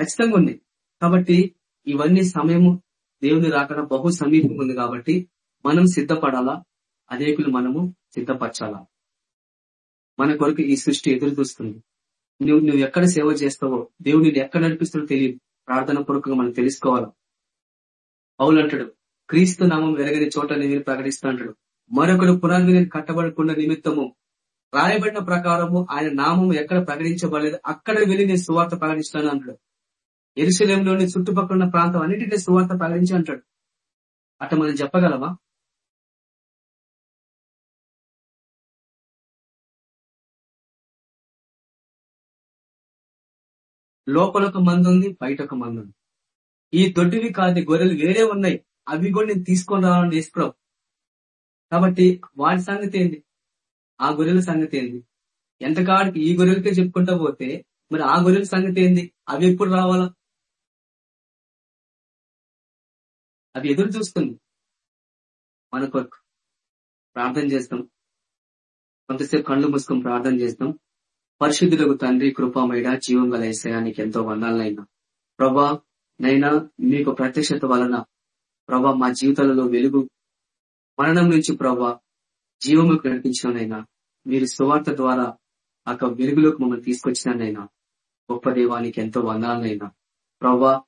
ఖచ్చితంగా ఉంది కాబట్టి ఇవన్నీ సమయము దేవుని రాకడ బహు సమీపం ఉంది కాబట్టి మనం సిద్ధపడాలా? అనేకులు మనము సిద్ధపరచాలా? మన కొరకు ఈ సృష్టి ఎదురు చూస్తుంది. నువ్వు నువ్వు ఎక్కడ సేవ చేస్తావో దేవుని ఎక్కడ నడిపిస్తాడో తెలియదు. ప్రార్థన పూర్వకంగా మనం తెలుసుకోవాలి. పౌలు అంటాడు క్రీస్తు నామం వెరగని చోట నేను ప్రకటిస్తా అంటాడు. మరొకడు పునాది కట్టబడకుండా నిమిత్తము రాయబడిన ప్రకారము ఆయన నామం ఎక్కడ ప్రకటించబడలేదు అక్కడ వెళ్ళి నేను సువార్త ప్రకటిస్తాను అంటాడు. ఎరుశలంలోని చుట్టుపక్కల ఉన్న ప్రాంతం అన్నిటినీ సువార్త ప్రకటించి అంటాడు. అట్ట మనం చెప్పగలమా? లోపల ఒక మంది ఉంది బయట ఒక మంది ఉంది ఈ దొడ్డివి కాదు గొర్రెలు వేరే ఉన్నాయి. అవి కూడా నేను తీసుకొని రావాలని తీసుకురావు కాబట్టి వాటి సంగతి ఏంది? ఆ గొర్రెల సంగతి ఏంది? ఎంతకాడికి ఈ గొర్రెలకే చెప్పుకుంటా పోతే మరి ఆ గొర్రెల సంగతి ఏంది? అవి ఎప్పుడు రావాలా? అవి ఎదురు చూస్తుంది. మన కొరకు ప్రార్థన చేస్తాం. కొంతసేపు కళ్ళు మూసుకొని ప్రార్థన చేస్తాం. పరిశుద్ధులకు తండ్రి కృపమైన జీవం గల ఏసయానికి ఎంతో వందాలనైనా. ప్రభా నైనా మీకు ప్రత్యక్షత వలన ప్రభా మా జీవితాలలో వెలుగు మరణం నుంచి ప్రభా జీవముకు నడిపించినైనా మీరు సువార్త ద్వారా ఆ వెలుగులోకి మమ్మల్ని తీసుకొచ్చినైనా గొప్ప దేవానికి ఎంతో వందాలనైనా. ప్రభా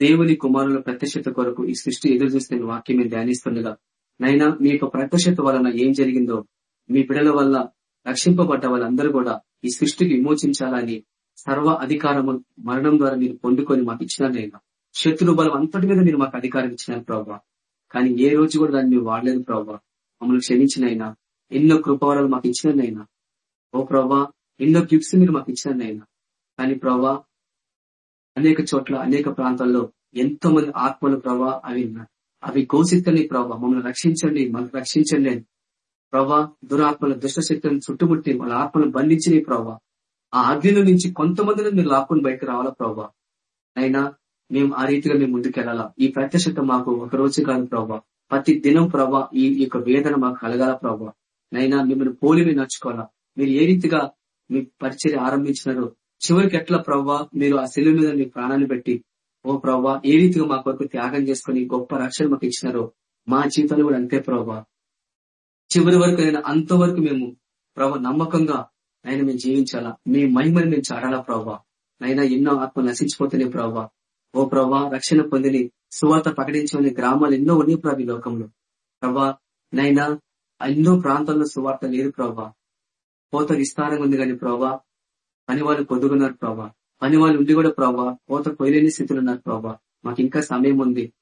దేవుని కుమారుల ప్రత్యక్షత కొరకు ఈ సృష్టి ఎదురు చూస్తున్న వాక్యం మేము ధ్యానిస్తుండగా నైనా మీ యొక్క ప్రత్యక్షత వలన ఏం జరిగిందో మీ బిడల వల్ల రక్షింపబడ్డ వాళ్ళందరూ కూడా ఈ సృష్టికి విమోచించాలని సర్వ అధికారము మరణం ద్వారా మీరు పొందుకొని మాకు ఇచ్చినారైనా శత్రు బలం అంతటి మీద మీరు మాకు అధికారం ఇచ్చినారు ప్రభావ కానీ ఏ రోజు కూడా దాన్ని మీరు వాడలేదు ప్రభావ మమ్మల్ని క్షమించినైనా ఎన్నో కృపవరాలు మాకు ఇచ్చినైనా ఓ ప్రభా ఎన్నో గిఫ్ట్స్ మీరు మాకు ఇచ్చినైనా కానీ ప్రభా అనేక చోట్ల అనేక ప్రాంతాల్లో ఎంతో మంది ఆత్మలు ప్రభా అవి అవి గోసిత్తని ప్రభా మమ్మల్ని రక్షించండి మనకు రక్షించండి అని ప్రభా దురాత్మల దుష్టశక్తులను చుట్టుముట్టి వాళ్ళ ఆత్మను బంధించిన ప్రభా ఆ అగ్నిలో నుంచి కొంతమందిని మీరు లాక్కుని బయటకు రావాలా ప్రభా అయినా మేము ఆ రీతిగా మేము ముందుకెళ్ళాలా ఈ ప్రత్యక్షత మాకు ఒక రోజు కాదు ప్రభా ప్రతి దినం ప్రభా ఈ యొక్క వేదన మాకు కలగాల ప్రభా నైనా మిమ్మల్ని పోలి మీరు నడుచుకోవాలా? మీరు ఏ రీతిగా మీ పరిచయం ఆరంభించినారో? చివరికి ఎట్లా ప్రవ్వా? మీరు ఆ శిలువ మీద మీ ప్రాణాన్ని పెట్టి ఓ ప్రవ్వా ఏ రీతిగా మా కొరకు త్యాగం చేసుకుని గొప్ప రక్షణ మాకు ఇచ్చినారో? మా జీవితాలు కూడా అంతే ప్రవ్వా. చివరి వరకు నేను అంతవరకు మేము ప్రభా నమ్మకంగా ఆయన మేము జీవించాలా? మీ మహిమని మేము చాడాలా ప్రభా? నైనా ఎన్నో ఆత్మ నశించిపోతున్నాయి ప్రభా. ఓ ప్రభా రక్షణ పొందిని సువార్త ప్రకటించమని గ్రామాలు ఎన్నో ఉన్నాయి ప్రభు లోకంలో. ప్రభా నైనా ఎన్నో ప్రాంతాల్లో సువార్త లేదు ప్రభా. పోత విస్తారంగా ఉంది కానీ ప్రభా పని వాళ్ళు పొద్దుగున్నారు ప్రభా. పని వాళ్ళు ఉండి కూడా ప్రభా పోత కొయ్యలేని స్థితిలో ఉన్నారు ప్రభా. మాకు ఇంకా సమయం ఉంది.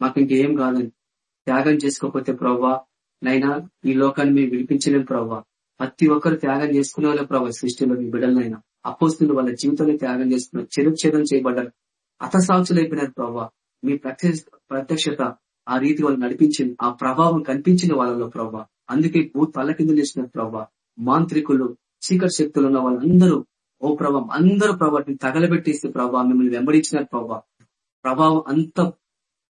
మాకు ఇంకేం కాదని త్యాగం చేసుకోకపోతే ప్రభా నైనా ఈ లోకాన్ని మేము విడిపించలేం ప్రభా ప్రతి ఒక్కరు త్యాగం చేసుకునే వాళ్ళ ప్రభావ సృష్టిలో మీ బిడ్డలైనా అపోస్తులు వాళ్ళ జీవితంలో త్యాగం చేసుకున్నారు చెరుక్షేదం చేయబడ్డారు. అతసాక్షులు అయిపోయినారు ప్రభావ మీ ప్రత్యక్షత ఆ రీతి వాళ్ళు నడిపించింది ఆ ప్రభావం కనిపించింది వాళ్ళలో ప్రభావ అందుకే భూ తల కింద చేసిన ప్రభావ మాంత్రికులు చీకటి శక్తులు ఉన్న వాళ్ళందరూ ఓ ప్రభావం అందరూ ప్రభావం తగలబెట్టేసి ప్రభావ మిమ్మల్ని వెంబడించినారు ప్రభావ ప్రభావం అంత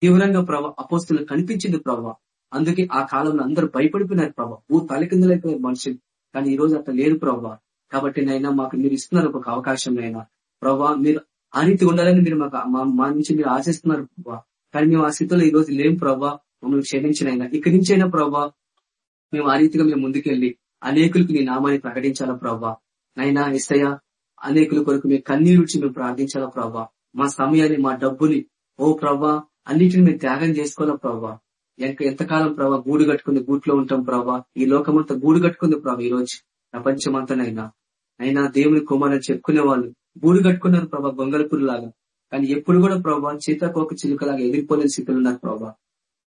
తీవ్రంగా ప్రభావ అపోస్తులు కనిపించింది ప్రభావ అందుకే ఆ కాలంలో అందరూ భయపడిపోయినారు ప్రభావ భూ తలకిందులైపోయారు మనుషులు. కానీ ఈ రోజు అట్లా లేరు ప్రభావ కాబట్టి నైనా మాకు మీరు ఇస్తున్నారు ఒక అవకాశం అయినా ప్రభావ మీరు అనితి ఉండాలని మీరు మాకు మా నుంచి మీరు ఆశిస్తున్నారు ప్రభావ కానీ మేము ఆ స్థితిలో ఈ రోజు లేం ప్రభావ మమ్మల్ని క్షమించినైనా ఇక్కడి నుంచైనా ప్రభావ మేము అనితిగా మేము ముందుకెళ్ళి అనేకులకు నీ నామాన్ని ప్రకటించాలా ప్రభావ నైనా ఇస్తయ అనేకుల కొరకు మీ కన్నీరు మేము ప్రార్థించాలా ప్రభావ మా సమయాన్ని మా డబ్బుని ఓ ప్రభా అన్నిటిని మేము త్యాగం చేసుకోవాలా ప్రభావ ఎంతకాలం ప్రభావ గూడు కట్టుకుని గూట్లో ఉంటాం ప్రభా. ఈ లోకమంతా గూడు కట్టుకుంది ప్రభా ఈ రోజు ప్రపంచమంతానైనా. అయినా దేవుని కుమారుని చెప్పుకునే వాళ్ళు బూడు కట్టుకున్నారు ప్రభా గొంగళపురులాగా. కానీ ఎప్పుడు కూడా ప్రభావ చీతకోక చిలుకలాగా ఎదిరిపోలేని స్థితిలో ఉన్నారు ప్రభావ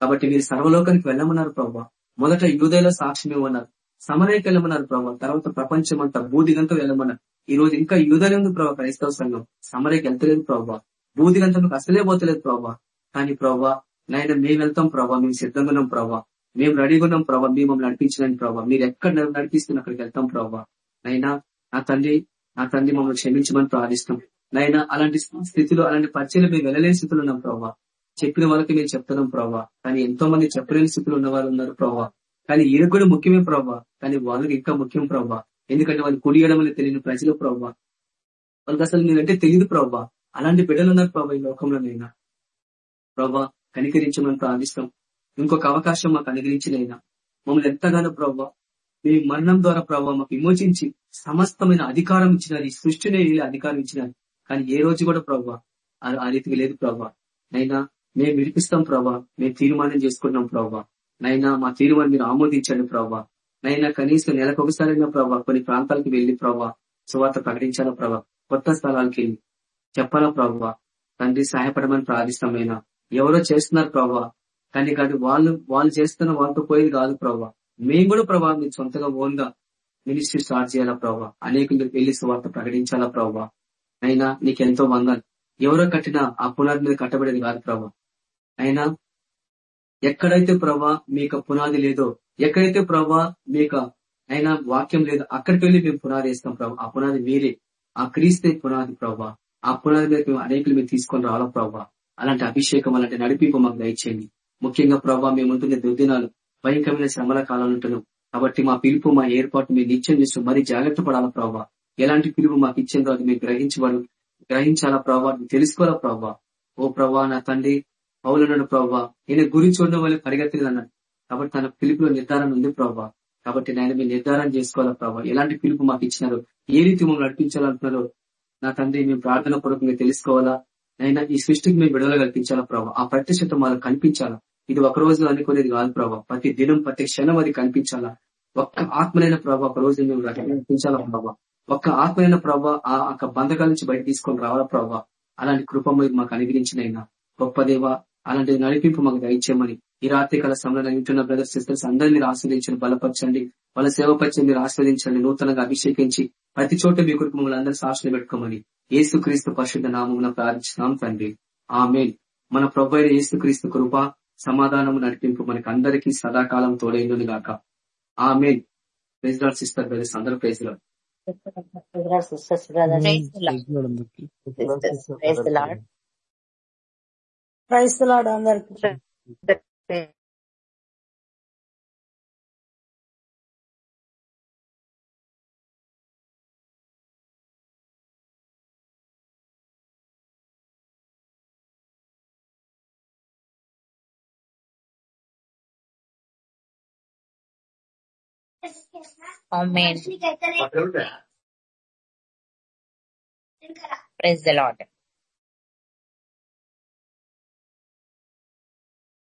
కాబట్టి మీరు సర్వలోకానికి వెళ్ళమన్నారు ప్రభావ మొదట యూదయలో సాక్ష్యం ఇవ్వన్నారు సమరయ్యకి వెళ్ళమన్నారు ప్రభావ తర్వాత ప్రపంచం అంతా బూదిగంతా వెళ్ళమన్నారు. ఈ రోజు ఇంకా యూదలే ఉంది ప్రభా క్రైస్తవ సంఘం. సమరయ్యకి వెళ్తలేదు ప్రభావ బూదిగంతకు అసలే పోతలేదు ప్రభావ కానీ ప్రభావ నాయన మేము వెళ్తాం ప్రభావ మేము సిద్ధంగా ఉన్నాం ప్రభావ మేము రెడీగా ఉన్నాం ప్రభావ మేము మమ్మల్ని నడిపించలేని ప్రభావ మీరు ఎక్కడ నడిపిస్తున్న అక్కడికి వెళ్తాం ప్రభావ నైనా నా తండ్రి నా తండ్రి మమ్మల్ని క్షమించమని ప్రార్థిస్తాం. నైనా అలాంటి స్థితిలో అలాంటి పరిచయలు మేము వెళ్ళలేని స్థితిలో ఉన్నాం ప్రభావ చెప్పిన వాళ్ళకి మేము చెప్తున్నాం ప్రభావ కానీ ఎంతో మంది చెప్పలేని స్థితిలో ఉన్న వాళ్ళు ఉన్నారు ప్రభావ కానీ ఈయన కూడా ముఖ్యమే ప్రభావ కానీ వాళ్ళకి ఇంకా ముఖ్యం ప్రభావ ఎందుకంటే వాళ్ళు కుడియడం తెలియని ప్రజలు ప్రభావ వాళ్ళకి అసలు నేనంటే తెలియదు ప్రభావ అలాంటి బిడ్డలు ఉన్నారు ప్రభావ ఈ లోకంలోనైనా ప్రభావ కనికరించమని ప్రార్థిస్తాం. ఇంకొక అవకాశం మాకు అనుగ్రహించినైనా మమ్మల్ని ఎంతగానో ప్రవ్వ మీ మరణం ద్వారా ప్రభావ మాకు విమోచించి సమస్తమైన అధికారం ఇచ్చినది సృష్టినే అధికారం ఇచ్చినారు. కానీ ఏ రోజు కూడా ప్రభావ ఆ రీతికి లేదు ప్రభావ నైనా మేము విడిపిస్తాం ప్రభా మేము తీర్మానం చేసుకున్నాం ప్రభా నైనా మా తీర్మానం మీరు ఆమోదించండి ప్రభా నైనా కనీసం నెలకు ఒకసారైనా ప్రభా కొన్ని ప్రాంతాలకు వెళ్ళి ప్రభా సువార్త ప్రకటించాలా ప్రభా కొత్త స్థలాలకు వెళ్ళి చెప్పాలా ప్రభా తండ్రి సహాయపడమని ప్రార్థిస్తామైనా ఎవరో చేస్తున్నారు ప్రభా. కానీ కాదు వాళ్ళు వాళ్ళు చేస్తున్న వాళ్ళతో పోయేది కాదు ప్రభా. మేము కూడా ప్రభా మీరు సొంతగా ఓన్గా మినిస్ట్రీ స్టార్ట్ చేయాలా ప్రభా? అనేక వెళ్ళి సువార్త ప్రకటించాలా ప్రభా? అయినా నీకెంతో వందాలు ఎవరో కట్టిన ఆ పునాది మీద కట్టబడేది కాదు ప్రభా. అయినా ఎక్కడైతే ప్రభా మీకు పునాది లేదో ఎక్కడైతే ప్రభా మీకు అయినా వాక్యం లేదు అక్కడికి వెళ్ళి మేము పునాది వేస్తాం ప్రభా. ఆ పునాది మీరే. ఆ క్రీస్తే పునాది ప్రభా. ఆ పునాది మీద మేము అనేకలు మేము తీసుకొని రావాలా ప్రభా? అలాంటి అభిషేకం అలాంటి నడిపింపు మాకు దయచేయండి. ముఖ్యంగా ప్రభా మేము ఉంటుంది దుర్దినాలు భయంకరమైన శ్రమల కాలం ఉంటున్నాం. కాబట్టి మా పిలుపు మా ఏర్పాటు మీరు నిత్యం చేస్తూ మరీ జాగ్రత్త పడాలా ప్రభావ ఎలాంటి పిలుపు మాకు ఇచ్చిందో అది మీరు గ్రహించబడు గ్రహించాలా ప్రభావ తెలుసుకోవాలా ప్రభావ ఓ ప్రభా నా తండ్రి పౌలన్నాడు ప్రభావ నేను గురించి చూడడం వల్ల పరిగెత్తలేదన్నాడు కాబట్టి తన పిలుపులో నిర్ధారణ ఉంది ప్రభావ కాబట్టి నేను మీరు నిర్ధారణ చేసుకోవాలా ప్రభావ ఎలాంటి పిలుపు మాకు ఇచ్చినారో? ఏ రీతి మమ్మల్ని నడిపించాలంటున్నారో? నా తండ్రి మేము ప్రార్థన పూర్వకంగా తెలుసుకోవాలా? నైనా ఈ సృష్టికి మేము విడుదల కల్పించాలా ప్రభావ ఆ ప్రత్యక్షత మాకు కనిపించాలా? ఇది ఒక రోజు అనుకునేది కాదు ప్రభావ ప్రతి దినం ప్రతి క్షణం అది కనిపించాలా? ఒక్క ఆత్మలైన ప్రభావ ఒక రోజు మేము కనిపించాలా ప్రభావ ఒక్క ఆత్మైన ప్రభావ ఆ బంధకాల నుంచి బయట తీసుకొని రావాలా ప్రభావ అలాంటి కృప మాకు అనుగ్రహించినైనా. గొప్ప దేవ అలాంటి నడిపింపు మాకు దయచేయమని ఈ రాత్రి కాల సమయంలో వింటున్న బ్రదర్స్ సిస్టర్స్ అందరినీ మీరు ఆస్వాదించండి బలపరచండి వాళ్ళ సేవ పరిచయం మీరు ఆస్వాదించండి నూతనంగా అభిషేకించి ప్రతి చోట మీ మమ్మల్ని అందరూ సాక్షులు పెట్టుకోమని ఏసు క్రీస్తు పరిశుద్ధ నామం ప్రార్థిస్తున్నాం తండ్రి. ఆమె మన ప్రభు ఏసు క్రీస్తు కృప సమాధానము నడిపింపు మనకి అందరికీ సదాకాలం తోడైందని గాక. ఆమె ప్రెసిడెంట్ సిస్టర్ బ్రదర్స్ అందరూ ప్రేజ్లో క్రైస్తలాడు అందరికి. Amen. Praise the Lord.